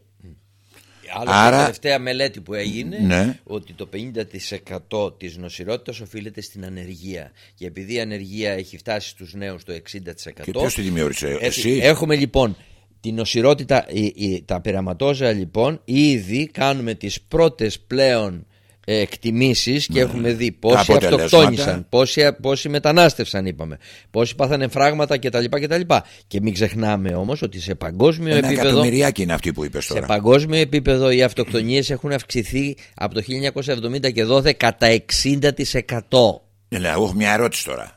Άλλο Άρα- μια τελευταία μελέτη που έγινε Ναι. ότι το 50% της νοσηρότητας οφείλεται στην ανεργία και επειδή η ανεργία έχει φτάσει στους νέους το 60% Και ποιος τη δημιούργησε, έτσι, εσύ; Έχουμε λοιπόν την νοσηρότητα, η- η- τα πειραματόζα λοιπόν ήδη κάνουμε τις πρώτες πλέον ε, εκτιμήσεις και έχουμε δει πόσοι Ναι. αποτελέσματα. αυτοκτόνησαν, πόσοι, πόσοι μετανάστευσαν είπαμε, πόσοι πάθανε φράγματα κτλ. κτλ. Και μην ξεχνάμε όμως ότι σε παγκόσμιο Ένα επίπεδο εκατομμυριάκι είναι αυτή που είπες σε τώρα. παγκόσμιο επίπεδο οι αυτοκτονίες έχουν αυξηθεί από το 1970 και 12 κατά 60%. Ναι, εγώ έχω μια ερώτηση τώρα.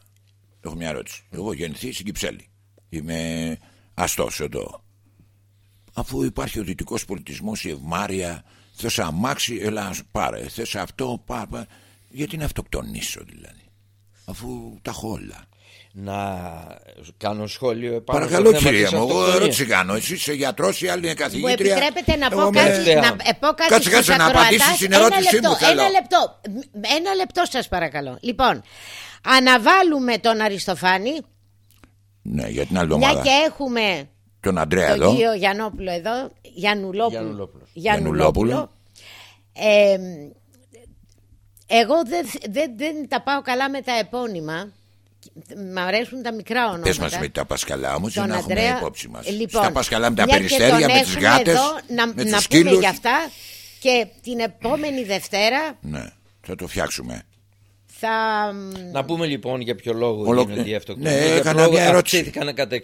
Έχω μια ερώτηση. Εγώ γεννηθεί στην Κυψέλη. Είμαι αστός εδώ. Αφού υπάρχει ο δυτικός πολιτισμός, η ευμάρεια, θες αμάξι, έλα πάρε. Θες αυτό, πάρε. πάρε. Γιατί να αυτοκτονήσω δηλαδή. Αφού τα έχω όλα. Να κάνω σχόλιο επάνω Παρακαλώ στο θέμα κυρία της μου, εγώ αυτοκτονίας. ερώτηση κάνω. Εσύ είσαι γιατρός, η άλλη είναι Μου καθηγήτρια. επιτρέπετε να πω Εγώ κάτι, είμαι- να ε, πω κάτι Κάτσε, στους κάτσε να ακροατάς. απαντήσεις στην Ένα ερώτησή λεπτό, μου θέλω. Ένα λεπτό, Μ- ένα λεπτό σας παρακαλώ. Λοιπόν, αναβάλουμε τον Αριστοφάνη, Ναι, για την άλλη μια ομάδα. και έχουμε Τον Αντρέα τον εδώ. κύριο Γιαννόπουλο εδώ, Γιαννουλόπουλο. Γιαννουλόπουλος. Γιαννουλόπουλο. Ε, εγώ δεν, δεν, δεν τα πάω καλά με τα επώνυμα. Μ' αρέσουν τα μικρά ονόματα. Πες μας με τα Πασκαλά όμως για Τον να έχουμε Αντρέα. υπόψη μας. Λοιπόν, Στα Πασκαλά με τα μια και περιστέρια, τον με τις έχουμε γάτες, εδώ, να, με να του πούμε σκύλους. για αυτά και την επόμενη Δευτέρα Ναι, θα το φτιάξουμε. Θα... Να πούμε λοιπόν για ποιο λόγο Ολο- γίνονται οι Ναι, αυτοκτονίες. έκανα Για ποιο μια λόγο ερώτηση. Αυξήθηκαν κατά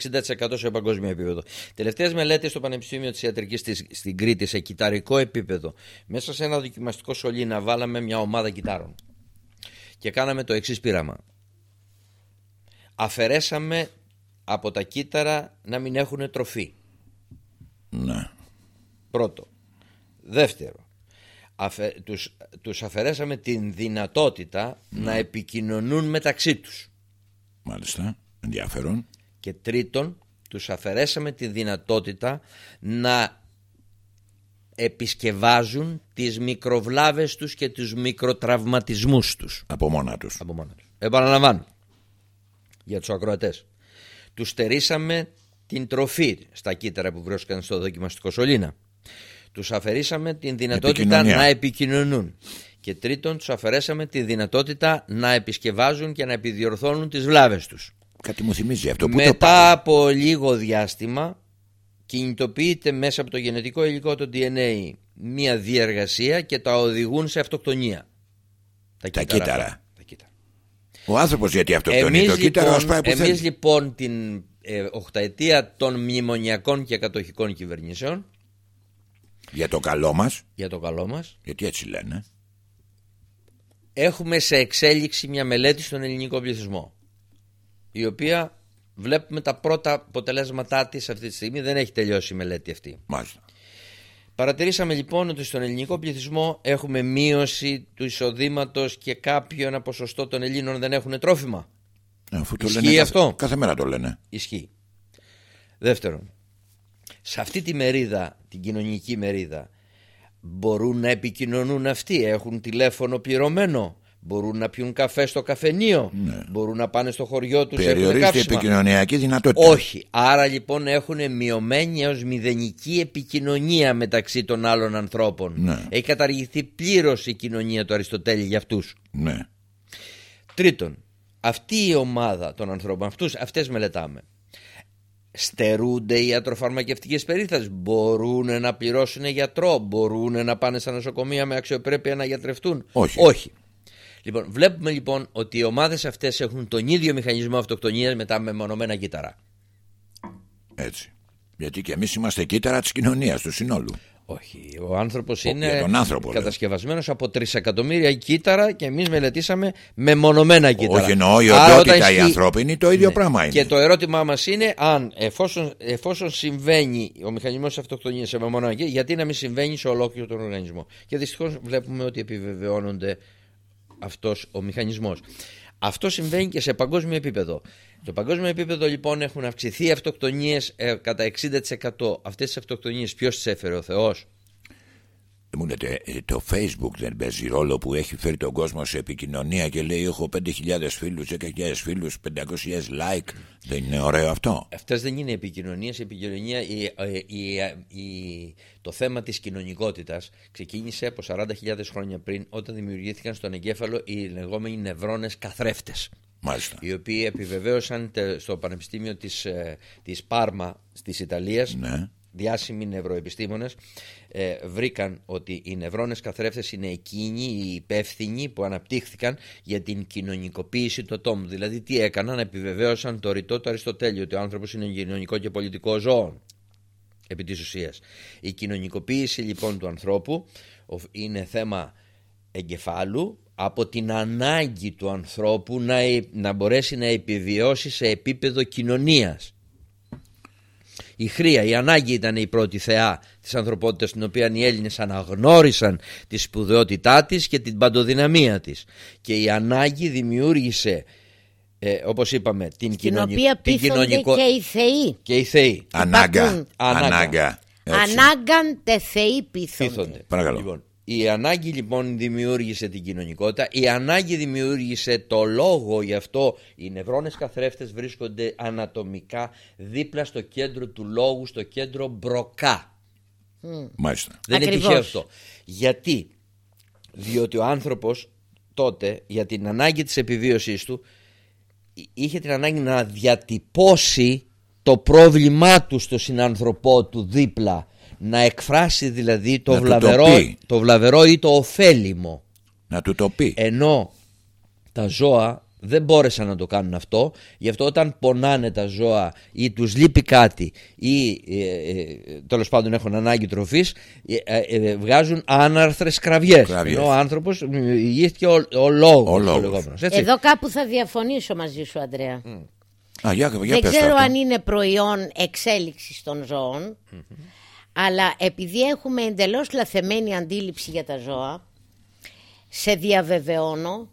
60% σε παγκόσμιο επίπεδο. Τελευταίες μελέτες στο Πανεπιστήμιο της Ιατρικής στην Κρήτη σε κυταρικό επίπεδο, μέσα σε ένα δοκιμαστικό σωλήνα, βάλαμε μια ομάδα κυτάρων. Και κάναμε το εξής πείραμα. Αφαιρέσαμε από τα κύτταρα να μην έχουν τροφή. Ναι. Πρώτο. Δεύτερο. Αφε, τους, τους αφαιρέσαμε την δυνατότητα να επικοινωνούν μεταξύ τους. Μάλιστα. Ενδιαφέρον. Και τρίτον, τους αφαιρέσαμε τη δυνατότητα να επισκευάζουν τις μικροβλάβες τους και τους μικροτραυματισμούς τους Από μόνα τους. από μόνα τους. Επαναλαμβάνω για τους ακροατές. Τους στερήσαμε την τροφή στα κύτταρα που βρίσκονταν στο δοκιμαστικό σωλήνα. Τους αφαιρήσαμε την δυνατότητα Επικοινωνία. να επικοινωνούν. Και τρίτον, τους αφαιρέσαμε τη δυνατότητα να επισκευάζουν και να επιδιορθώνουν τις βλάβες τους. Κάτι μου θυμίζει αυτό. Πού το Μετά πάει; από λίγο διάστημα κινητοποιείται μέσα από το γενετικό υλικό το DNA μία διεργασία και τα οδηγούν σε αυτοκτονία. Τα κύτταρα κύτταρα. αυτά. Τα κύτταρα. Ο άνθρωπος γιατί αυτοκτονεί; Εμείς, Το κύτταρο λοιπόν, ας πάει που εμείς θέλει. λοιπόν την ε, οχταετία των μνημονιακών και κατοχικών κυβερνήσεων Για το καλό μας, για το καλό μας γιατί έτσι λένε. έχουμε σε εξέλιξη μια μελέτη στον ελληνικό πληθυσμό η οποία βλέπουμε τα πρώτα αποτελέσματά της αυτή τη στιγμή δεν έχει τελειώσει η μελέτη αυτή Μάλιστα. Παρατηρήσαμε λοιπόν ότι στον ελληνικό πληθυσμό έχουμε μείωση του εισοδήματος και κάποιο ένα ποσοστό των Ελλήνων δεν έχουν τρόφιμα. Ε, Αφού το Ισχύει λένε κάθε- αυτό; Κάθε μέρα το λένε. Ισχύει. Δεύτερον, σε αυτή τη μερίδα, την κοινωνική μερίδα, μπορούν να επικοινωνούν αυτοί, έχουν τηλέφωνο πληρωμένο, μπορούν να πιούν καφέ στο καφενείο, μπορούν να πάνε στο χωριό τους, έχουν Περιορίζεται η καύσιμα. επικοινωνιακή δυνατότητα. Όχι. Άρα λοιπόν έχουν μειωμένη έως μηδενική επικοινωνία μεταξύ των άλλων ανθρώπων. Ναι. Έχει καταργηθεί πλήρως η κοινωνία του Αριστοτέλη για αυτούς. Ναι. Τρίτον, αυτή η ομάδα των ανθρώπων, αυτούς, αυτές μελετάμε. Στερούνται οι ιατροφαρμακευτικές περίθαλψεις, μπορούν να πληρώσουν γιατρό, μπορούν να πάνε στα νοσοκομεία με αξιοπρέπεια να γιατρευτούν. Όχι. Όχι. Λοιπόν, βλέπουμε λοιπόν ότι οι ομάδες αυτές έχουν τον ίδιο μηχανισμό αυτοκτονίας με τα μεμονωμένα κύτταρα. Έτσι. Γιατί και εμείς είμαστε κύτταρα της κοινωνίας, του συνόλου. Όχι, ο άνθρωπος Ο- είναι για τον άνθρωπο, λέω. κατασκευασμένος από τρισεκατομμύρια κύτταρα και εμείς μελετήσαμε μεμονωμένα κύτταρα. Όχι εννοώ, η Άρα, οντότητα όταν η ισχύει- ανθρώπινη το ίδιο Ναι. πράγμα είναι. Και το ερώτημά μας είναι αν εφόσον, εφόσον συμβαίνει ο μηχανισμός της αυτοκτονίας σε μεμονωμένα κύτταρα, γιατί να μην συμβαίνει σε ολόκληρο τον οργανισμό. Και δυστυχώς βλέπουμε ότι επιβεβαιώνονται αυτός ο μηχανισμός. Αυτό συμβαίνει και σε παγκόσμιο επίπεδο. Στο παγκόσμιο επίπεδο λοιπόν έχουν αυξηθεί οι αυτοκτονίες ε, κατά 60%. Αυτές τις αυτοκτονίες ποιος τις έφερε ο Θεός; Μου λέτε, ε, το facebook δεν παίζει ρόλο που έχει φέρει τον κόσμο σε επικοινωνία και λέει έχω 5.000 φίλους, 10.000 φίλους, 500.000 like. Δεν είναι ωραίο αυτό; Αυτές δεν είναι επικοινωνίες, η επικοινωνία, η, ε, η, η- το θέμα της κοινωνικότητας ξεκίνησε από 40.000 χρόνια πριν όταν δημιουργήθηκαν στον εγκέφαλο οι λεγόμενοι νευρώνες καθρέφτες Μάλιστα. οι οποίοι επιβεβαίωσαν τε- στο Πανεπιστήμιο της, ε, της Πάρμα της Ιταλίας Ναι. διάσημοι νευροεπιστήμονες ε, βρήκαν ότι οι νευρώνες καθρέφτες είναι εκείνοι οι υπεύθυνοι που αναπτύχθηκαν για την κοινωνικοποίηση του ατόμου. Δηλαδή τι έκαναν, επιβεβαίωσαν το ρητό του Αριστοτέλη ότι ο άνθρωπος είναι κοινωνικό και πολιτικό ζώο επί της ουσίας. Η κοινωνικοποίηση λοιπόν του ανθρώπου οφ- είναι θέμα εγκεφάλου από την ανάγκη του ανθρώπου να, ε- να μπορέσει να επιβιώσει σε επίπεδο κοινωνίας. Η χρία, η ανάγκη ήταν η πρώτη θεά της ανθρωπότητας την οποία οι Έλληνες αναγνώρισαν τη σπουδαιότητά της και την παντοδυναμία της. Και η ανάγκη δημιούργησε, ε, όπως είπαμε, την, Την κοινωνικ- οποία την πείθονται κοινωνικο- και οι θεοί. και οι θεοί. Ανάγκα. Υπάρχουν- Ανάγκα. Ανάγκα. Έτσι. Ανάγκαν τε θεοί πείθονται. Πείθονται. Παρακαλώ. Λοιπόν, η ανάγκη λοιπόν δημιούργησε την κοινωνικότητα, η ανάγκη δημιούργησε το λόγο, γι' αυτό οι νευρώνες καθρέφτες βρίσκονται ανατομικά δίπλα στο κέντρο του λόγου, στο κέντρο μπροκά. Μάλιστα. Δεν είναι Ακριβώς. τυχαίο αυτό. Γιατί, διότι ο άνθρωπος τότε για την ανάγκη της επιβίωσής του εί- είχε την ανάγκη να διατυπώσει το πρόβλημά του στο συνάνθρωπό του δίπλα να εκφράσει δηλαδή το, Να του το βλαβερό, πει. το βλαβερό ή το ωφέλιμο Να του το πει. ενώ τα ζώα δεν μπόρεσαν να το κάνουν αυτό γι' αυτό όταν πονάνε τα ζώα ή τους λείπει κάτι ή ε, ε, τέλος πάντων έχουν ανάγκη τροφής ε, ε, ε, βγάζουν άναρθρες κραυγές Κραυγές. ενώ ο άνθρωπος ε, ηγήθηκε ο, ο λόγος, Ο λόγος. λεγόμενος, έτσι. Εδώ κάπου θα διαφωνήσω μαζί σου, Αντρέα. Α, για, για Δεν πες ξέρω αυτό. αν είναι προϊόν εξέλιξης των ζώων, αλλά επειδή έχουμε εντελώς λαθεμένη αντίληψη για τα ζώα, σε διαβεβαιώνω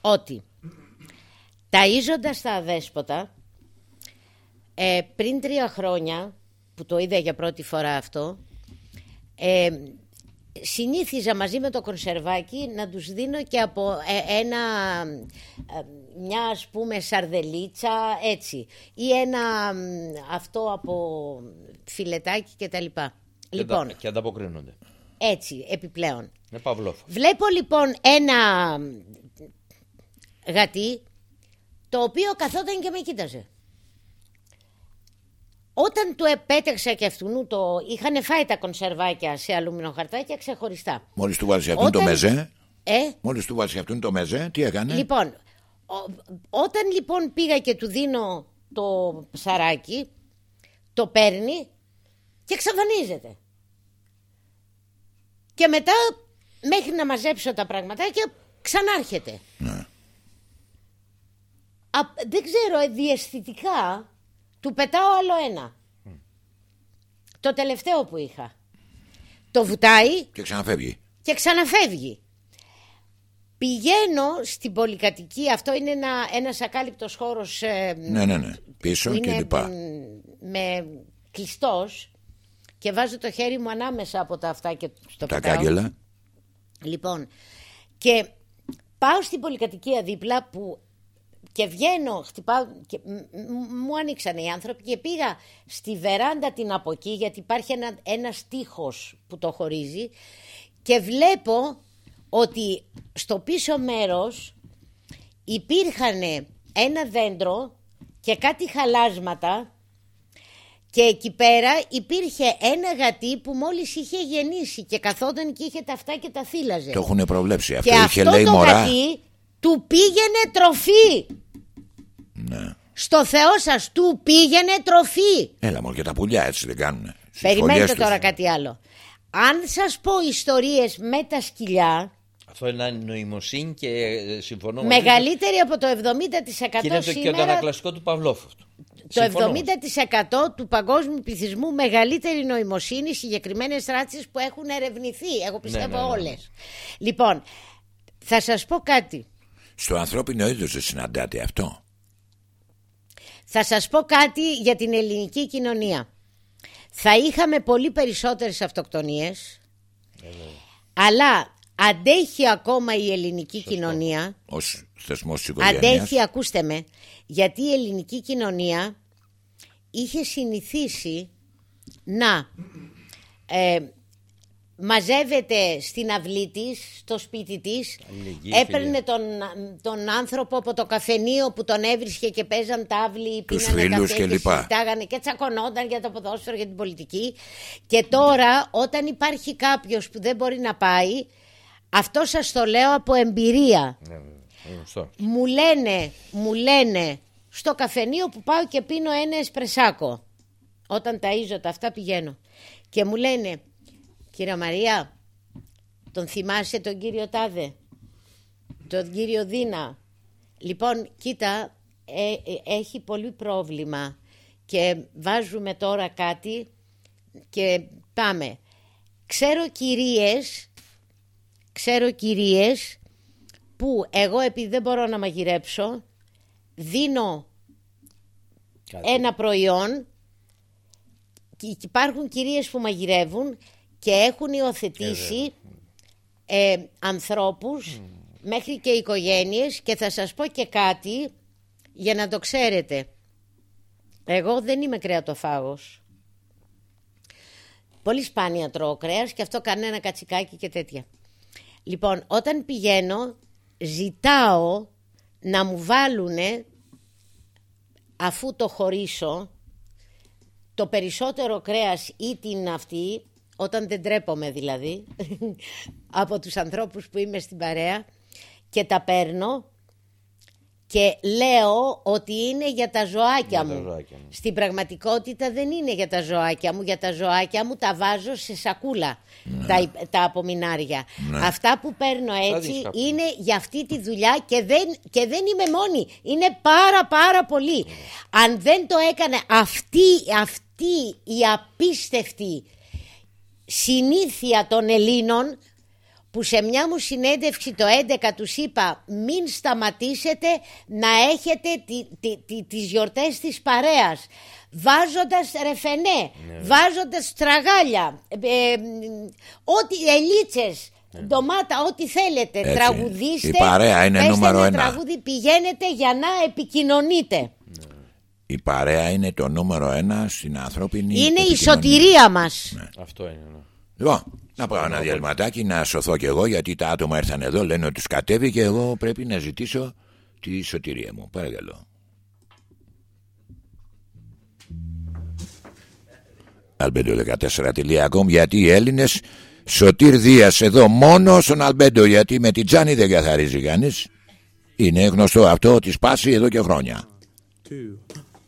ότι ταΐζοντας τα αδέσποτα, ε, πριν τρία χρόνια, που το είδα για πρώτη φορά αυτό, ε, συνήθιζα μαζί με το κονσερβάκι να τους δίνω και από ε, ένα, ε, μια ας πούμε σαρδελίτσα έτσι ή ένα μ, αυτό από φιλετάκι και τα λοιπά. Και Λοιπόν, αντα- και ανταποκρίνονται έτσι επιπλέον. είναι παυλόφο Βλέπω λοιπόν ένα μ, γατί το οποίο καθόταν και με κοίταζε. Όταν του επέτρεξα και αυτού το είχαν φάει τα κονσερβάκια σε αλουμινοχαρτάκια ξεχωριστά. Μόλις του βάλεις αυτόν το Όταν- μεζέ, Ε, μόλις του βάλεις αυτόν το μεζέ, τι έκανε; Λοιπόν, ο- όταν λοιπόν πήγα και του δίνω το ψαράκι, το παίρνει και εξαφανίζεται. Και μετά μέχρι να μαζέψω τα πραγματάκια ξανάρχεται. Ναι. Α, δεν ξέρω, ε, διαισθητικά του πετάω άλλο ένα. Το τελευταίο που είχα. Το βουτάει Και ξαναφεύγει. και ξαναφεύγει. Πηγαίνω στην πολυκατοικία, αυτό είναι ένα, ένας ακάλυπτος χώρος ε, Ναι, ναι, ναι. Πίσω που και είναι λοιπά. μ, με κλειστός και βάζω το χέρι μου ανάμεσα από τα αυτά και στο Τα πετάω. κάγκελα. Λοιπόν, και πάω στην πολυκατοικία δίπλα που και βγαίνω, χτυπάω και μ- μ- μου ανοίξανε οι άνθρωποι και πήγα στη βεράντα την από εκεί γιατί υπάρχει ένα, ένας τείχος που το χωρίζει και βλέπω ότι στο πίσω μέρος υπήρχαν ένα δέντρο και κάτι χαλάσματα και εκεί πέρα υπήρχε ένα γατί που μόλις είχε γεννήσει και καθόταν και είχε τα αυτά και τα θύλαζε. Το έχουν προβλέψει. Αυτό Και είχε αυτό λέει το μωρά. γατί του πήγαινε τροφή. Ναι. Στο Θεό σας του πήγαινε τροφή. Έλα μόνο και τα πουλιά έτσι δεν κάνουν. Περιμένετε τώρα κάτι άλλο. Αν σας πω ιστορίες με τα σκυλιά, Αυτό είναι νοημοσύνη και ε, συμφωνώ μαζί σου. μεγαλύτερη από το 70% Και είναι το, και το σήμερα, ανακλαστικό του Παυλόφ. αυτό. το Συμφωνώ μαζί σου. 70% του παγκόσμιου πληθυσμού μεγαλύτερη νοημοσύνη, συγκεκριμένες ράτσε που έχουν ερευνηθεί. Εγώ πιστεύω ναι, ναι, ναι. όλες. Λοιπόν, θα σας πω κάτι. Στο ανθρώπινο είδος δεν συναντάτε αυτό. Θα σας πω κάτι για την ελληνική κοινωνία. Θα είχαμε πολύ περισσότερες αυτοκτονίες, αλλά αντέχει ακόμα η ελληνική κοινωνία. Ω θεσμός της οικογένειας. Αντέχει, ακούστε με, γιατί η ελληνική κοινωνία είχε συνηθίσει να ε, μαζεύεται στην αυλή της, στο σπίτι της, Αλληλεγγύη, έπαιρνε φιλία. τον, τον άνθρωπο από το καφενείο που τον έβρισκε και παίζαν τάβλη, Τους πίνανε φίλους καφέ και λοιπά. συζητάγανε και τσακωνόταν για το ποδόσφαιρο, για την πολιτική. Και τώρα όταν υπάρχει κάποιος που δεν μπορεί να πάει, αυτό σας το λέω από εμπειρία. Ναι, ναι, είναι γνωστό. Μου λένε, μου λένε στο καφενείο που πάω και πίνω ένα εσπρεσάκο. Όταν ταΐζω τα αυτά πηγαίνω. Και μου λένε, κύριε Μαρία, τον θυμάσαι τον κύριο Τάδε, τον κύριο Δίνα; Λοιπόν, κοίτα, ε, ε, έχει πολύ πρόβλημα και βάζουμε τώρα κάτι και πάμε. Ξέρω κυρίες, ξέρω κυρίες που εγώ επειδή δεν μπορώ να μαγειρέψω δίνω Κάτι. ένα προϊόν και υπάρχουν κυρίες που μαγειρεύουν και έχουν υιοθετήσει ε, ανθρώπους μέχρι και οικογένειες και θα σας πω και κάτι για να το ξέρετε. Εγώ δεν είμαι κρεατοφάγος. Πολύ σπάνια τρώω κρέας και αυτό κανένα κατσικάκι και τέτοια. Λοιπόν, όταν πηγαίνω ζητάω να μου βάλουνε αφού το χωρίσω το περισσότερο κρέας ή την αυτή όταν δεν τρέπομαι δηλαδή (laughs) από τους ανθρώπους που είμαι στην παρέα και τα παίρνω και λέω ότι είναι για τα ζωάκια Για τα μου. ζωάκια μου. Στην πραγματικότητα δεν είναι για τα ζωάκια μου. Για τα ζωάκια μου τα βάζω σε σακούλα τα, υπ- τα απομεινάρια. Αυτά που παίρνω έτσι δίσκα. είναι για αυτή τη δουλειά και δεν, και δεν είμαι μόνη. Είναι πάρα πάρα πολύ. Αν δεν το έκανε αυτή, αυτή η απίστευτη συνήθεια των Ελλήνων που σε μια μου συνέντευξη το 11 τους είπα μην σταματήσετε να έχετε τη, τη, τη, τις γιορτές της παρέας βάζοντας ρεφενέ, βάζοντας τραγάλια, ε, ε, ό,τι ελίτσες, ντομάτα, ό,τι θέλετε, Έτσι. τραγουδίστε. Η παρέα είναι πέστε νούμερο ένα ένα. τραγούδι, πηγαίνετε για να επικοινωνείτε. Η παρέα είναι το νούμερο ένα στην ανθρώπινη Είναι η επικοινωνία. σωτηρία μας. Αυτό είναι. ναι. Λοιπόν, να πάω ένα διαλυματάκι να σωθώ κι εγώ γιατί τα άτομα ήρθαν εδώ, λένε ότι τους κατέβει και εγώ πρέπει να ζητήσω τη σωτηρία μου. Παρακαλώ. Αλμπέντο14.com γιατί οι Έλληνες Σωτήρ Δίας εδώ μόνο στον Αλμπέντο γιατί με την Τζάνη δεν καθαρίζει κανείς. Είναι γνωστό αυτό ότι σπάσει εδώ και χρόνια. two,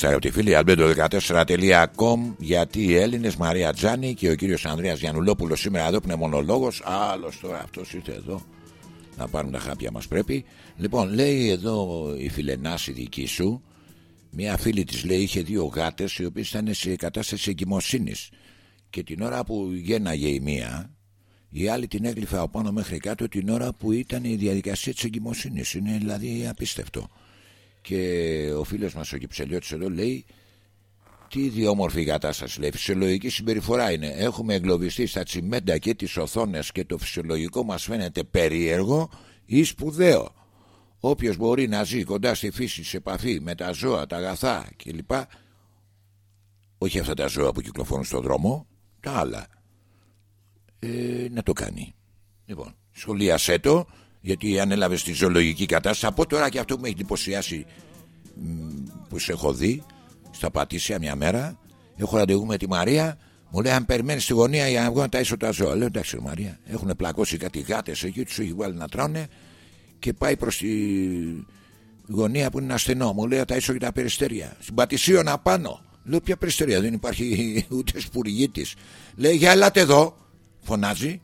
στρατιωτή φίλη αλμπέντο14.com γιατί οι Έλληνες Μαρία Τζάνη και ο κύριος Ανδρέας Γιανουλόπουλο σήμερα εδώ πνευμονολόγο. Άλλος τώρα αυτός ήρθε εδώ να πάρουν τα χάπια μας πρέπει. Λοιπόν, λέει εδώ η φιλενά η δική σου, μια φίλη της λέει είχε δύο γάτες οι οποίες ήταν σε κατάσταση εγκυμοσύνης. Και την ώρα που γέναγε η μία, η άλλη την έγκλειφε από πάνω μέχρι κάτω την ώρα που ήταν η διαδικασία της εγκυμοσύνης. Είναι δηλαδή απίστευτο. Και ο φίλος μας ο Κυψελιώτης εδώ λέει τι ιδιόμορφη κατάσταση λέει. Φυσιολογική συμπεριφορά είναι. Έχουμε εγκλωβιστεί στα τσιμέντα και τις οθόνες και το φυσιολογικό μας φαίνεται περίεργο ή σπουδαίο. Όποιος μπορεί να ζει κοντά στη φύση σε επαφή με τα ζώα, τα αγαθά κλπ. Όχι αυτά τα ζώα που κυκλοφορούν στον δρόμο, τα άλλα. Ε, να το κάνει. Λοιπόν, σχολίασέ το, γιατί αν έλαβε τη ζωολογική κατάσταση, από τώρα και αυτό που με έχει εντυπωσιάσει μ, που σε έχω δει, στα Πατήσια μια μέρα, έχω ραντεβού με τη Μαρία, μου λέει αν περιμένεις στη γωνία για να βγω να ταΐσω τα ζώα. Λέω εντάξει ρε Μαρία, έχουν πλακώσει κάτι γάτες εκεί, τους έχει βάλει να τρώνε και πάει προς τη γωνία που είναι ασθενό. Μου λέει θα ταΐσω και τα περιστέρια. Στην Πατησίωνα πάνω. Λέω ποια περιστέρια, δεν υπάρχει (laughs) ούτε σπουργή τη. Λέει για ελάτε εδώ, φωνάζει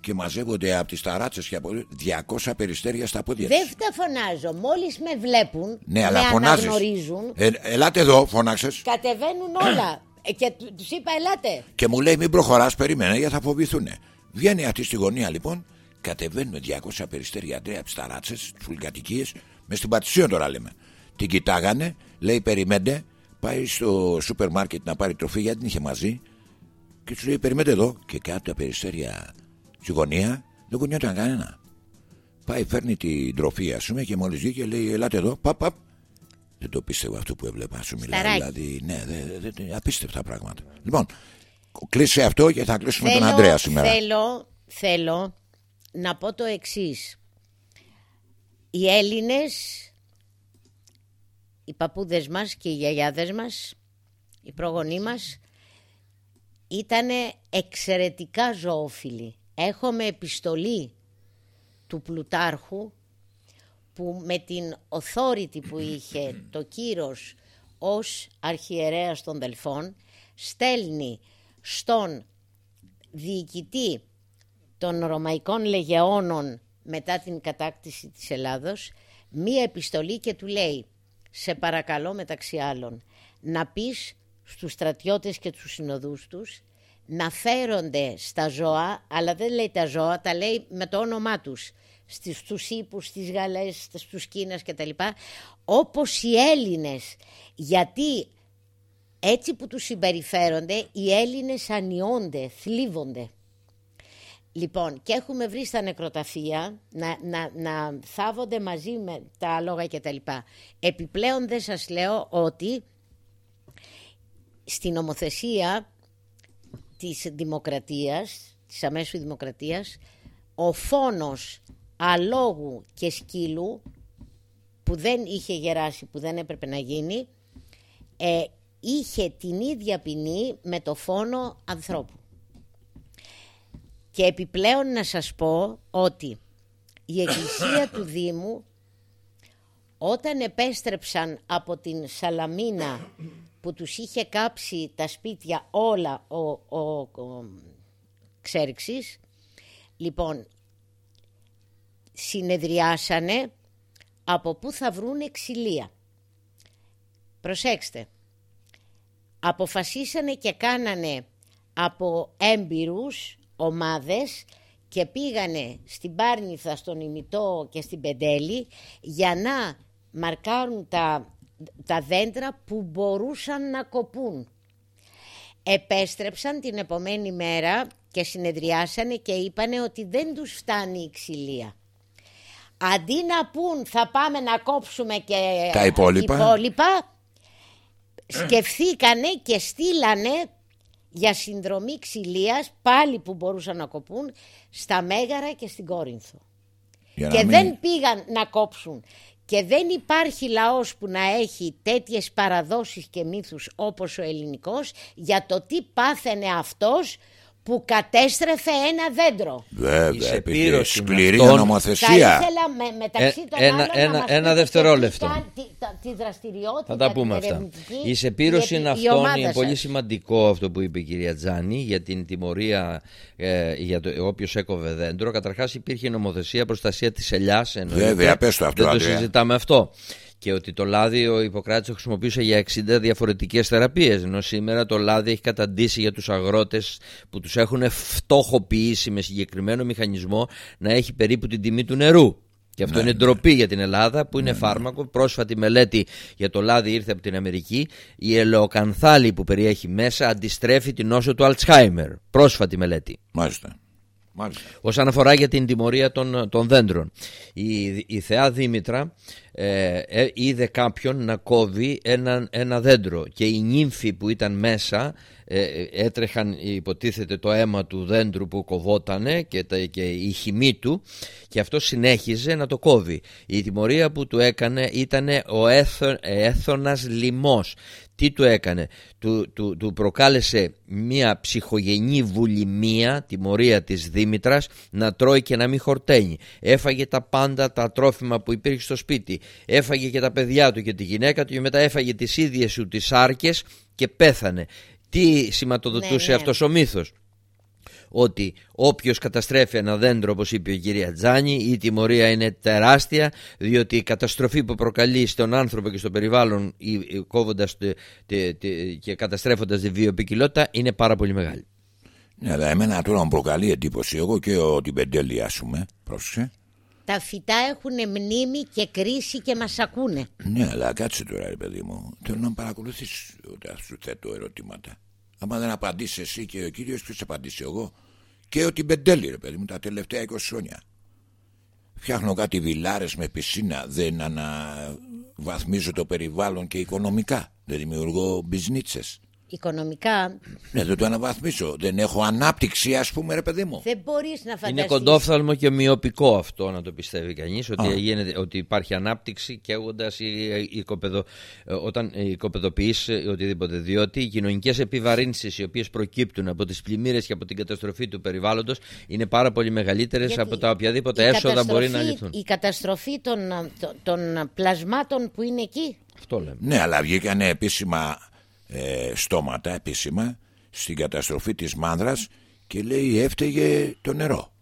και μαζεύονται από τις ταράτσες και από 200 περιστέρια στα πόδια Δεν της. τα φωνάζω. Μόλις με βλέπουν, Ναι, αλλά με φωνάζεις. αναγνωρίζουν, Ε, ελάτε εδώ, φώναξε. κατεβαίνουν όλα. Ε, και του τους είπα, ελάτε. Και μου λέει μην προχωράς περίμενε γιατί θα φοβηθούν. Βγαίνει αυτή στη γωνία λοιπόν, κατεβαίνουν 200 περιστέρια αντρέα από τις ταράτσες, τις φουλκατικίε, μες στην Πατησίων τώρα λέμε. Την κοιτάγανε, λέει περιμένετε, πάει στο σούπερ μάρκετ να πάρει τροφή γιατί την είχε μαζί. Και τους λέει περιμένετε εδώ. Και κάτω τα περιστέρια στη γωνία δεν κουνιόταν κανένα. Πάει, φέρνει την τροφή, ας πούμε, και μόλις βγήκε λέει: Ελάτε εδώ, παπ, παπ. Δεν το πίστευα αυτό που έβλεπα. Σου μιλάει. Σταράκι. Δηλαδή, ναι, δε, δε, δε, απίστευτα πράγματα. Λοιπόν, κλείσε αυτό και θα κλείσουμε τον Αντρέα σήμερα. Θέλω, θέλω να πω το εξής. Οι Έλληνες, οι παππούδες μας και οι γιαγιάδες μας, οι προγονείς μας, ήταν εξαιρετικά ζωόφιλοι. Έχουμε επιστολή του Πλουτάρχου που με την authority που είχε το κύρος ως αρχιερέας των Δελφών στέλνει στον διοικητή των Ρωμαϊκών Λεγεώνων μετά την κατάκτηση της Ελλάδος μία επιστολή και του λέει «Σε παρακαλώ μεταξύ άλλων να πεις στους στρατιώτες και τους συνοδούς τους να φέρονται στα ζώα, αλλά δεν λέει τα ζώα, τα λέει με το όνομά τους, στις, στους ύπους, στις γαλές, στους Κίνας κτλ. Όπως οι Έλληνες, γιατί έτσι που τους συμπεριφέρονται, οι Έλληνες ανιώνται, θλίβονται. Λοιπόν, και έχουμε βρει στα νεκροταφεία να, να, να θάβονται μαζί με τα άλογα και τα λοιπά. Επιπλέον δεν σας λέω ότι στην νομοθεσία της δημοκρατίας, της αμέσου δημοκρατίας, ο φόνος αλόγου και σκύλου που δεν είχε γεράσει, που δεν έπρεπε να γίνει, ε, είχε την ίδια ποινή με το φόνο ανθρώπου. Και επιπλέον να σας πω ότι η εκκλησία του Δήμου όταν επέστρεψαν από την Σαλαμίνα που τους είχε κάψει τα σπίτια όλα ο, ο, ο Ξέρξης, λοιπόν, συνεδριάσανε από πού θα βρουν ξυλία. Προσέξτε, αποφασίσανε και κάνανε από έμπειρους ομάδες και πήγανε στην Πάρνηθα, στον Ημιτό και στην Πεντέλη για να μαρκάρουν τα, τα δέντρα που μπορούσαν να κοπούν. Επέστρεψαν την επομένη μέρα και συνεδριάσανε και είπανε ότι δεν τους φτάνει η ξυλία. Αντί να πούν θα πάμε να κόψουμε και Τα υπόλοιπα. υπόλοιπα σκεφτήκανε και στείλανε για συνδρομή ξυλίας πάλι που μπορούσαν να κοπούν στα Μέγαρα και στην Κόρινθο. Για να Και μην- δεν πήγαν να κόψουν. Και δεν υπάρχει λαός που να έχει τέτοιες παραδόσεις και μύθους όπως ο ελληνικός για το τι πάθαινε αυτός που κατέστρεφε ένα δέντρο. Η Βέβαια, επειδή σεπήρωση σκληρή αυτών- Θα νομοθεσία. ήθελα με, μεταξύ Ε, των ένα- άλλων ένα- να μας ένα πείτε δευτερόλεπτο. και τι κάνει- τη, τα- τη δραστηριότητα Θα τα την πούμε αυτά. ερευνητική, Η σεπήρωση γιατί είναι η αυτό, ομάδα είναι πολύ σας. σημαντικό αυτό που είπε η κυρία Τζάνη για την τιμωρία ε, για το όποιος έκοβε δέντρο. Καταρχάς υπήρχε νομοθεσία προστασία της ελιάς. Βέβαια, πες το αυτό, Δεν το Ανδρέα. συζητάμε αυτό. Και ότι το λάδι ο Ιπποκράτης το χρησιμοποιούσε για 60 διαφορετικές θεραπείες ενώ σήμερα το λάδι έχει καταντήσει για τους αγρότες που τους έχουν φτωχοποιήσει με συγκεκριμένο μηχανισμό να έχει περίπου την τιμή του νερού και αυτό είναι ντροπή για την Ελλάδα που είναι φάρμακο. Πρόσφατη μελέτη για το λάδι ήρθε από την Αμερική. Η ελαιοκανθάλη που περιέχει μέσα αντιστρέφει την νόσο του Αλτσχάιμερ. Πρόσφατη μελέτη. Μάλιστα. Μάλιστα. Όσον αφορά για την τιμωρία των, των δέντρων. Η, η θεά Δήμητρα ε, ε, είδε κάποιον να κόβει ένα, ένα δέντρο και οι νύμφοι που ήταν μέσα ε, ε, έτρεχαν υποτίθεται το αίμα του δέντρου που κοβότανε και, τα, και η χυμή του και αυτό συνέχιζε να το κόβει. Η τιμωρία που του έκανε ήταν ο έθω, έθωνας λιμός. Τι του έκανε, του, του, του προκάλεσε μια ψυχογενή βουλημία, τιμωρία της Δήμητρας, να τρώει και να μην χορταίνει. Έφαγε τα πάντα τα τρόφιμα που υπήρχε στο σπίτι, έφαγε και τα παιδιά του και τη γυναίκα του και μετά έφαγε τις ίδιες του τις άρκες και πέθανε. Τι σηματοδοτούσε Ναι, ναι. αυτός ο μύθος; Ότι όποιος καταστρέφει ένα δέντρο όπως είπε η κυρία Τζάνη η τιμωρία είναι τεράστια διότι η καταστροφή που προκαλεί στον άνθρωπο και στο περιβάλλον η- η- κόβοντας τε- τε- τε- και καταστρέφοντας τη βιοποικιλότητα είναι πάρα πολύ μεγάλη. Ναι, αλλά εμένα τώρα μου προκαλεί εντύπωση. Εγώ και ο Τιμπεντέλη, ας πούμε. Πρόσεξε. Τα φυτά έχουν μνήμη και κρίση και μας ακούνε. Ναι, αλλά κάτσε τώρα, ρε παιδί μου. Θέλω να με παρακολουθήσεις όταν σου θέτω ερωτήματα. Άμα δεν απαντήσεις εσύ και ο κύριος, ποιος θα απαντήσει εγώ; Και ο Τιμπεντέλη, ρε παιδί μου, τα τελευταία 20 χρόνια. Φτιάχνω κάτι βιλάρες με πισίνα. Δεν αναβαθμίζω το περιβάλλον και οικονομικά. Δεν δημιουργώ μπιζνίτσε. Οικονομικά Ναι, δεν το αναβαθμίζω. Δεν έχω ανάπτυξη, ας πούμε, ρε παιδί μου. δεν μπορείς να φανταστείς. Είναι κοντόφθαλμο και μειοπικό αυτό να το πιστεύει κανείς ότι, γίνεται, ότι υπάρχει ανάπτυξη καίγοντας η, η, οικοπεδο, ε, όταν η οικοπεδοποιείς ε, οτιδήποτε διότι οι κοινωνικές επιβαρύνσεις οι οποίες προκύπτουν από τις πλημμύρες και από την καταστροφή του περιβάλλοντος είναι πάρα πολύ μεγαλύτερες Γιατί από τα οποιαδήποτε η έσοδα μπορεί να καταστροφή- λυθούν. Η καταστροφή των, των, των πλασμάτων που είναι εκεί; Αυτό λέμε. Ναι, αλλά βγήκανε επίσημα ε, στόματα, επίσημα, στην καταστροφή της Μάνδρας και λέει έφταιγε το νερό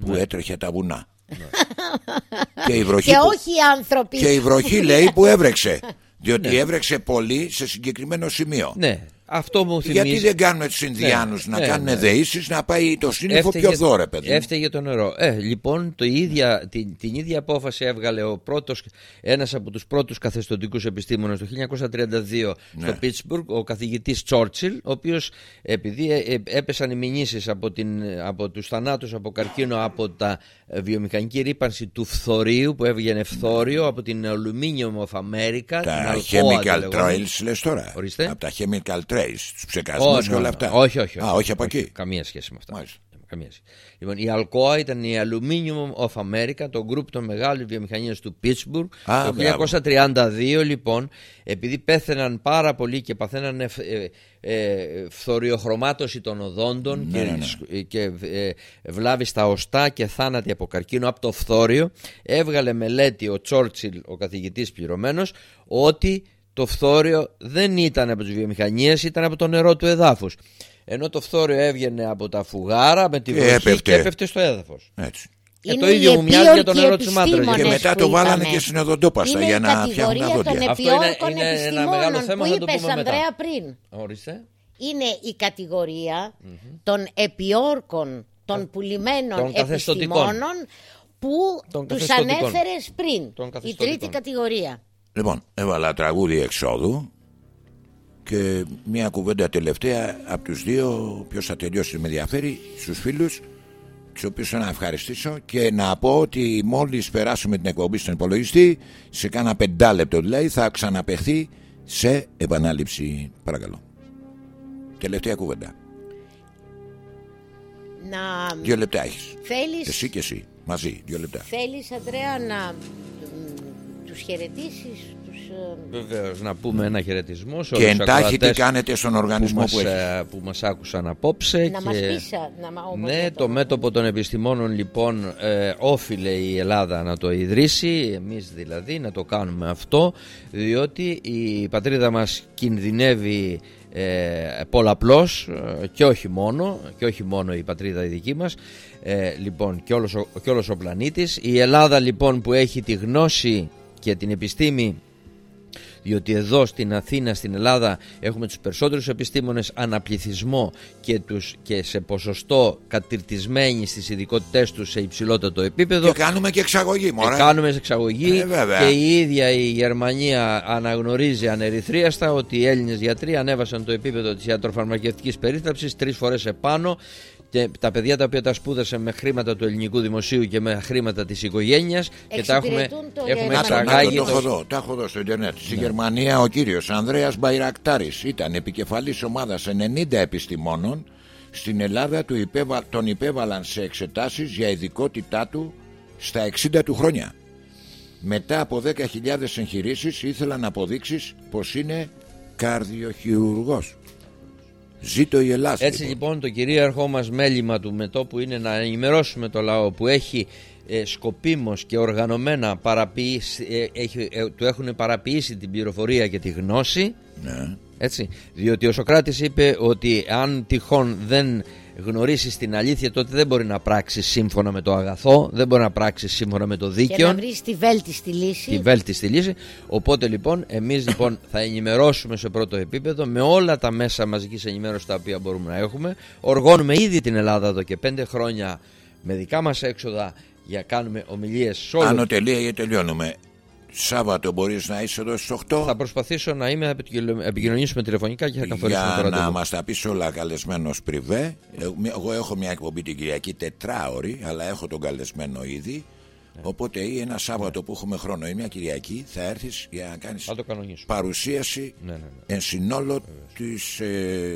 που έτρεχε τα βουνά. (laughs) και η βροχή, Και που- όχι οι άνθρωποι. και η βροχή λέει που έβρεξε. (laughs) Διότι έβρεξε πολύ σε συγκεκριμένο σημείο. Ναι, αυτό μου θυμίζει. Γιατί δεν κάνουν τους Ινδιάνους να ναι, κάνουν ναι. δεήσεις να πάει το σύννεφο πιο δώρε, παιδί. μου. Έφταιγε το νερό. Ε, λοιπόν, το ίδια, την, την ίδια απόφαση έβγαλε ο πρώτος, ένας από τους πρώτους καθεστωτικούς επιστήμονες το 1932 Ναι. στο Πίτσμπουργκ, ο καθηγητής Τσόρτσιλ, ο οποίος επειδή ε, ε, έπεσαν οι μηνύσεις από, την, από τους θανάτους από καρκίνο από τα ε, βιομηχανική ρήπανση του φθορείου που έβγαινε φθόριο από την Aluminium of America, την Τα Alcoa, chemical τη λεγόμενη. trails λες τώρα. Ορίστε. Από τα chemical trails, τους ψεκασμούς Όχι, και όλα όχι, αυτά. όχι, όχι, Α, όχι από εκεί. Καμία σχέση με αυτά. Μάλιστα. Καμία σχέση. Λοιπόν, η Alcoa ήταν η Aluminium of America, το γκρουπ των μεγάλων βιομηχανιών του Pittsburgh. Α, το μπράβο. 1932 λοιπόν, επειδή πέθαιναν πάρα πολύ και παθαίναν ε, ε, ε, φθοριοχρωμάτωση των οδόντων Ναι, και, ναι, ναι. σκ- και ε, βλάβη στα οστά και θάνατοι από καρκίνο από το φθόριο, έβγαλε μελέτη ο Τσόρτσιλ, ο καθηγητής πληρωμένος, ότι το φθόριο δεν ήταν από τις βιομηχανίες, ήταν από το νερό του εδάφους. Ενώ το φθόριο έβγαινε από τα φουγάρα με τη Και βροχή έπεφτε. και έπεφτε στο έδαφος. Έτσι. Ε, Είναι το ίδιο οι μου μοιάζει για το επίορκοι νερό της Μάντρας. Και επιστήμονες μετά που το βάλανε είπαμε. και στην οδοντόπαστα Είναι για η να φτιάχνουν τα κατηγορία των δόντια. Αυτό είναι- επιόρκων είναι ένα επιστημόνων μεγάλο θέμα, που θα το είπες πούμε μετά. Ανδρέα πριν. Ορίστε. Είναι η κατηγορια των επιόρκων των πουλημένων Των καθεστωτικών. επιστημόνων που Των τους καθεστωτικών. ανέφερες πριν. Των Η καθεστωτικών. τρίτη κατηγορία. Λοιπόν, έβαλα τραγούδι εξόδου και μια κουβέντα τελευταία από τους δύο ποιος θα τελειώσει με ενδιαφέρει στους φίλους τους οποίους θέλω να ευχαριστήσω και να πω ότι μόλις περάσουμε την εκπομπή στον υπολογιστή σε κάνα πεντάλεπτο δηλαδή θα ξαναπεχθεί σε επανάληψη. Παρακαλώ. Τελευταία κουβέντα. Να δύο λεπτά έχεις. θέλεις, εσύ και εσύ μαζί δύο λεπτά. θέλεις Ανδρέα να μ, τους χαιρετήσεις; τους, ε, Βεβαίως, να πούμε ένα χαιρετισμό σε και όλους τους εντάχει τι ακροατές κάνετε στον που οργανισμό μας, που, έχεις ε, που μας άκουσαν απόψε να και... μας πεις α, να, μα- όπως Ναι, να το μέτωπο των επιστημόνων λοιπόν ε, όφιλε η Ελλάδα να το ιδρύσει, εμείς δηλαδή να το κάνουμε αυτό, διότι η πατρίδα μας κινδυνεύει ε, πολλαπλώς ε, και όχι μόνο, και όχι μόνο η πατρίδα η δική μας, ε, λοιπόν και όλος, ο, και όλος ο πλανήτης. Η Ελλάδα λοιπόν που έχει τη γνώση και την επιστήμη διότι εδώ στην Αθήνα, στην Ελλάδα έχουμε τους περισσότερους επιστήμονες αναπληθισμό και, τους, και σε ποσοστό κατηρτισμένοι στις ειδικότητές τους σε υψηλότερο επίπεδο Και κάνουμε και εξαγωγή, και μωρέ. κάνουμε σε εξαγωγή Ε, βέβαια. και η ίδια η Γερμανία αναγνωρίζει ανερυθρίαστα ότι οι Έλληνες γιατροί ανέβασαν το επίπεδο της ιατροφαρμακευτικής περίθαλψης τρεις φορές επάνω και τα παιδιά τα οποία τα σπούδασαν με χρήματα του ελληνικού δημοσίου και με χρήματα της οικογένειας και τα έχουμε, Εξυπηρετούν το έχουμε Να το, να το, εξαγάγει το το- έχω δω, τα έχω δω στο Ιντερνετ. Στη Γερμανία ο κύριος Ανδρέας Μπαϊρακτάρης ήταν επικεφαλής ομάδας 90 επιστημόνων. Στην Ελλάδα του υπέβα- τον υπέβαλαν σε εξετάσεις για ειδικότητά του στα 60 του χρόνια. Μετά από 10.000 εγχειρήσεις ήθελαν αποδείξεις πως είναι καρδιοχειρουργός. Ζήτω η Ελλάδα. Έτσι λοιπόν το κυρίαρχό μας μέλημα του μετόπου είναι να ενημερώσουμε το λαό που έχει ε, σκοπίμως και οργανωμένα παραποιήσει, ε, έχει, ε, του έχουν παραποιήσει την πληροφορία και τη γνώση Ναι. έτσι, διότι ο Σοκράτης είπε ότι αν τυχόν δεν γνωρίσεις την αλήθεια τότε δεν μπορεί να πράξεις σύμφωνα με το αγαθό δεν μπορεί να πράξεις σύμφωνα με το Και δίκαιο να βρεις τη βέλτιστη λύση. τη βέλτιστη λύση. Οπότε λοιπόν, εμείς λοιπόν (laughs) θα ενημερώσουμε σε πρώτο επίπεδο με όλα τα μέσα μαζικής ενημέρωσης τα οποία μπορούμε να έχουμε. Οργώνουμε ήδη την Ελλάδα εδώ και πέντε χρόνια με δικά μας έξοδα για κάνουμε ομιλίες σε όλο. Άνω τελεία και τελειώνουμε. Σάββατο μπορείς να είσαι εδώ στις 8. Θα προσπαθήσω να είμαι, να επικοινωνήσουμε τηλεφωνικά και θα καθορίσουμε το για να ραντεβού. μας τα πεις όλα καλεσμένος πριβέ Ε, εγώ έχω μια εκπομπή την Κυριακή τετράωρη αλλά έχω τον καλεσμένο ήδη Ναι. οπότε ή ένα Σάββατο που έχουμε χρόνο ή μια Κυριακή θα έρθεις για να κάνεις Θα το κανονίσουμε. παρουσίαση Ναι, ναι, ναι. εν συνόλο τις ε,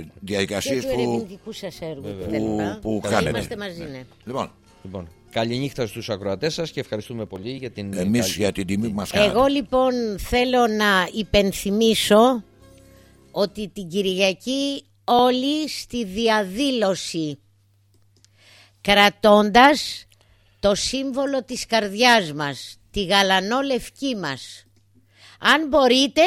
και διαδικασίες του που... ερευνητικούς σας έργου Βέβαια. κτλ. Που- που Θα κάνετε. Είμαστε μαζί, ναι. Λοιπόν, Λοιπόν, καληνύχτα στους ακροατές σας και ευχαριστούμε πολύ για την. εμείς καλή- για την τιμή που μας κάνατε Εγώ λοιπόν θέλω να υπενθυμίσω ότι την Κυριακή όλοι στη διαδήλωση κρατώντας το σύμβολο της καρδιάς μας, τη γαλανό λευκή μας. Αν μπορείτε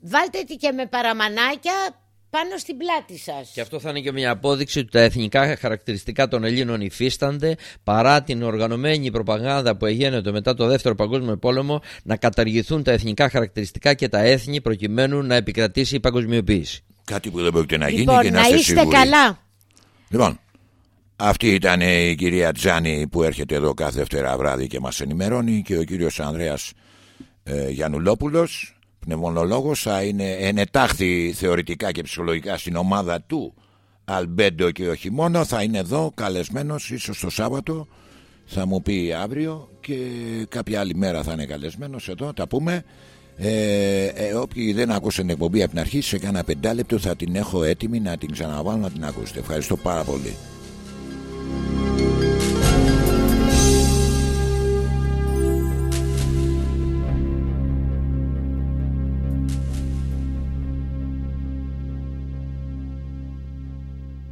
βάλτε τη και με παραμανάκια πάνω στην πλάτη σας. Και αυτό θα είναι και μια απόδειξη ότι τα εθνικά χαρακτηριστικά των Ελλήνων υφίστανται παρά την οργανωμένη προπαγάνδα που έγινε μετά το Δεύτερο Παγκόσμιο Πόλεμο να καταργηθούν τα εθνικά χαρακτηριστικά και τα έθνη προκειμένου να επικρατήσει η παγκοσμιοποίηση. κάτι που δεν πρόκειται να γίνει Λοιπόν, και να, να είστε είστε σίγουροι. καλά. Λοιπόν, αυτή ήταν η κυρία Τζάνη που έρχεται εδώ κάθε Δευτέρα βράδυ και μας ενημερώνει και ο κύριος Ανδρέας ε, Γιαννουλόπουλος, πνευμονολόγος, θα είναι ενετάχθη θεωρητικά και ψυχολογικά στην ομάδα του Αλμπέντο και όχι μόνο, θα είναι εδώ καλεσμένος ίσως το Σάββατο, θα μου πει αύριο και κάποια άλλη μέρα θα είναι καλεσμένος εδώ, τα πούμε. Ε, ε, όποιοι δεν ακούσαν την εκπομπή από την αρχή σε κάνα πεντάλεπτο θα την έχω έτοιμη να την ξαναβάλω να την ακούσετε. Ευχαριστώ πάρα πολύ.